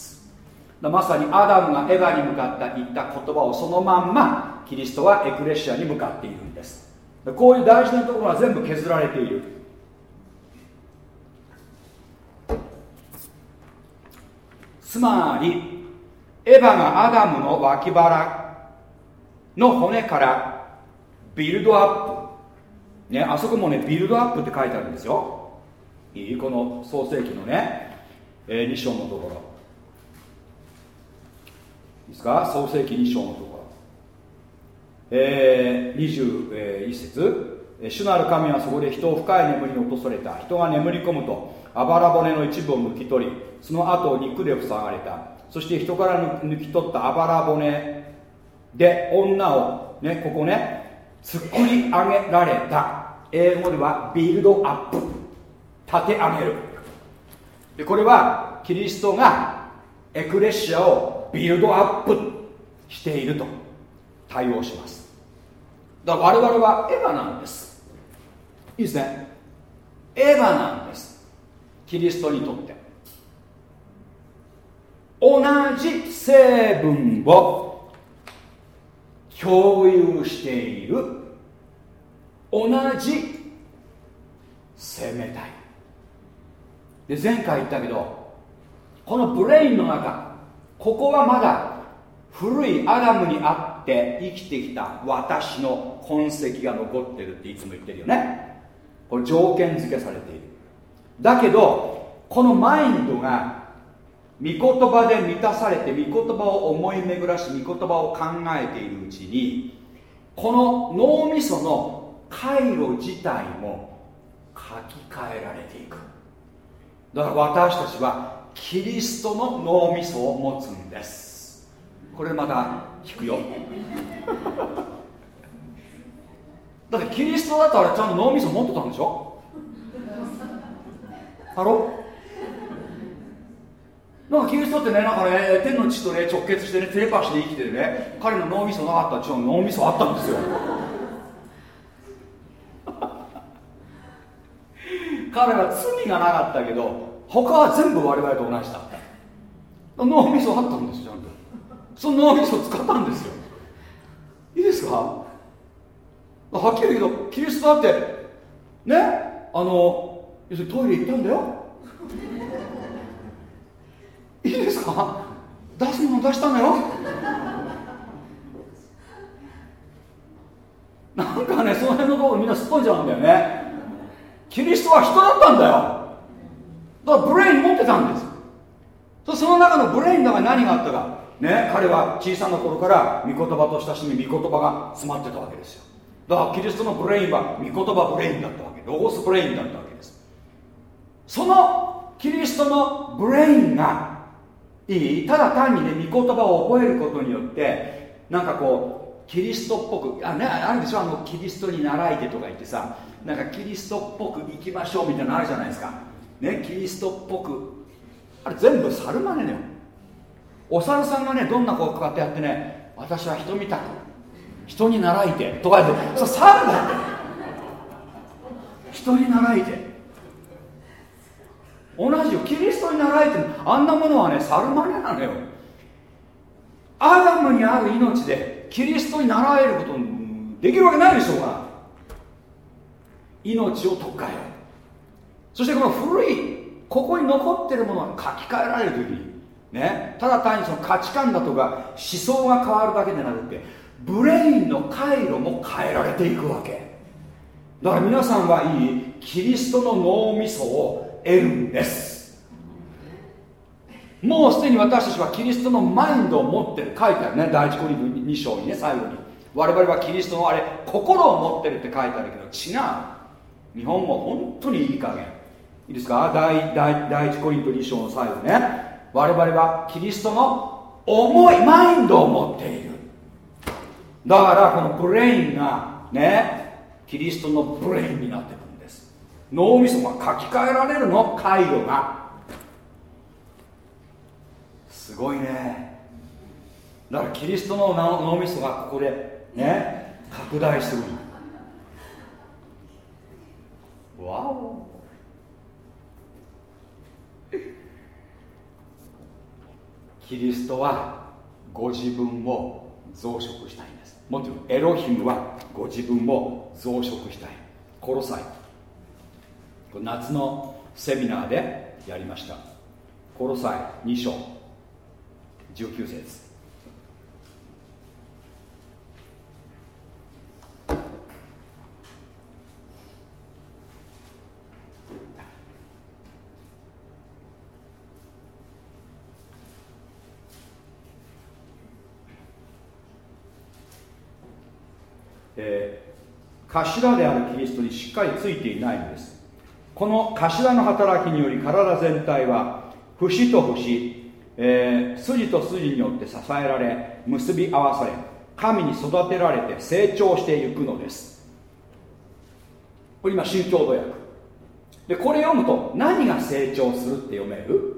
まさにアダムがエヴァに向かった言った言葉をそのまんまキリストはエクレシアに向かっているんです。こういう大事なところは全部削られている。つまりエヴァがアダムの脇腹の骨からビルドアップ。ねあそこもねビルドアップって書いてあるんですよ。いいこの創世記のね、えー、2章のところ。いいですか？創世記2章のところ。えー、21節。主なる神はそこで人を深い眠りに落とされた。人が眠り込むと。あばら骨の一部を抜き取りその後肉で塞がれた。そして人から抜き取ったあばら骨で女をねここね作り上げられた。英語ではビルドアップ。立て上げる。でこれはキリストがエクレシアをビルドアップ。していると。対応します。だから我々はエヴァなんです。いいですね。エヴァなんです。キリストにとって。同じ成分を共有している。同じ生命体。で前回言ったけどこのブレインの中ここはまだ古いアダムにあって生きてきた私の痕跡が残ってるっていつも言ってるよね。これ条件付けされている。だけどこのマインドが御言葉で満たされて御言葉を思い巡らし御言葉を考えているうちにこの脳みその回路自体も書き換えられていく。だから私たちはキリストの脳みそを持つんです。これまた聞くよ。だってキリストだとあれちゃんと脳みそ持ってたんでしょ？ハロなんかキリストってねなんかね天の地とね直結してねテレパシーで生きてるね。彼の脳みそなかったちょ脳みそあったんですよ。彼は罪がなかったけど他は全部我々と同じだった。脳みそあったんですよちゃんと。その脳みそ使ったんですよ。いいですか？はっきり言うけどキリストだってね？あの要するにトイレ行ったんだよ。いいですか？出すもの出したんだよ。なんかねその辺のところみんなすっ飛んじゃうんだよね。キリストは人だったんだよ。だからブレイン持ってたんです。その中の brain の中に何があったか。ね彼は小さな頃から御言葉と親しみ御言葉が詰まってたわけですよ。だからキリストの brain は御言葉 brain だったわけ。ロゴス brain だったそのキリストの brain がいい。ただ単にね御言葉を覚えることによってなんかこうキリストっぽくあ,、ね、あるでしょ？あのキリストに倣いてとか言ってさなんかキリストっぽく生きましょうみたいなのあるじゃないですか。ねキリストっぽく。あれ全部猿真似だよ。お猿さんがねどんなこうやってやってね私は人みたく人に習いてとか言ってそれ猿だって人に習いて。同じよキリストに習えてる。あんなものはね猿真似なのよ。アダムにある命でキリストに習えることできるわけないでしょうが。命を取っ換えよ。そしてこの古いここに残ってるものが書き換えられる時。にね。ただ単にその価値観だとか思想が変わるだけでなくてブレインの回路も変えられていくわけ。だから皆さんはいいキリストの脳みそを得るんです。もうすでに私たちはキリストのマインドを持ってる。書いてあるね。第一コリント2章にね最後に。我々はキリストのあれ心を持ってるって書いてあるけど違う。日本も本当にいい加減。いいですか？第第第一コリント2章の最後ね。我々はキリストの思いマインドを持っている。だからこの brain がねキリストの brain になってる。脳みそが書き換えられるの？回路が。すごいね。だからキリストの脳みそがここでね拡大する。わお。キリストはご自分を増殖したいんです。もっと言うエロヒムはご自分を増殖したい。コロサイこれ夏のセミナーでやりました。コロサイ2章19節。えー、頭であるキリストにしっかりついていないのです。この頭の働きにより体全体は節と節、えー、筋と筋によって支えられ結び合わされ神に育てられて成長していくのです。これ今新共同訳でこれ読むと何が成長するって読める？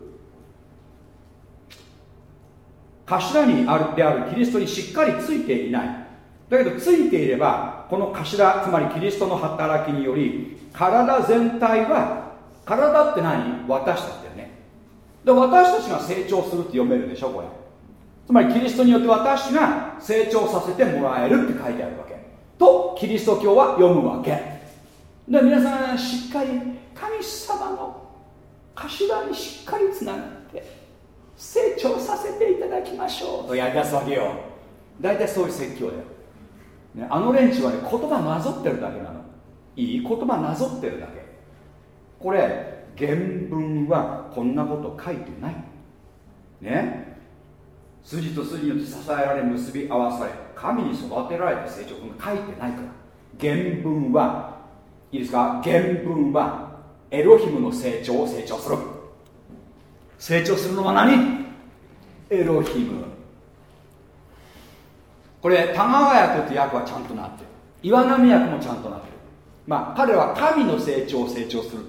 頭にあるであるキリストにしっかりついていない。だけどついていればこの頭つまりキリストの働きにより体全体は体って何？私たちだよね。で私たちが成長するって読めるでしょこれ。つまりキリストによって私が成長させてもらえるって書いてあるわけ。とキリスト教は読むわけ。で皆さんしっかり神様の頭にしっかりつながって成長させていただきましょう。とやりだすわけよ。大体そういう説教だよ。ね、あの連中はね言葉なぞってるだけなのいい言葉なぞってるだけ。これ原文はこんなこと書いてない。ね。筋と筋によって支えられ結び合わされ神に育てられて成長書いてないから。原文はいいですか？原文はエロヒムの成長を成長する。成長するのは何？エロヒム。これ田川役って役はちゃんとなってる。岩波役もちゃんとなってる。まあ彼は神の成長を成長する。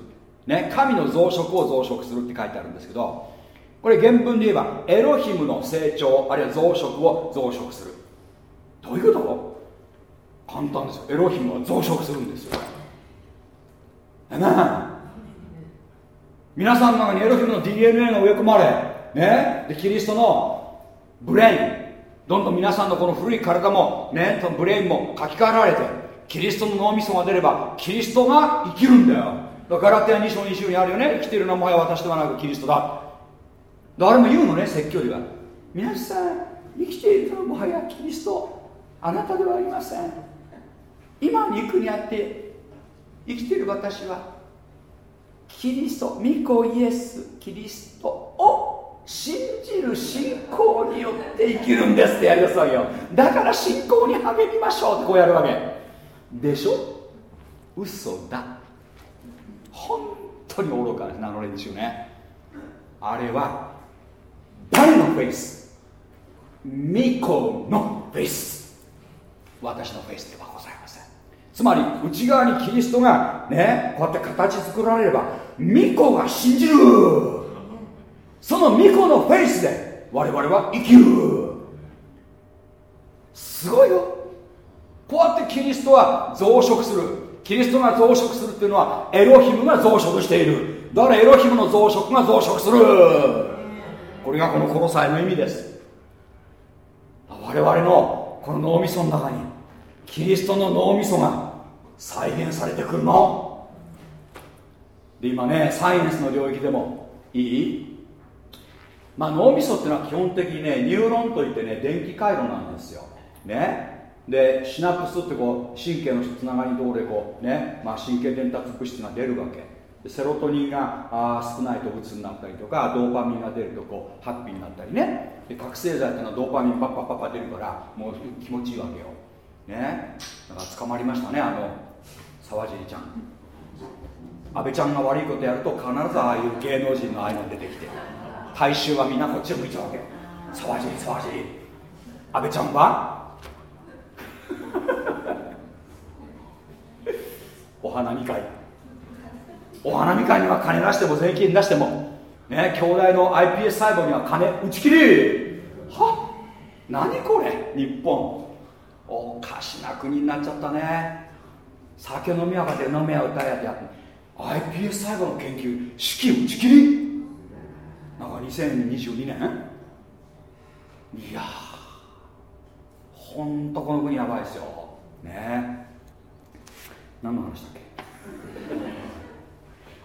ね神の増殖を増殖するって書いてあるんですけどこれ原文で言えばエロヒムの成長あるいは増殖を増殖する。どういうこと？簡単ですよ。エロヒムは増殖するんですよ。だな皆さんの中にエロヒムの DNA が植え込まれねでキリストの brain。どんどん皆さんのこの古い体もねその brain も書き換えられてキリストの脳みそが出ればキリストが生きるんだよ。だからガラテヤ2章20にあるよね。生きているのはもはや私ではなくキリストだ。誰も言うのね説教では。皆さん生きているのはもはやキリスト。あなたではありません。今肉にあって生きている私はキリスト御子イエスキリストを信じる信仰によって生きるんですってやりなさいよ。だから信仰に励みましょうってこうやるわけ。でしょ？嘘だ。本当に愚かです名の連中ね。あれは誰のフェイス？巫女のフェイス。私のフェイスではございません。つまり内側にキリストがねこうやって形作られれば御子が信じる。その御子の faith で我々は生きる。すごいよ。こうやってキリストは増殖する。キリストが増殖するっていうのはエロヒムが増殖している。だからエロヒムの増殖が増殖する。これがこのコロサイの意味です。我々のこの脳みその中にキリストの脳みそが再現されてくるの。で今ねサイエンスの領域でもいい？まあ脳みそっていうのは基本的にねニューロンといってね電気回路なんですよ。ね？でシナプスってこう神経のつながりのところでこうね、まあ、神経伝達物質が出るわけ。セロトニンがあ少ないと鬱になったりとかドーパミンが出るとこうハッピーになったりね。で覚醒剤っていうのはドーパミンパッパッパッパ出るからもう気持ちいいわけよ。ね。だから捕まりましたねあの沢尻ちゃん。安倍ちゃんが悪いことやると必ずああいう芸能人のああいうの出てきて。大衆はみんなこっちを向いちゃうわけ。沢尻沢尻。安倍ちゃんは お花見会。お花見会には金出しても税金出してもね兄弟の iPS 細胞には金打ち切り。は？何これ？日本。おかしな国になっちゃったね。酒飲み屋がで飲み屋歌いやってやって。iPS 細胞の研究式打ち切り？なんか2022年？いやほんとこの国やばいですよ。ね。何の話だっけ？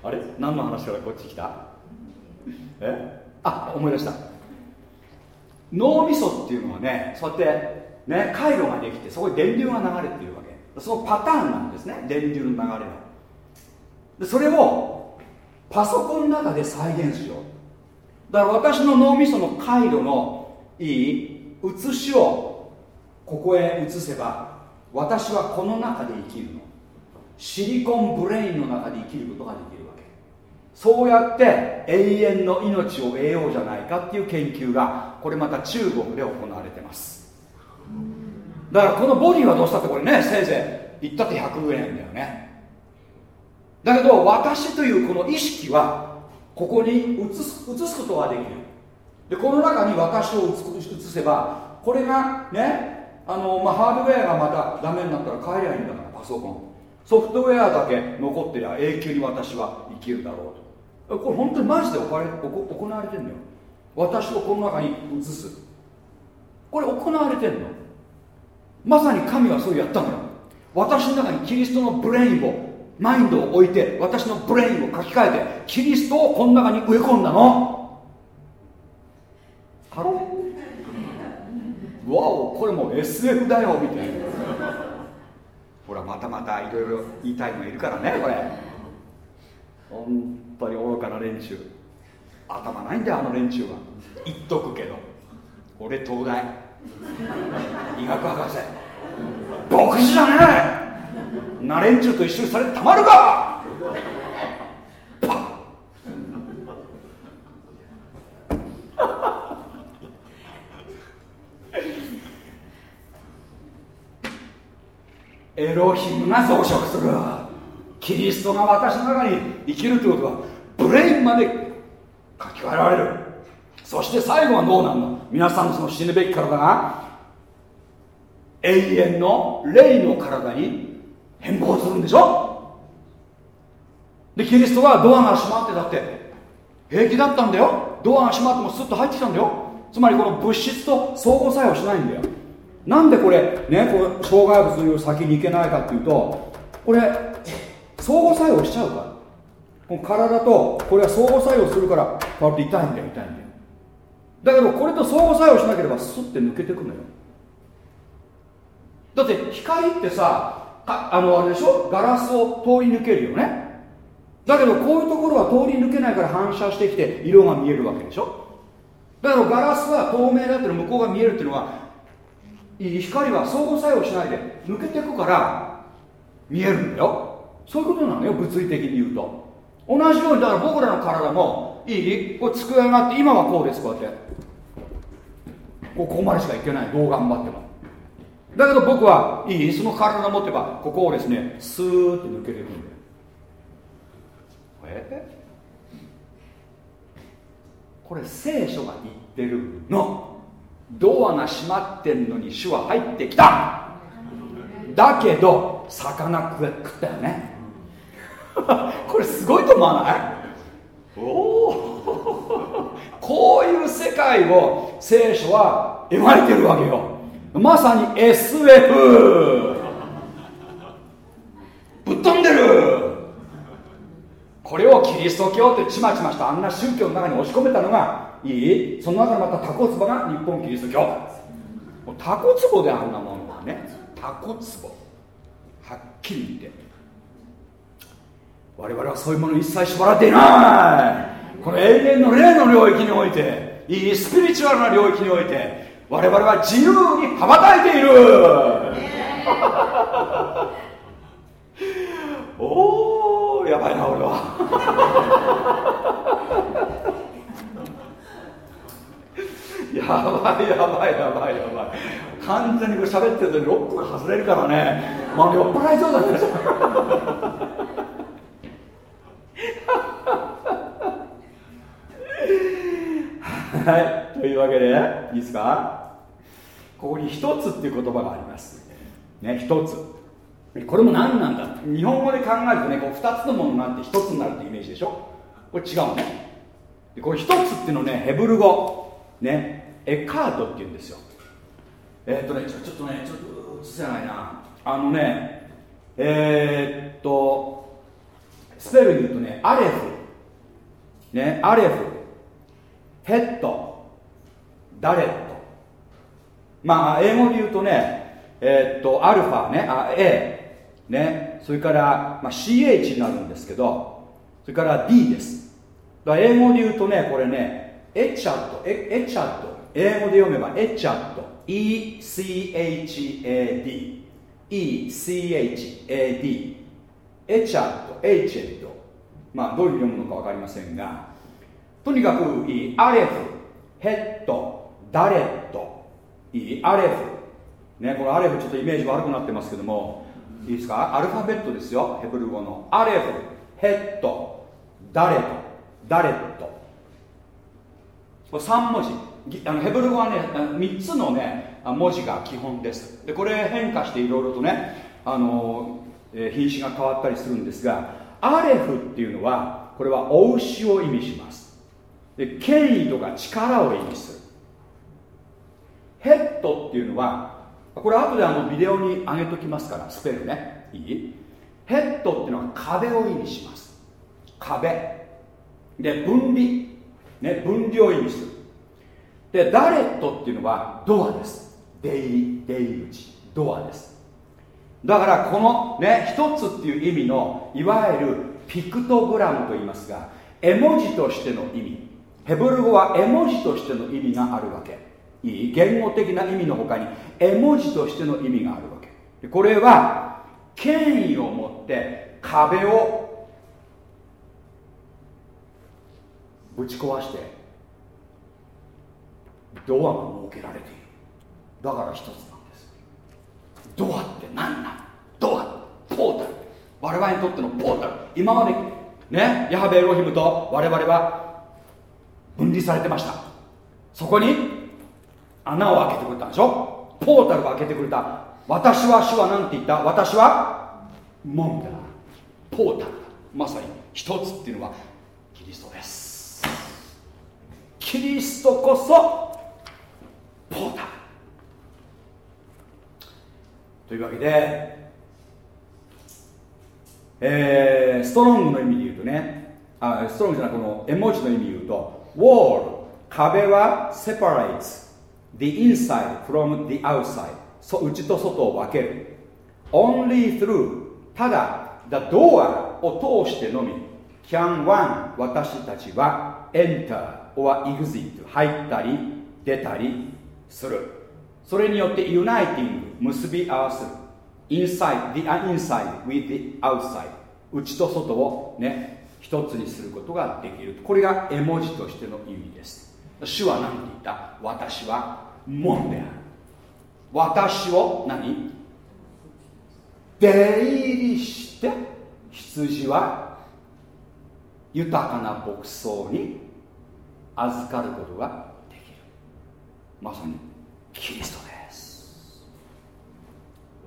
あれ？何の話からこっち来た？え？あ思い出した。脳みそっていうのはねそうやってね回路ができてそこに電流が流れているわけ。そのパターンなんですね。電流の流れが。でそれをパソコンの中で再現しよう。だから私の脳みその回路のいい写しをここへ移せば私はこの中で生きるの。シリコンブレインの中で生きることができるわけ。そうやって永遠の命を得ようじゃないかっていう研究がこれまた中国で行われてます。だからこのボディはどうしたってこれねせいぜい言ったって100円だよね。だけど私というこの意識はここに移す移すことができる。でこの中に私を移せばこれがねあの、まあ、ハードウェアがまたダメになったら変えりゃいいんだからパソコン。ソフトウェアだけ残ってりゃ永久に私は生きるだろうと。これ本当にマジで行われ行われてんのよ。私をこの中に移す。これ行われてんの。まさに神はそうやったのよ。私の中にキリストの brain をマインドを置いて私の brain を書き換えてキリストをこの中に植え込んだの。 Hello。Wow これもう SF だよみたいな。ほらまたまたいろいろ言いたいのいるからねこれ。本当に愚かな連中。頭ないんだよあの連中は。言っとくけど。俺東大。医学博士。牧師じゃねえ。な連中と一緒にされてたまるか。エロヒムが増殖する。キリストが私の中に生きるということはブレインまで書き換えられる。そして最後はどうなんだ。皆さんのその死ぬべき体が永遠の霊の体に変貌するんでしょ。でキリストはドアが閉まってだって平気だったんだよ。ドアが閉まってもスッと入ってきたんだよ。つまりこの物質と相互作用しないんだよ。なんでこれねこの障害物より先に行けないかっていうとこれ相互作用しちゃうから。この体とこれは相互作用するからこうやって痛いんだよ痛いんだよ。だけどこれと相互作用しなければスッて抜けてくのよ。だって光ってさあのあれでしょ？ガラスを通り抜けるよね。だけどこういうところは通り抜けないから反射してきて色が見えるわけでしょ？だからガラスは透明だっての向こうが見えるっていうのは光は相互作用しないで抜けていくから見えるんだよ。そういうことなのよ物理的に言うと。同じようにだから僕らの体もいい？これ机があって今はこうですこうやって。ここまでしかいけない。どう頑張っても。だけど僕はいい？その体を持てばここをですねスーッと抜けていくんだよ。え？これ聖書が言ってるの。ドアが閉まってんのに主は入ってきた。だけど魚食ったよね。これすごいと思わない？おおこういう世界を聖書は描いてるわけよ。まさに SF ぶっ飛んでる。これをキリスト教ってちまちましたあんな宗教の中に押し込めたのがいい？その中のまたタコツボが日本キリスト教。もうタコツボであんなもんだねタコツボ。はっきり言って。我々はそういうものに一切縛られていない。この永遠の霊の領域においていいスピリチュアルな領域において我々は自由に羽ばたいている。おおやばいな俺はやばいやばいやばい。やばい完全にこれ喋ってるとロックが外れるからね。まあ酔っ払いそうだね。はいというわけでいいですか？ここに一つっていう言葉があります。ね一つ。これも何なんだ？日本語で考えるとねこう二つのものになって一つになるってイメージでしょ？これ違うね。でこれ一つっていうのねヘブル語。ねエカートっていうんですよ。えー、っとねちょちょっとねちょっと映せないな。あのねえー、っとスペルで言うとねアレフ。ねアレフ。ヘット。ダレット。まあ英語で言うとねえー、っとアルファ。ねあ A ねそれから、まあ、CH になるんですけどそれから D です。だから英語で言うとねこれねエチャット。エエチャット。英語で読めばエチャット ECHAD ECHAD エチャットエチェットまあどういう読むのか分かりませんがとにかくいいアレフヘッドダレットいいアレフ。ねこれアレフちょっとイメージ悪くなってますけどもいいですか？アルファベットですよヘブル語の。アレフヘッドダレットダレット3文字。あのヘブル語はね3つのね文字が基本です。でこれ変化していろいろとねあの、品種が変わったりするんですがアレフっていうのはこれはお牛を意味します。で権威とか力を意味する。ヘッドっていうのはこれ後であのビデオに上げときますからスペルね。いい？ヘッドっていうのは壁を意味します。壁。で分離。ね分離を意味する。でダレットっていうのはドアです。出入り出入り口。ドアです。だからこのね一つっていう意味のいわゆるピクトグラムと言いますが絵文字としての意味。ヘブル語は絵文字としての意味があるわけ。いい？言語的な意味の他に絵文字としての意味があるわけ。これは権威を持って壁をぶち壊してドアが設けられている。だから一つなんです。ドアって何なの？ドアポータル。我々にとってのポータル。今までねヤハベエロヒムと我々は分離されてました。そこに穴を開けてくれたんでしょ？ポータルを開けてくれた。私は主は何て言った？私は門だ。ポータルまさに一つっていうのはキリストです。キリストこそポータというわけで、えー、ストロングの意味で言うとねあストロングじゃないこの絵文字の意味で言うと wall 壁は separates the inside from the outside そ内と外を分ける。only through ただ the door を通してのみ。can one 私たちは enter or exit 入ったり出たりする。それによって uniting 結び合わせる inside the inside with the outside 内と外をね一つにすることができる。これが絵文字としての意味です。主は何て言った？私は門である。私を何？出入りして羊は豊かな牧草に預かることができる。まさにキリストです。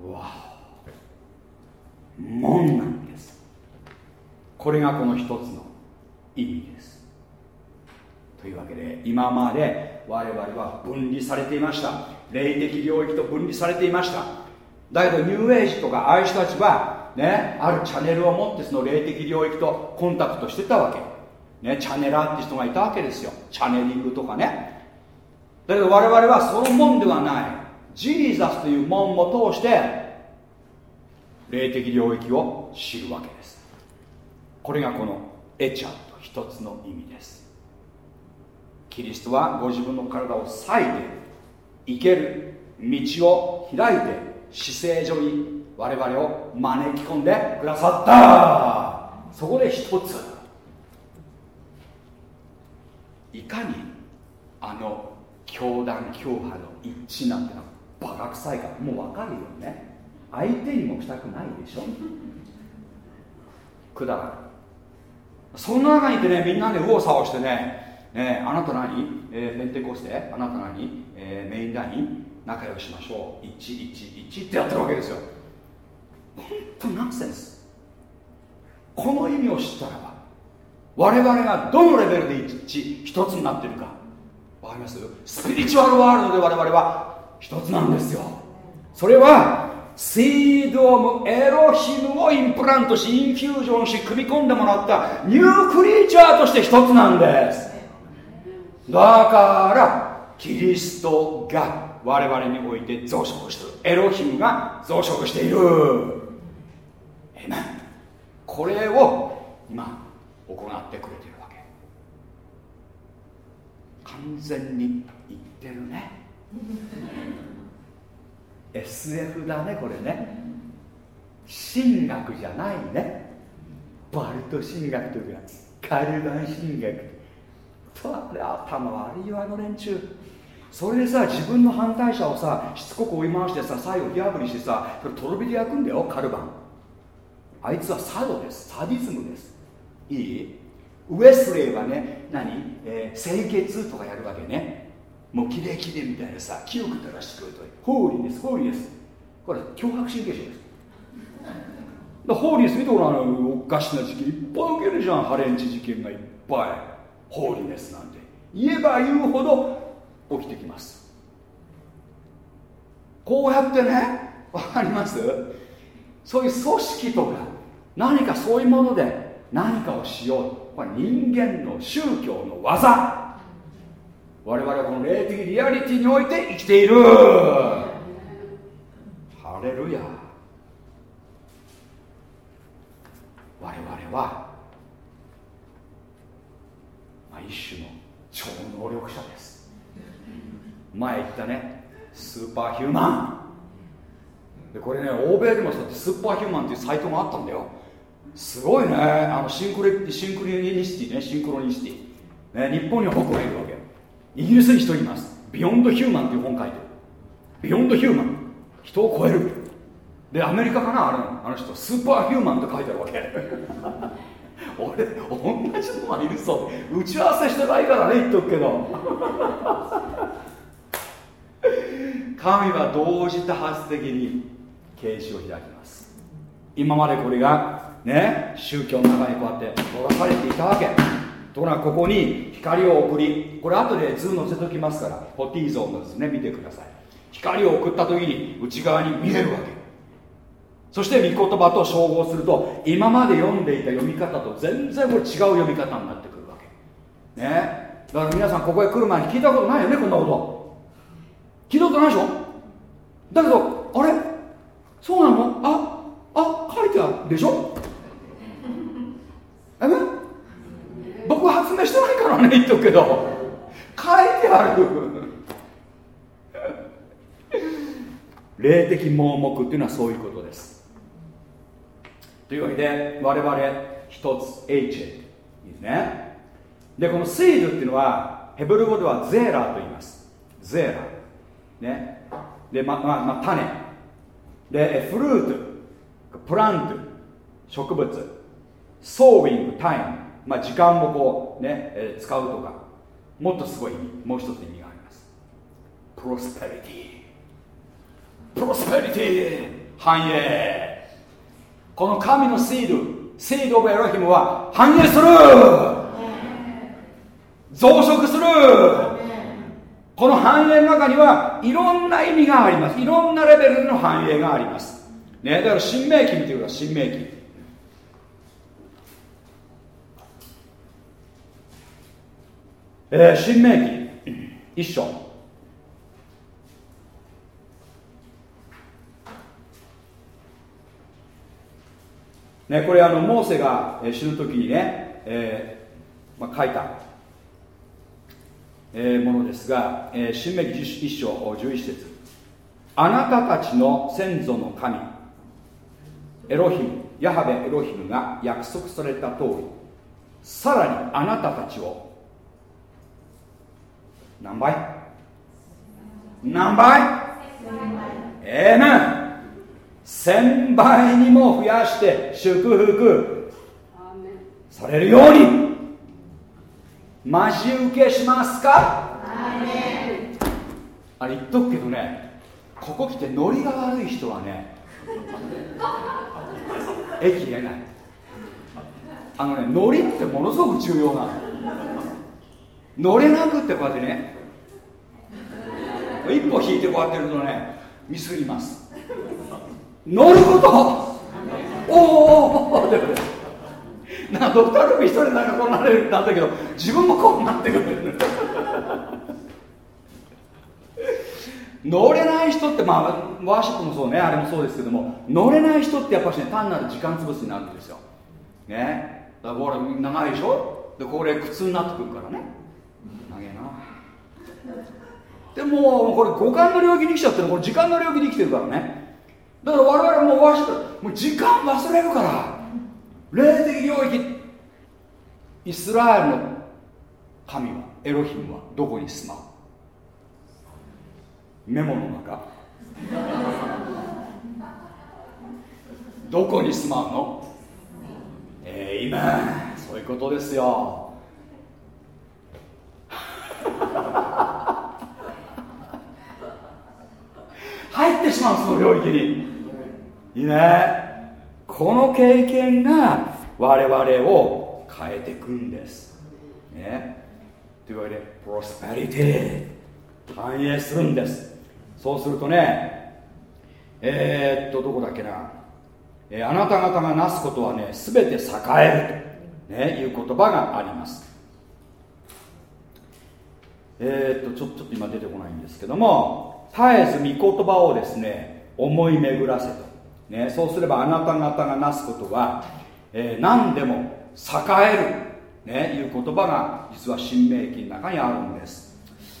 わ門なんです。これがこの一つの意味です。というわけで今まで我々は分離されていました。霊的領域と分離されていました。だけどニューエイジとかああいう人たちはね、あるチャンネルを持ってその霊的領域とコンタクトしてたわけ、ね、チャネラーって人がいたわけですよ。チャネリングとかね。だけど我々はその門ではない。ジーザスという門を通して霊的領域を知るわけです。これがこのエチャと一つの意味です。キリストはご自分の体を裂いて生ける道を開いて死聖所に我々を招き込んでくださった。そこで一つ。いかにあの教団教派の一致なんてのはバカ臭いかもう分かるよね。相手にもしたくないでしょ。くだらないその中にいてねみんなで右往左往してね、え、あなた何、えー、ペンテコステ？あなた何、えー、メインライン？仲良くしましょう。111ってやってるわけですよ。本当ナンセンス。この意味を知ったらば我々がどのレベルで一一つになってるか。わかります？スピリチュアルワールドで我々は一つなんですよ。それはシード・オム・エロヒムをインプラントしインフュージョンし組み込んでもらったニュークリーチャーとして一つなんです。だからキリストが我々において増殖してる。エロヒムが増殖している。えな。これを今行ってくれてるわけ。完全に言ってるね。SF だねこれね。神学じゃないね。バルト神学というかカルバン神学。とあれ頭悪いよあの連中。それでさ自分の反対者をさしつこく追い回してさ最後火あぶりしてさそれとろ火で焼くんだよカルバン。あいつはサドです。サディズムです。いい？ウエスレイはね何、えー、清潔とかやるわけね。もうキレキレみたいなさ清く照らしてくと。ホーリーですホーリーです。これ脅迫神経症です。ホーリーです。見てごらんおかしな事件いっぱい受けるじゃん。ハレンチ事件がいっぱい。ホーリネスなんて。言えば言うほど起きてきます。こうやってねわかります？そういう組織とか何かそういうもので何かをしよう。これ人間の宗教の技。我々はこの霊的リアリティにおいて生きている。ハレルヤ。我々はまあ、一種の超能力者です。前言ったね superhuman。でこれね欧米でもそうやって superhuman っていうサイトがあったんだよ。すごいね。あのシンクレシンクロニシティね。シンクロニシティ、ね、日本には僕がいるわけ。イギリスに人います。 Beyond Human っていう本書いてる。 Beyond Human。人を超える。でアメリカかな？あのあの人。 superhuman って書いてあるわけ。俺同じのがいるぞ。打ち合わせしてないからね言っとくけど。神は同時多発的に啓示を開きます。今までこれがね宗教の中にこうやって取らされていたわけ。ところがここに光を送りこれ後で図載せときますからフォティーゾーンのですね見てください。光を送った時に内側に見えるわけ。そして御言葉と照合すると今まで読んでいた読み方と全然これ違う読み方になってくるわけ。ね。だから皆さんここへ来る前に聞いたことないよねこんなこと。聞いたことないでしょ？だけどあれ？そうなの？あ？あ？書いてあるでしょ？え？僕は発明してないからね言っとくけど。書いてある。霊的盲目っていうのはそういうことです。というわけで我々一つ H いいですね。でこのシードっていうのはヘブル語ではゼーラーと言います。ゼーラー。ね。でままま種。でフルート。プラント植物ソーウィングタイム、まあ、時間もこうね、えー、使うとか。もっとすごい意味もう一つ意味があります。プロスペリティプロスペリティ繁栄。この神のシールシード・オブ・エロヒムは繁栄する。増殖する。この繁栄の中にはいろんな意味があります。いろんなレベルの繁栄があります。ね。だから新明記見てください新明記。えー、新明記。一章。ね、これあのモーセが死ぬ時にね、えーまあ、書いた、えー、ものですが、えー、新明記一章11節。あなたたちの先祖の神。エロヒムヤハベエロヒムが約束された通りさらにあなたたちを何倍？何倍？ええー、ね千倍にも増やして祝福。されるように。待ち受けしますか？あれ言っとくけどねここ来てノリが悪い人はね駅入れない。あのねノリってものすごく重要なの。乗れなくってこうやってね一歩引いてこうやってるとねミスります。乗ること。おおおなんかドクター・ルビー一人なんかこうなれるんだけど自分もこうなってくる乗れない人ってまあワーシップもそうねあれもそうですけども乗れない人ってやっぱしね単なる時間潰しになるんですよ。ね。だからこれ長いでしょ？でこれ苦痛になってくるからね。長えな。でもこれ五感の領域に来ちゃってるこれ時間の領域に生きてるからね。だから我々もワーシップもう時間忘れるから。霊的領域イスラエルの神はエロヒムはどこに住まう？メモの中。どこに住まうの？えー、今。そういうことですよ。入ってしまうその領域に。いいね。この経験が我々を変えていくんです。ね。というわけでプロスペリティ反映するんです。そうするとねえー、っとどこだっけな、えー、あなた方がなすことはね全て栄えると、ね、いう言葉があります。えー、っとちょちょっと今出てこないんですけども絶えず御言葉をですね思い巡らせと、ね、そうすればあなた方がなすことは、えー、何でも栄える、ね、いう言葉が実は新明記の中にあるんです、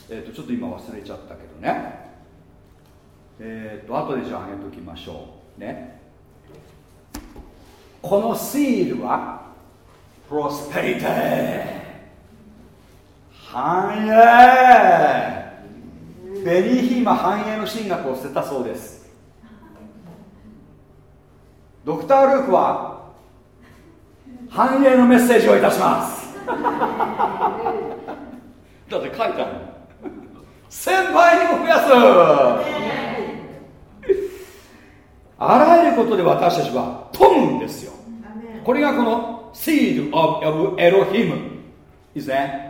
えー、とちょっと今忘れちゃったけどね。えっ、ー、と後でじゃあ上げときましょうね。このシールはプロスペリティ繁栄ベリーヒーマ繁栄の神学を捨てたそうです。ドクター・ルークは繁栄のメッセージをいたします。だって書いてある1000倍にも増やすあらゆることで私たちは富むんですよ。これがこの Seed of Elohim. いいですね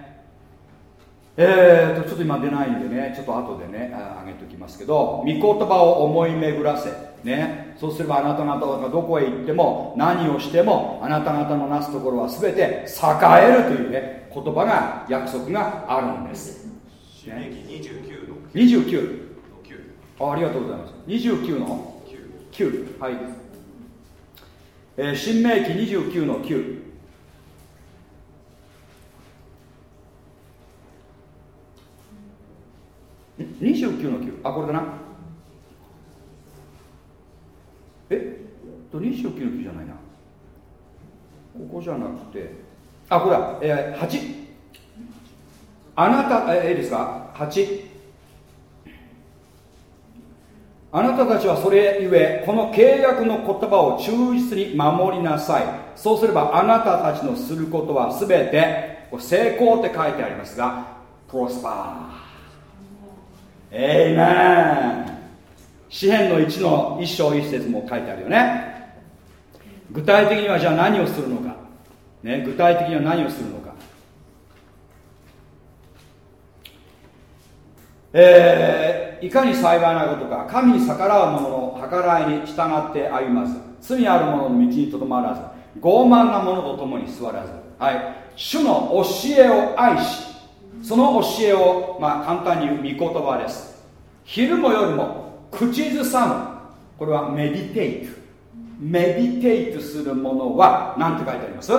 えーとちょっと今出ないんでねちょっと後でねあげておきますけど御言葉を思い巡らせね。そうすればあなた方がどこへ行っても何をしてもあなた方のなすところは全て栄えるというね言葉が約束があるんです、ね、29の29あありがとうございます。29の9はい、えー、新明記29の929の9あこれだな。え？っと29の9じゃないな。ここじゃなくて。あこれだ、えー、8あなたえー、いいですか？8あなたたちはそれゆえこの契約の言葉を忠実に守りなさい。そうすればあなたたちのすることは全て成功って書いてありますがプロスパー。エイメン詩篇の1の一章一節も書いてあるよね。具体的にはじゃあ何をするのか、ね、具体的には何をするのか。えーいかに幸いなことか神に逆らう者の計らいに従って歩まず罪ある者の道にとどまらず傲慢な者と共に座らず。はい。主の教えを愛しその教えを、まあ、簡単に言う御言葉です。昼も夜も口ずさむ。これはメディテイトメディテイトするものは何て書いてあります？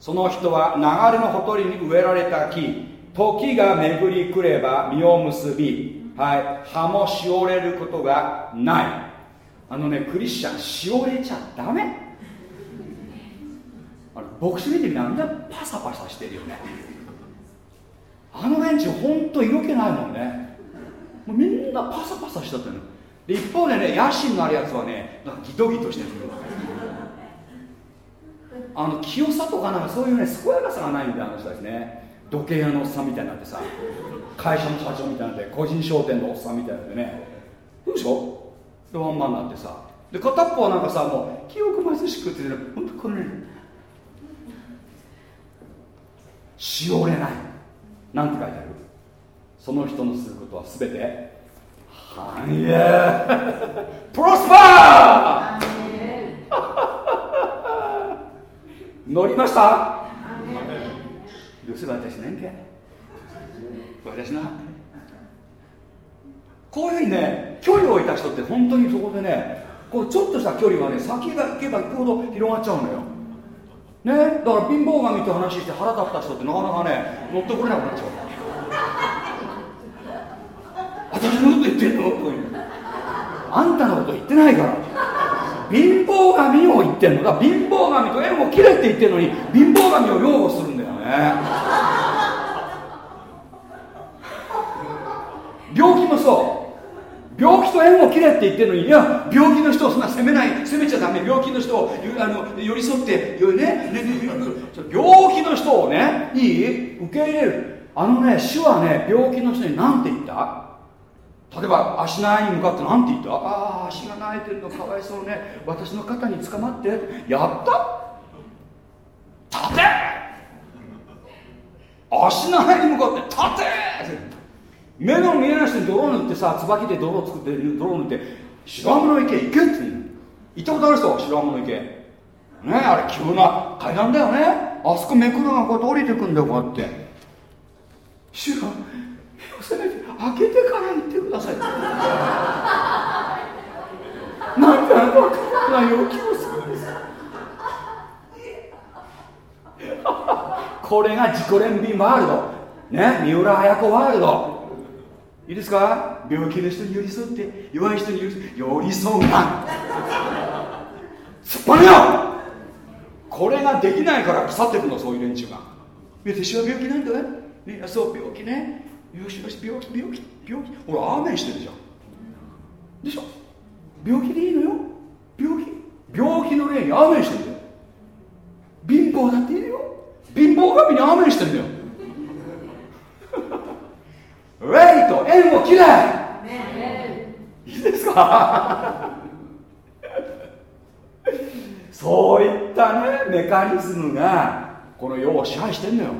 その人は流れのほとりに植えられた木時が巡り来れば実を結び、はい、葉もしおれることがない。あのねクリスチャンしおれちゃダメ。あの牧師見てみんなパサパサしてるよね。あの連中ほんと色気ないもんね。もうみんなパサパサしちゃってるの。で一方でね野心のあるやつはねなんかギトギトしてるあの清さとかなんかそういうね健やかさがないんだよあの人たちね。時計屋のおっさんみたいになってさ。会社の社長みたいになって個人商店のおっさんみたいになってね。どうでしょでワンマンになってさ。で片っぽはなんかさもう記憶貧しくってねほんとこれねしおれない。なんて書いてある？その人のすることは全て繁栄プロスパー！乗りました？どうせ私ねんけ私な。こういうふうにね距離を置いた人って本当にそこでねこうちょっとした距離はね先が行けば行くほど広がっちゃうのよ。ねだから貧乏神と話して腹立った人ってなかなかね乗ってこれなくなっちゃう。私のこと言ってんの？とか言う。あんたのこと言ってないから。貧乏神を言ってんの。だ貧乏神と縁を切れって言ってるのに貧乏神を擁護するんだよね。病気もそう。病気と縁を切れって言ってるのにいや病気の人をそんな責めない責めちゃダメ。病気の人をあの寄り添ってねねね病気の人をねいい受け入れるあのね主はね病気の人に何て言った例えば足のに向かって何て言ったああ足が泣いてるのかわいそうね私の肩につかまってやった立て足のに向かって立て目の見えない人に泥塗ってさ椿で泥を作って泥塗って白浜の池行けって言う。行ったことある人白浜の池。ねあれ急な階段だよね。あそこめくるがこうやって降りてくんだよこうやって。主がせめて開けてから行ってください。なんてあの分からない要求をするんです。これが自己憐憫ワールド。ね三浦綾子ワールド。いいですか？病気の人に寄り添って弱い人に寄り添寄り添うな。突っ張るよ！これができないから腐ってくのそういう連中が。私は病気なんだ？ねねそう病気ね。よしよし病気病気病気。ほらアーメンしてるじゃん。でしょ？病気でいいのよ。病気。病気の例にアーメンしてるんだよ。貧乏だっていいよ。貧乏神にアーメンしてるんだよ。ウェイと縁を切れ。いいですか？そういったねメカニズムがこの世を支配してんのよ。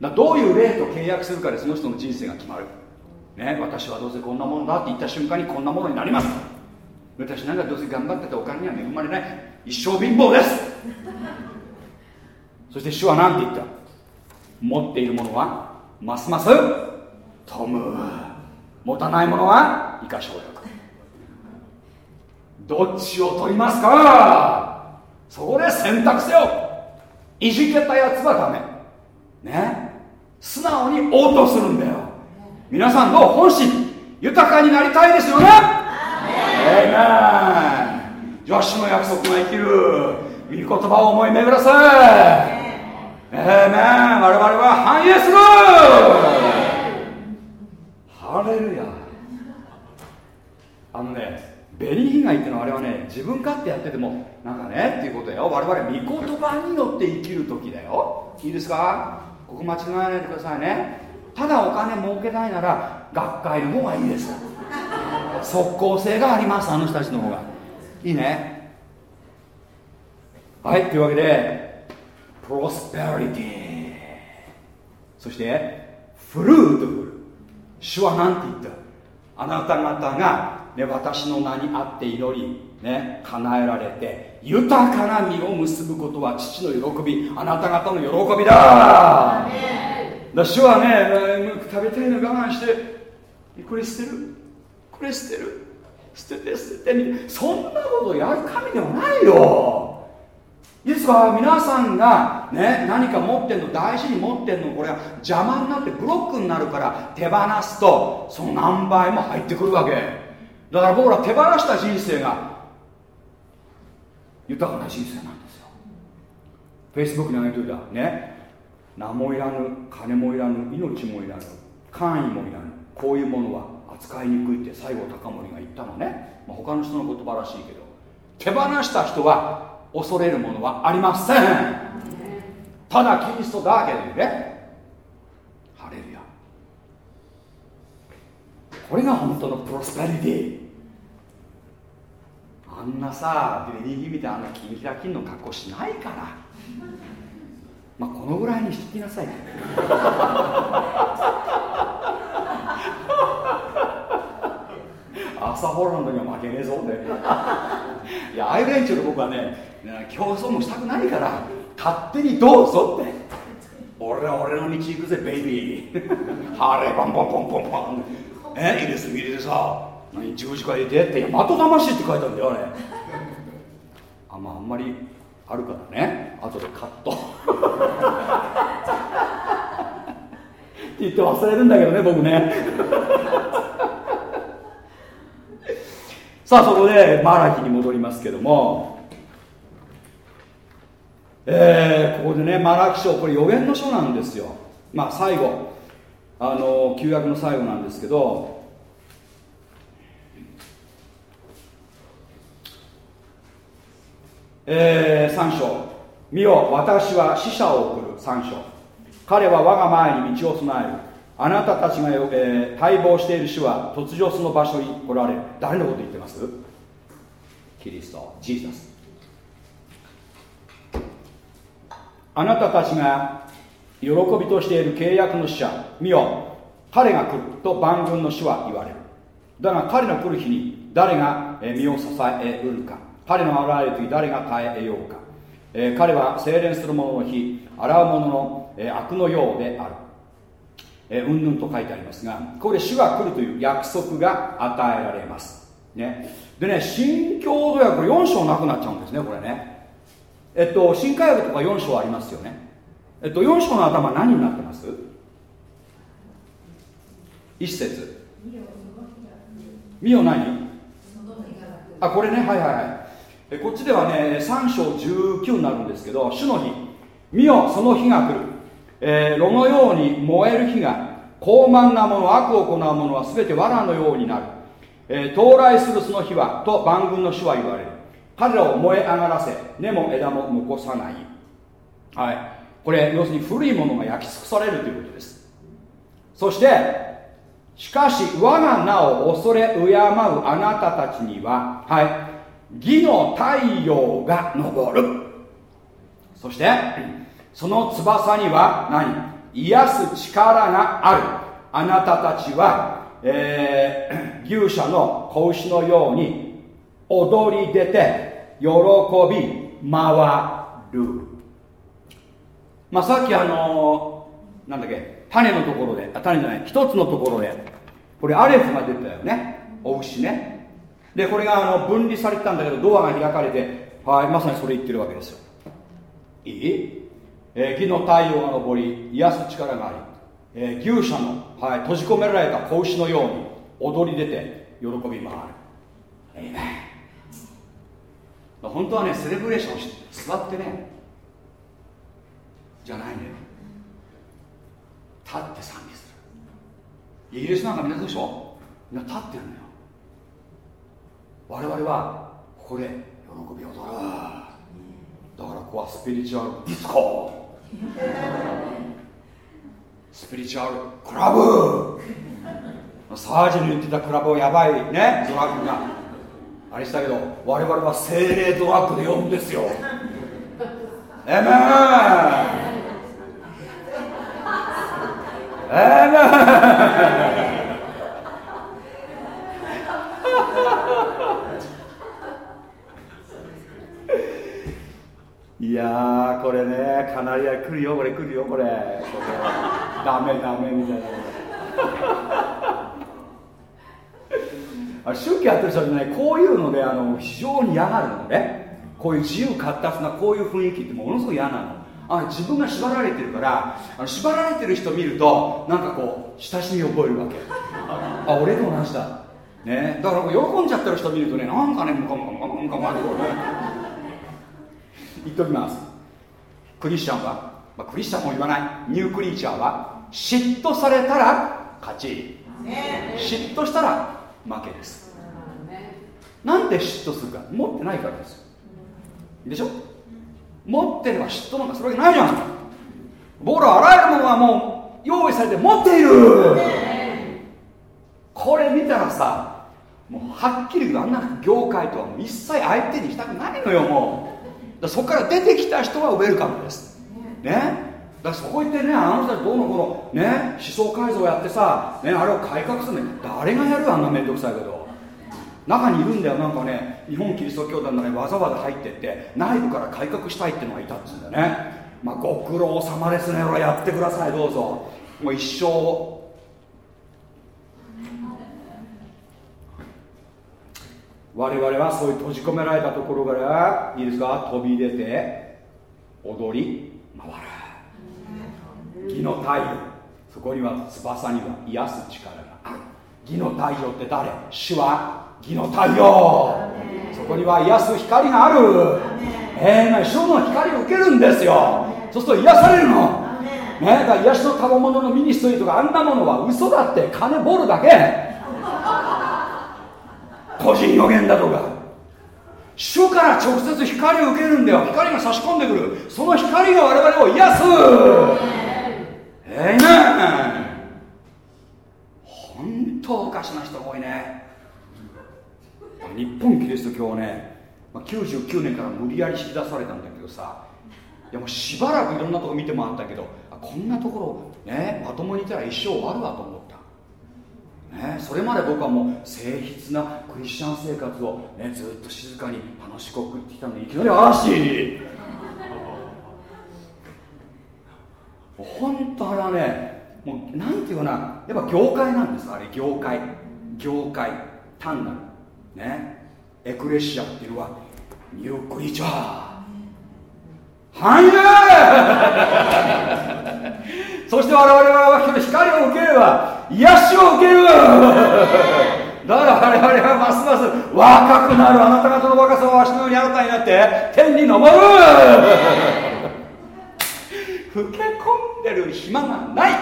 だどういう霊と契約するかでその人の人生が決まる、ね、私はどうせこんなものだって言った瞬間にこんなものになります。私なんかどうせ頑張っててお金には恵まれない。一生貧乏です。そして主は何て言った？持っているものはますます富む持たないものは以下省略どっちを取りますか？そこで選択せよ。いじけたやつはダメ。ね？素直に応答するんだよ。皆さんどう本心豊かになりたいですよね？ええ女子の約束が生きる。御言葉を思い巡らせ。ええ我々は繁栄する。ハレルヤ。あのねベリー被害っていうのはあれはね自分勝手やっててもなんかねっていうことだよ。我々御言葉によって生きる時だよ。いいですか？ここ間違えないでくださいね。ただお金儲けたいなら学会の方がいいです。即効性がありますあの人たちの方が。いいね。はいというわけでプロスペリティそしてフルートフル主は何て言った？あなた方が、ね、私の名にあって祈り、ね、叶えられて豊かな実を結ぶことは父の喜びあなた方の喜びだ。だ主はね食べたいの我慢してこれ捨てる？これ捨てる？捨てて捨ててそんなことやる神ではないよイエスは皆さんが、ね、何か持ってんの大事に持ってんのこれは邪魔になってブロックになるから手放すとその何倍も入ってくるわけ。だから僕ら手放した人生が豊かな人生なんですよ。フェイスブックに上げといた。ね。名もいらぬ金もいらぬ命もいらぬ官位もいらぬ。こういうものは扱いにくいって西郷隆盛が言ったのね、まあ、他の人の言葉らしいけど。手放した人は恐れるものはありません。ただキリストだけでね。ハレルヤ。これが本当のプロスペリティ。あんなさデレディーみたいなあんな金開きの格好しないから。まあこのぐらいにしときなさい。朝ホランドには負けねえぞっていやああいう連中と僕はね競争もしたくないから勝手にどうぞって。俺は俺の道行くぜベイビー。ハーレーバンバンバンバンバン。え入れすぎでさ何十字架入れてって「まと魂」って書いてあるんだよあれ。あまああんまりあるからね。後でカット。って言って忘れるんだけどね僕ね。さあそこでマラキに戻りますけども。えー、ここでねマラキ書これ予言の書なんですよ。まあ最後。あの旧約の最後なんですけど。えー、3章。見よ私は死者を送る。3章。彼は我が前に道を備える。あなたたちが、えー、待望している主は突如その場所に来られる。誰のこと言ってます？キリスト。ジーザス。あなたたちが喜びとしている契約の使者見よ彼が来ると万軍の主は言われる。だが彼の来る日に誰が身を支えうるか。彼の現れる時誰が耐えようか、え、彼は精錬する者の日洗う者の、え、悪のようである。え、うんぬんと書いてありますがこれ主が来るという約束が与えられます、ね、でね新共同訳これ4章なくなっちゃうんですねこれね。えっと新海訳とか4章ありますよね。えっと4章の頭何になってます？一節。見よ何？あこれね。はいはいはい。えこっちではね3章19になるんですけど主の日。見よその日が来る。えー、炉のように燃える火が高慢なもの悪を行う者は全て藁のようになる、えー、到来するその日はと万軍の主は言われる彼らを燃え上がらせ根も枝も残さない。はい。これ要するに古いものが焼き尽くされるということです。そしてしかし我が名を恐れ敬うあなたたちにははい。義の太陽が昇る。そしてその翼には何？癒す力がある。あなたたちは、えー、牛舎の子牛のように踊り出て喜び回る。まあさっきあのー、なんだっけ種のところであ種じゃない一つのところでこれアレフが出たよね。お牛ね。でこれがあの分離されてたんだけどドアが開かれてはいまさにそれ言ってるわけですよ。いい？えー、義の太陽が昇り癒す力があり、えー、牛舎の、はい、閉じ込められた子牛のように踊り出て喜び回る。えいね本当はねセレブレーションして座ってねじゃないね。立って賛美する。イギリスなんか皆さんでしょ？みんな立ってるのよ。我々はここで喜び踊るだからここはスピリチュアルディスコスピリチュアルクラブ。サージに言ってたクラブはやばいねドラッグがあれしたけど我々は精霊ドラッグで呼ぶんですよ、いやこれねカナリア来るよこれ来るよこれこれ。ダメダメみたいな。あ宗教やってる人はねこういうのであの非常に嫌がるのね。こういう自由活発なこういう雰囲気ってものすごく嫌なの。あ自分が縛られてるからあの縛られてる人見るとなんかこう親しみを覚えるわけ。あ俺と同じだ。ね。だから喜んじゃってる人見るとねなんかねムカムカムカムカムカってこうね言っときますクリスチャンは、まあ、クリスチャンも言わないニュークリーチャーは嫉妬されたら勝ち嫉妬したら負けです。なんで嫉妬するか。持ってないからですでしょ？持ってれば嫉妬なんかするわけないじゃん。僕らあらゆるものはもう用意されて持っている。これ見たらさもうはっきり言うとあんな業界とは一切相手にしたくないのよもう。だそこから出てきた人はウェルカムです。ね？だそこ行ってねあの人たちどうのこのね思想改造やってさ、ね、あれを改革するのに誰がやるあんな面倒くさいけど。中にいるんだよなんかね日本キリスト教団の中にわざわざ入ってって内部から改革したいっていうのがいたっつうんだよね。まあご苦労様ですねほらやってくださいどうぞ。もう一生。我々はそういう閉じ込められたところからいいですか？飛び出て踊り回る。義の太陽そこには翼には癒す力がある。義の太陽って誰？主は義の太陽。そこには癒す光がある。えー、主の光を受けるんですよ。そうすると癒されるの。ね、だから癒しの賜物のミニストリーとかあんなものは嘘だって金ボールだけ。個人予言だとか。主から直接光を受けるんだよ。光が差し込んでくる。その光が我々を癒すえ。いね本当おかしな人多いね。日本キリスト教はねま99年から無理やり引き出されたんだけどさいやもうしばらくいろんなとこ見て回ったけどこんなところねまともにいたら一生終わるわと思った。ね、それまで僕はもう誠実なクリスチャン生活を、ね、ずっと静かに楽しく送ってきたのにいきなり嵐本当あれはねもうなんていうかなやっぱ業界なんですあれ業界。業界。単なる。ね。エクレシアっていうのはニュークリーチャー繁栄そして我々は光を受ければ癒しを受ける。だから我々はますます若くなる。あなた方の若さはわしのように新たになって天に昇る。老け込んでる暇がない。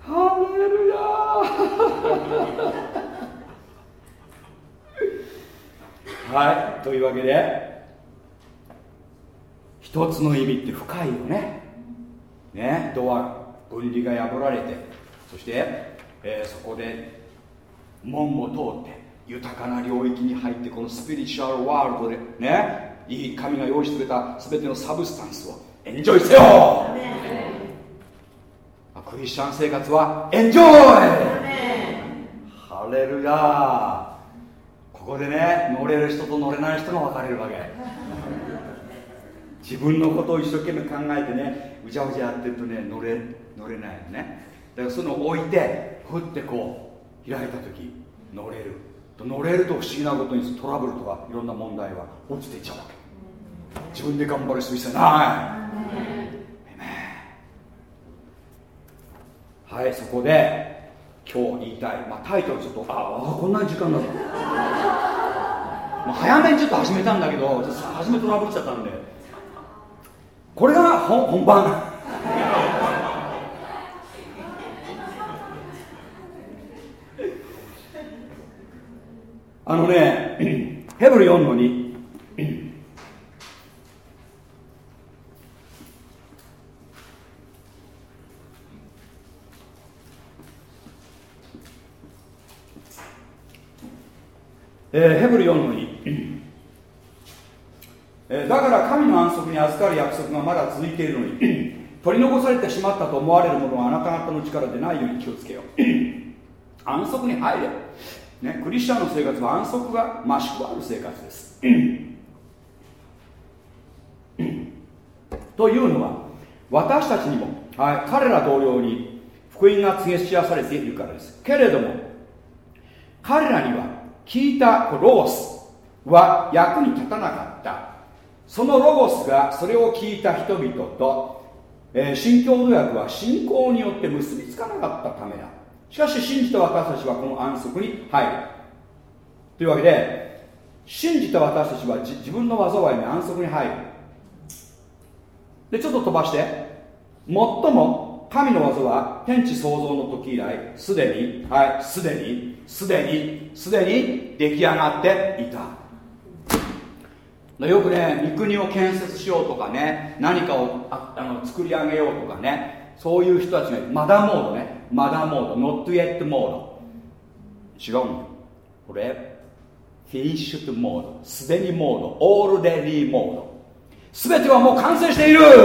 ハレルヤはいというわけで一つの意味って深いよね。ねドア分離が破られてそして、えーそこで門を通って豊かな領域に入ってこの spiritual world でねいい神が用意してくれた全ての substance をエンジョイせよクリスチャン生活はエンジョイハレルヤここでね乗れる人と乗れない人が分かれるわけ。自分のことを一生懸命考えてねうじゃうじゃやってるとね乗れ乗れないのね。だからそういうのを置いてふってこう開いた時乗れる乗れると不思議なことにトラブルとかいろんな問題は落ちていっちゃうわけ。自分で頑張る必要一切ない。はいそこで今日言いたい、まあ、タイトルちょっとああこんな時間だったもう早めにちょっと始めたんだけど初めトラブっちゃったんで。これが本番。あのねヘブル4の2えーヘブル4の2、えーだから神の安息に預かる約束がまだ続いているのに取り残されてしまったと思われるものはあなた方の力でないように気をつけよう。安息に入れ。ね、クリスチャンの生活は安息が増しくある生活です。というのは私たちにも、はい、彼ら同様に福音が告げ知らされているからです。けれども彼らには聞いたロゴスは役に立たなかった。そのロゴスがそれを聞いた人々と、えー、新共同訳は信仰によって結びつかなかったためだしかし信じた私たちはこの安息に入る。というわけで信じた私たちは自分の災いに安息に入る。でちょっと飛ばして最も神の技は天地創造の時以来すでにはいすでにすでにすでに出来上がっていた。よくね三国を建設しようとかね何かをああの作り上げようとかねそういう人たちがマダモードね。マダモード。ノットイエットモード。違うんだこれフィニッシュトモード。すでにモード。オールレディーモード。全てはもう完成している。だか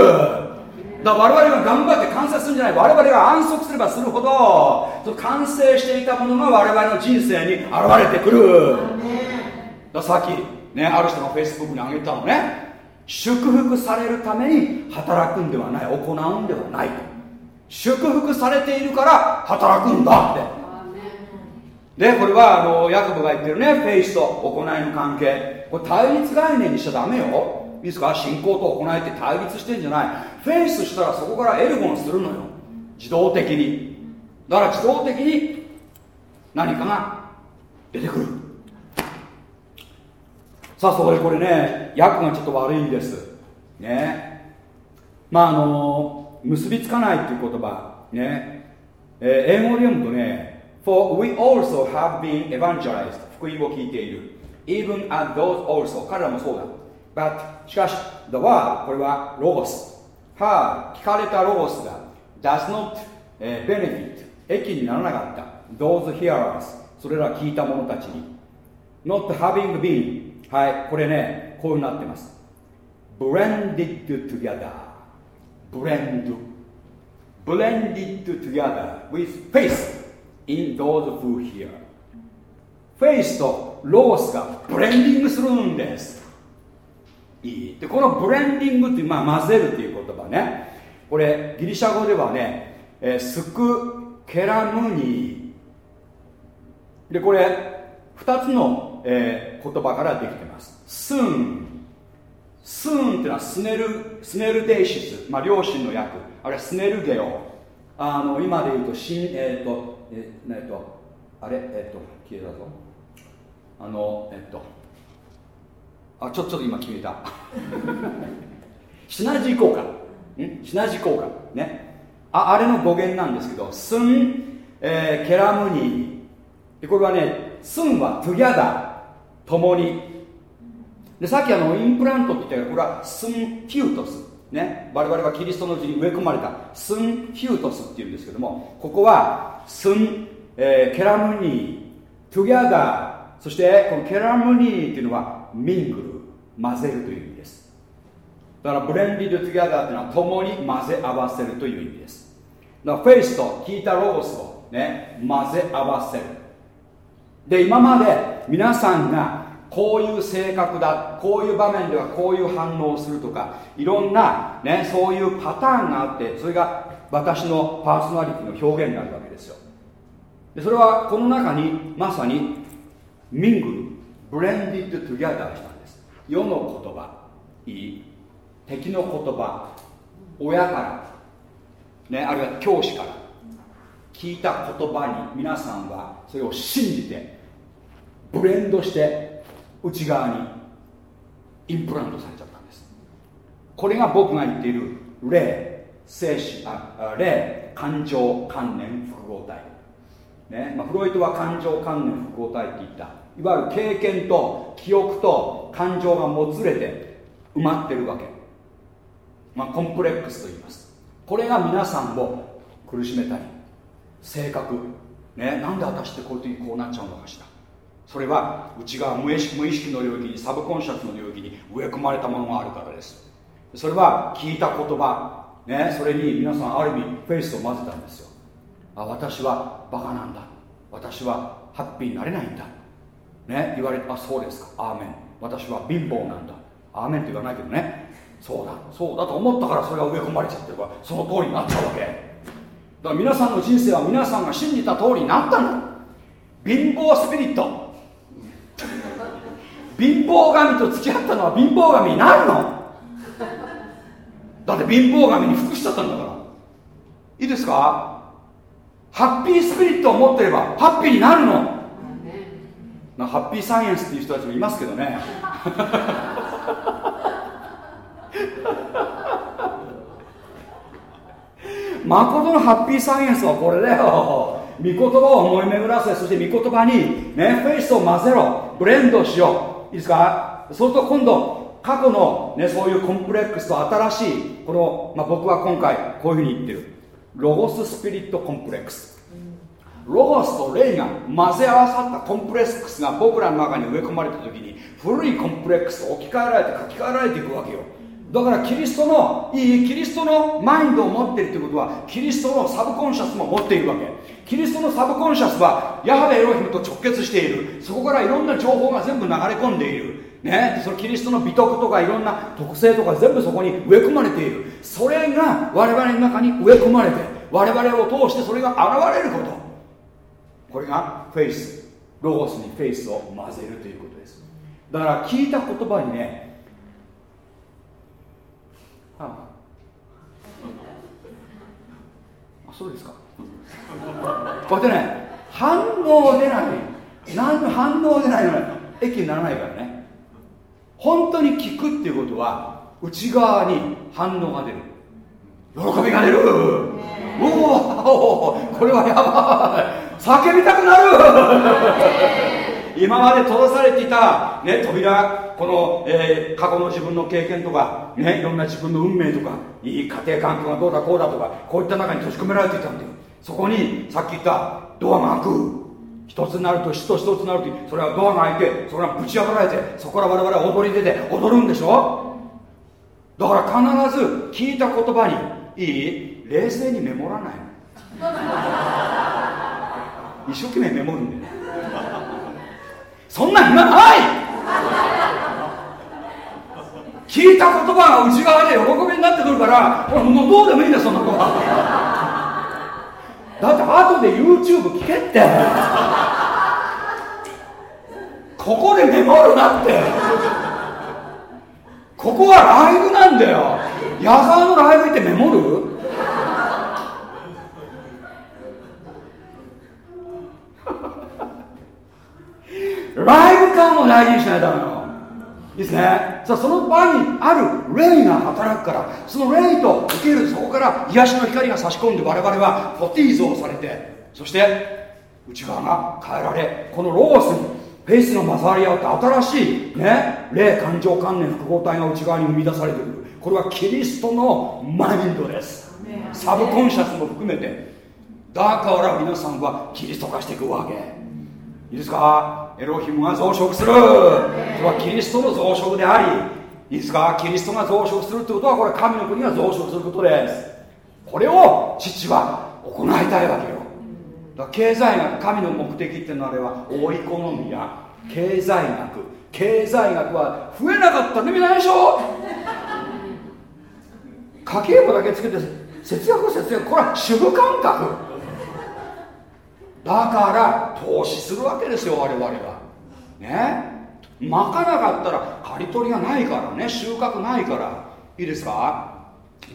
ら我々が頑張って完成するんじゃない。我々が安息すればするほど完成していたものが我々の人生に現れてくる。ださっきねある人がフェイスブックに上げたのね。祝福されるために働くんではない。行うんではない祝福されているから働くんだって。でこれはあのヤコブが言ってるねフェイスと行いの関係。これ対立概念にしちゃダメよ。いいですか信仰と行いって対立してんじゃない。フェイスしたらそこからエルゴンするのよ。自動的に。だから自動的に何かが出てくる。さあそこでこれね訳がちょっと悪いんです。ね。まああの結びつかないっていう言葉ね、えー、英語で読むとね For we also have been evangelized 福音を聞いている even as those also 彼らもそうだ But しかし the word これはロゴス heard 聞かれたロゴスが does not、えー、benefit 益にならなかった those hearers それら聞いた者たちに not having been はいこれねこうなってます blended together blend. Blended together with faith in those who hear フェイスとロースがブレンディングするんです。いい。でこのブレンディングっていう、まあ、混ぜるっていう言葉ね。これギリシャ語ではね、えー、スクケラムニーでこれ2つの、えー、言葉からできてます。スンスーンっていうのはスネルスネルデイシス、まあ、両親の役。あれはスネルゲオ。あの今で言うとしんえっ、ー、とえっ、ー、とあれえっ、ー、と消えたぞ。あのえっとあちょちょっと今決めた。シナジー効果。ん？シナジー効果。ね。ああれの語源なんですけどスン、えー、ケラムニ。ーでこれはねスンは together。共に。でさっきあのインプラントって言ったけどこれはスンフュートス。ね。我々はキリストのうちに植え込まれたスンフュートスっていうんですけどもここはスン、えー、ケラムニー together そしてこのケラムニーっていうのは mingle 混ぜるという意味です。だから blended together っていうのは共に混ぜ合わせるという意味です。だからフェイスと聞いたロゴスをね混ぜ合わせる。で今まで皆さんがこういう性格だこういう場面ではこういう反応をするとかいろんな、ね、そういうパターンがあってそれが私のパーソナリティの表現になるわけですよ。でそれはこの中にまさにミングルブレンディッドトゥギャダーしたんです。世の言葉いい敵の言葉親からねあるいは教師から聞いた言葉に皆さんはそれを信じてブレンドして内側にインプラントされちゃったんです。これが僕が言っている霊精神あ霊感情観念複合体。ね。まあ、フロイトは感情観念複合体って言った。いわゆる経験と記憶と感情がもつれて埋まってるわけ、まあ、コンプレックスと言います。これが皆さんを苦しめたり性格。ね。なんで私ってこういう時こうなっちゃうのかしら。それは内側無意識無意識の領域にサブコンシャスの領域に植え込まれたものがあるからです。それは聞いた言葉ねそれに皆さんある意味フェイスを混ぜたんですよ。あ私はバカなんだ。私はハッピーになれないんだ。ね言われてあそうですか。アーメン。私は貧乏なんだ。アーメンって言わないけどね。そうだ。そうだと思ったからそれが植え込まれちゃってるからその通りになっちゃうわけ。だから皆さんの人生は皆さんが信じた通りになったんだ。貧乏スピリット。貧乏神と付き合ったのは貧乏神になるの？だって貧乏神に服しちゃったんだから。いいですか？ハッピースピリットを持ってればハッピーになるの。なハッピーサイエンスっていう人たちもいますけどね。誠のハッピーサイエンスはこれだよ。御言葉を思い巡らせそして御言葉にねフェイスを混ぜろ。ブレンドしよういいですかそうすると今度過去の、ね、そういうコンプレックスと新しいこの、まあ、僕は今回こういうふうに言ってる。 logos spirit complex。ロゴスと霊が混ぜ合わさったコンプレックスが僕らの中に植え込まれた時に古いコンプレックスと置き換えられて書き換えられていくわけよ。だからキリストのいいキリストのマインドを持っているということはキリストの subconscious も持っているわけ。キリストの subconscious はヤハウェエロヒムと直結している。そこからいろんな情報が全部流れ込んでいる。ね、そのキリストの美徳とかいろんな特性とか全部そこに植え込まれている。それが我々の中に植え込まれて我々を通してそれが現れること。これがフェイスロゴスにフェイスを混ぜるということです。だから聞いた言葉にねああそうですか。こうやってね反応出ない。何の反応出ないのね駅にならないからね。本当に聞くっていうことは内側に反応が出る。喜びが出る。おおこれはやばい。叫びたくなる今まで閉ざされていた、ね、扉この、えー、過去の自分の経験とか、ね、いろんな自分の運命とかいい家庭環境がどうだこうだとかこういった中に閉じ込められていたんだよ。そこにさっき言ったドアが開く。一つになると死と一つになるとそれはドアが開いてそれがぶち破られてそこから我々は踊り出て踊るんでしょ？だから必ず聞いた言葉にいい？冷静にメモらない一生懸命メモるんだそんな暇ない！聞いた言葉が内側で喜びになってくるからもうどうでもいいんだよそんなことだって後で YouTube 聞けって。ここでメモるなって。ここはライブなんだよ。矢沢のライブ行ってメモる？ライブ感を大事にしないとダメなの。いいですねさあその場にある霊が働くからその霊と受けるそこから癒しの光が差し込んで我々はフォティーゾをされてそして内側が変えられこのロゴスにフェイスの混ざり合うって新しいね霊感情観念複合体が内側に生み出されてくる。これはキリストのマインドです。サブコンシャスも含めてだから皆さんはキリスト化していくわけいいですか？エロヒムが増殖する。それはキリストの増殖でありいいですかキリストが増殖するってことはこれ神の国が増殖することです。これを父は行いたいわけよ。だから経済学神の目的っていうのはあれは大イコノミア経済学。経済学は増えなかったら意味ないでしょ？家計簿だけつけて節約節約。これは主婦感覚だから投資するわけですよ我々は。ね？まかなかったら刈り取りがないからね収穫ないから。いいですか？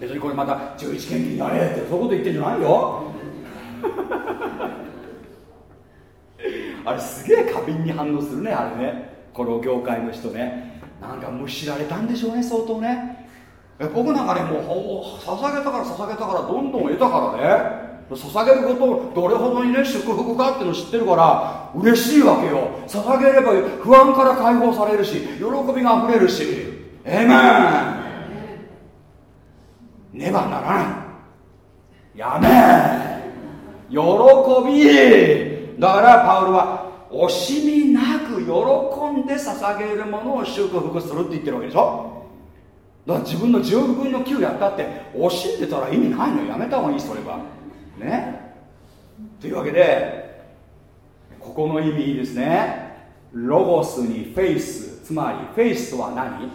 別にこれまた11献金やれってそういうこと言ってんじゃないよ。あれすげえ過敏に反応するねあれね。この業界の人ね。なんかむしられたんでしょうね相当ね。僕なんかねもう捧げたから捧げたからどんどん得たからね。捧げることどれほどにね祝福かっていうのを知ってるから嬉しいわけよ。捧げれば不安から解放されるし喜びがあふれるし。えめんねばならない。やめ喜び。だからパウロは惜しみなく喜んで捧げるものを祝福するって言ってるわけでしょ。だから自分の10分の9やったって惜しんでたら意味ないのやめた方がいいそれは。ね。というわけでここの意味ですね。ロゴスにフェイスつまりフェイスとは何？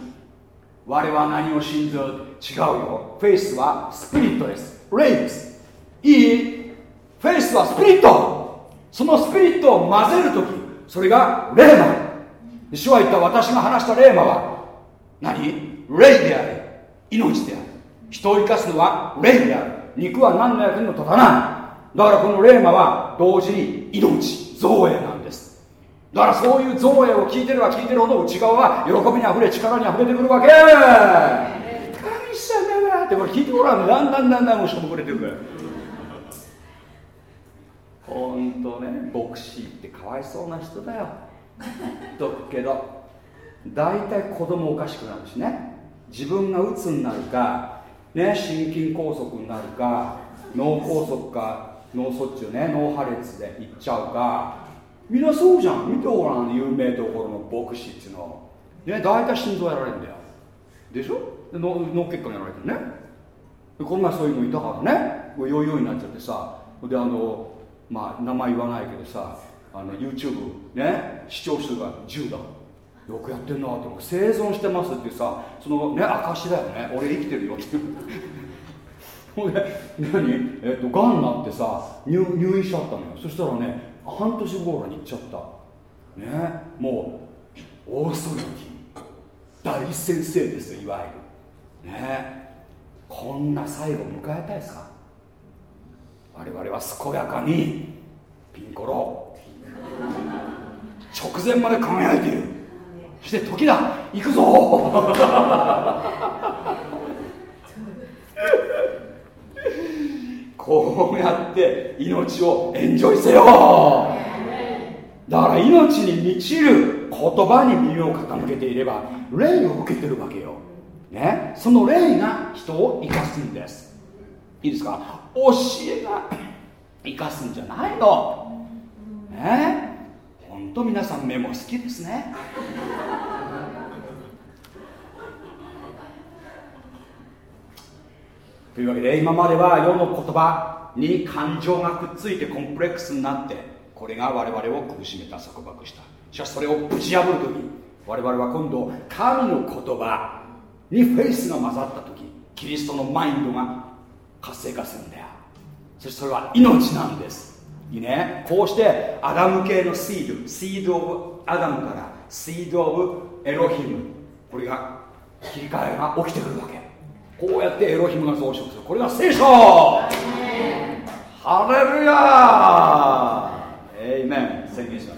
我は何を信ずる違うよ。フェイスはスピリットです。霊ですいい？フェイスはスピリット。そのスピリットを混ぜるときそれがレーマ主は言った私が話したレーマは何？霊である。命である。人を生かすのは霊である。肉は何の役にも立たない。だからこの霊魔は同時に命造営なんです。だからそういう造営を聞いてれば聞いてるほど内側は喜びにあふれ力にあふれてくるわけ。神様がってこれ聞いてごらんだんだんだんだんもうしょぼくれてくるほんとね牧師ってかわいそうな人だよとけど大体子供おかしくなるしね自分が鬱になるか、ね、心筋梗塞になるか脳梗塞か脳卒中ね脳破裂でいっちゃうか。みんなそうじゃん。見てごらん。有名どころの牧師っていうのね大体心臓やられるんだよ。でしょ？で脳脳血管やられてるね。でこの前そういうのいたからね。ヨーヨーになっちゃってさ。であのまあ名前言わないけどさあの YouTube ね視聴数が10だよくやってんなって生存してますってさそのね証だよね。俺生きてるよって。ほんで何？えっ、とがんなってさ入院しちゃったのよ。そしたらね半年後らに行っちゃった。ね？もう大騒ぎ。大先生ですよいわゆる。ね？こんな最後迎えたいですか我々は健やかにピンコロ。直前まで輝いている。して時だ。行くぞ。こうやって命をエンジョイせよ。だから命に満ちる言葉に耳を傾けていれば霊を受けてるわけよ、ね、その霊が人を生かすんです。いいですか？教えが生かすんじゃないの。ね？本当皆さんメモ好きですね。というわけで今までは世の言葉に感情がくっついてコンプレックスになってこれが我々を苦しめた束縛した。しかしそれをぶち破る時我々は今度神の言葉にフェイスが混ざった時キリストのマインドが活性化するんだよ。そしてそれは命なんです。いいねこうしてアダム系の seed seed of Adam から seed of Elohim これが切り替えが起きてくるわけ。こうやってエロヒムが増殖する。これが聖書。ハレルヤエイメン宣言しまし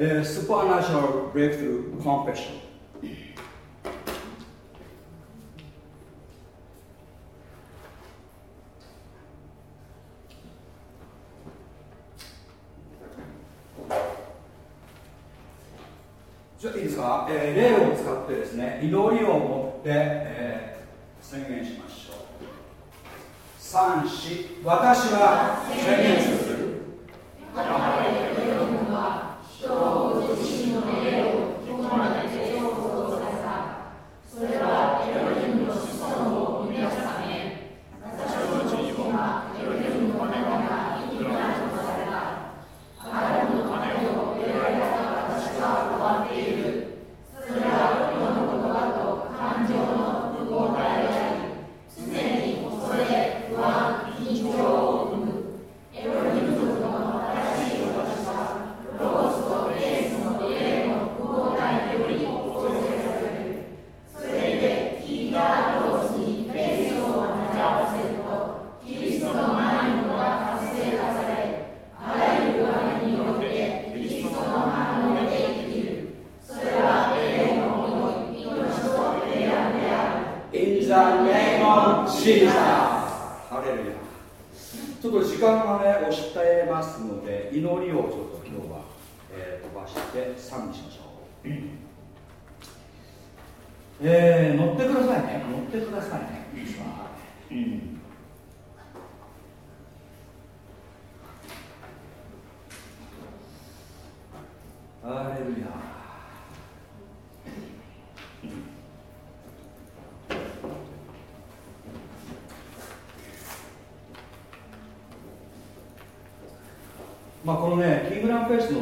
uh, supernatural breakthrough confession. ね、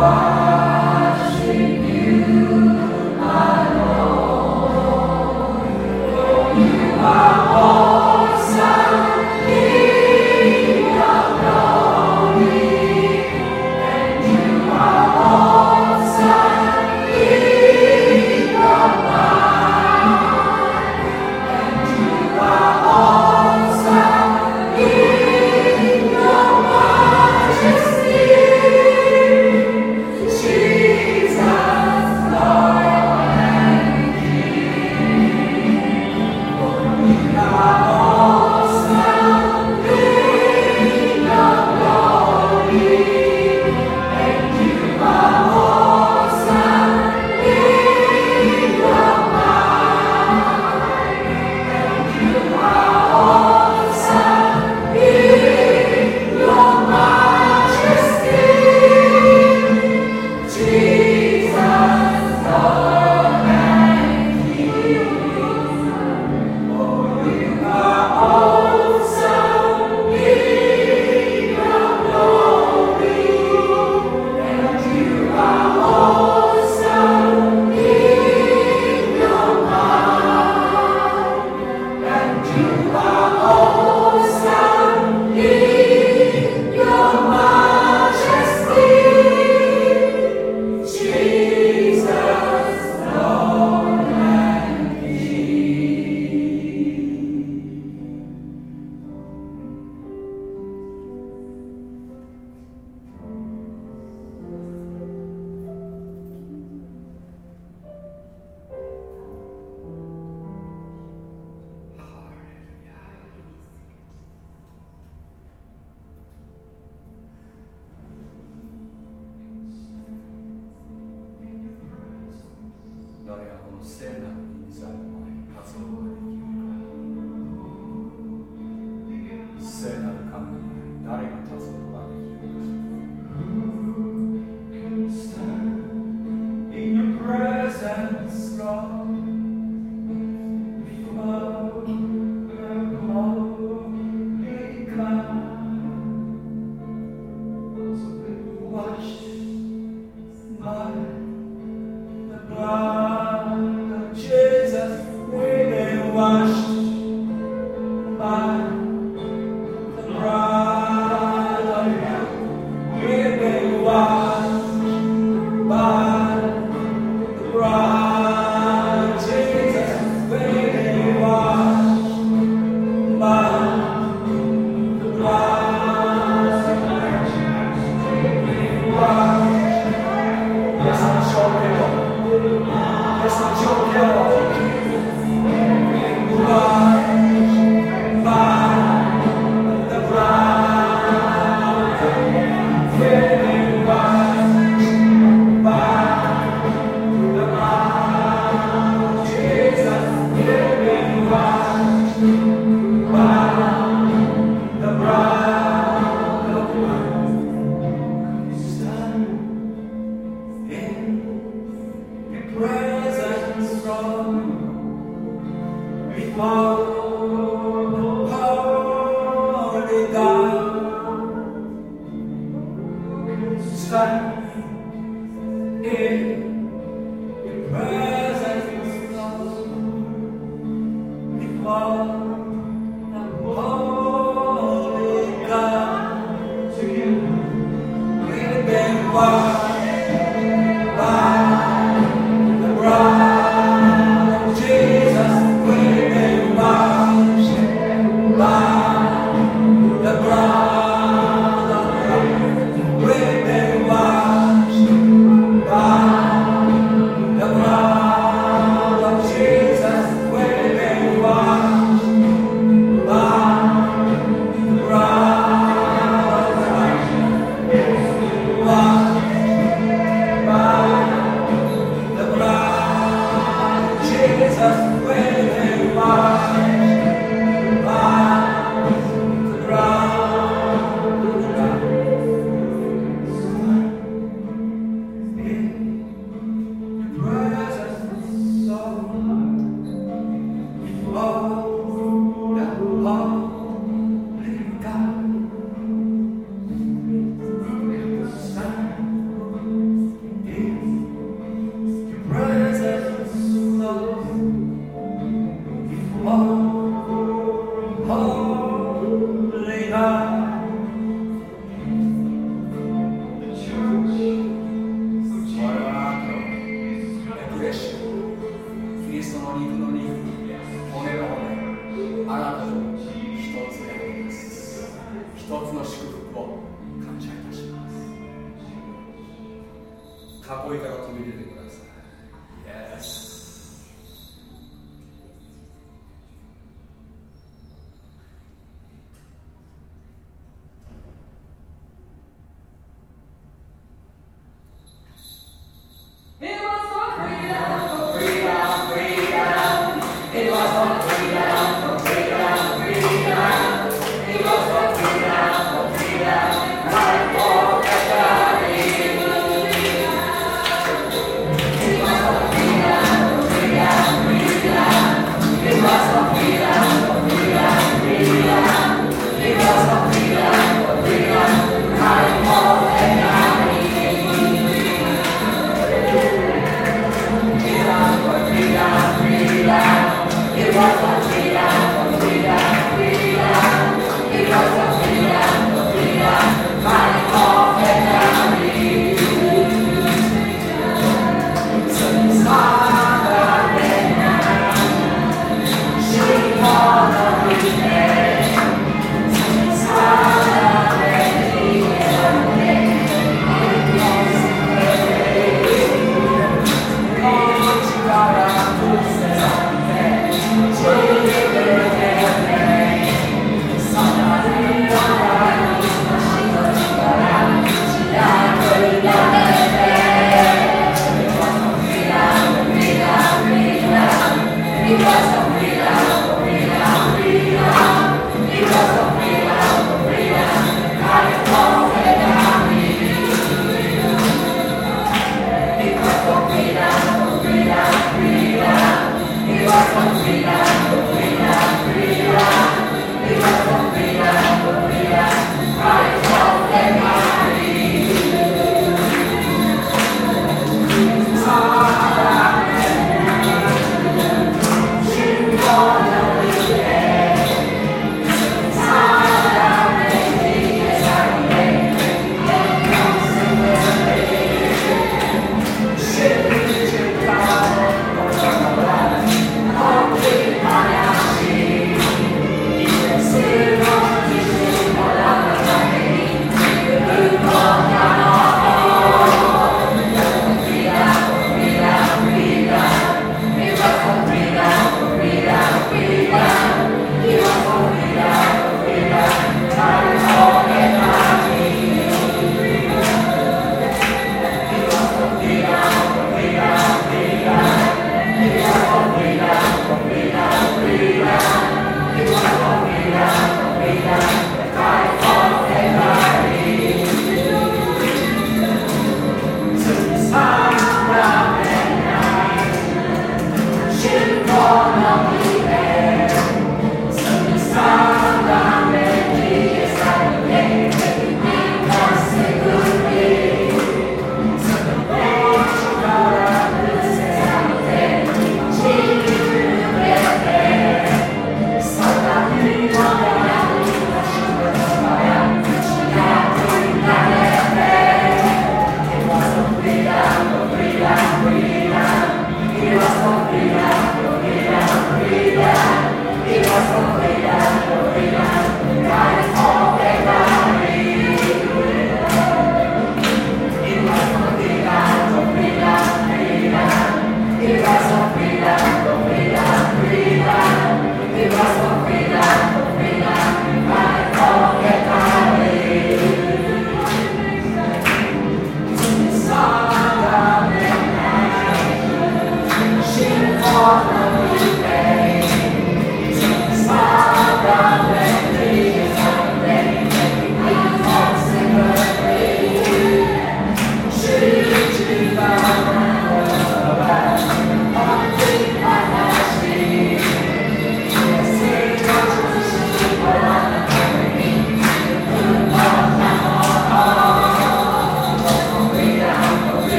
Lord.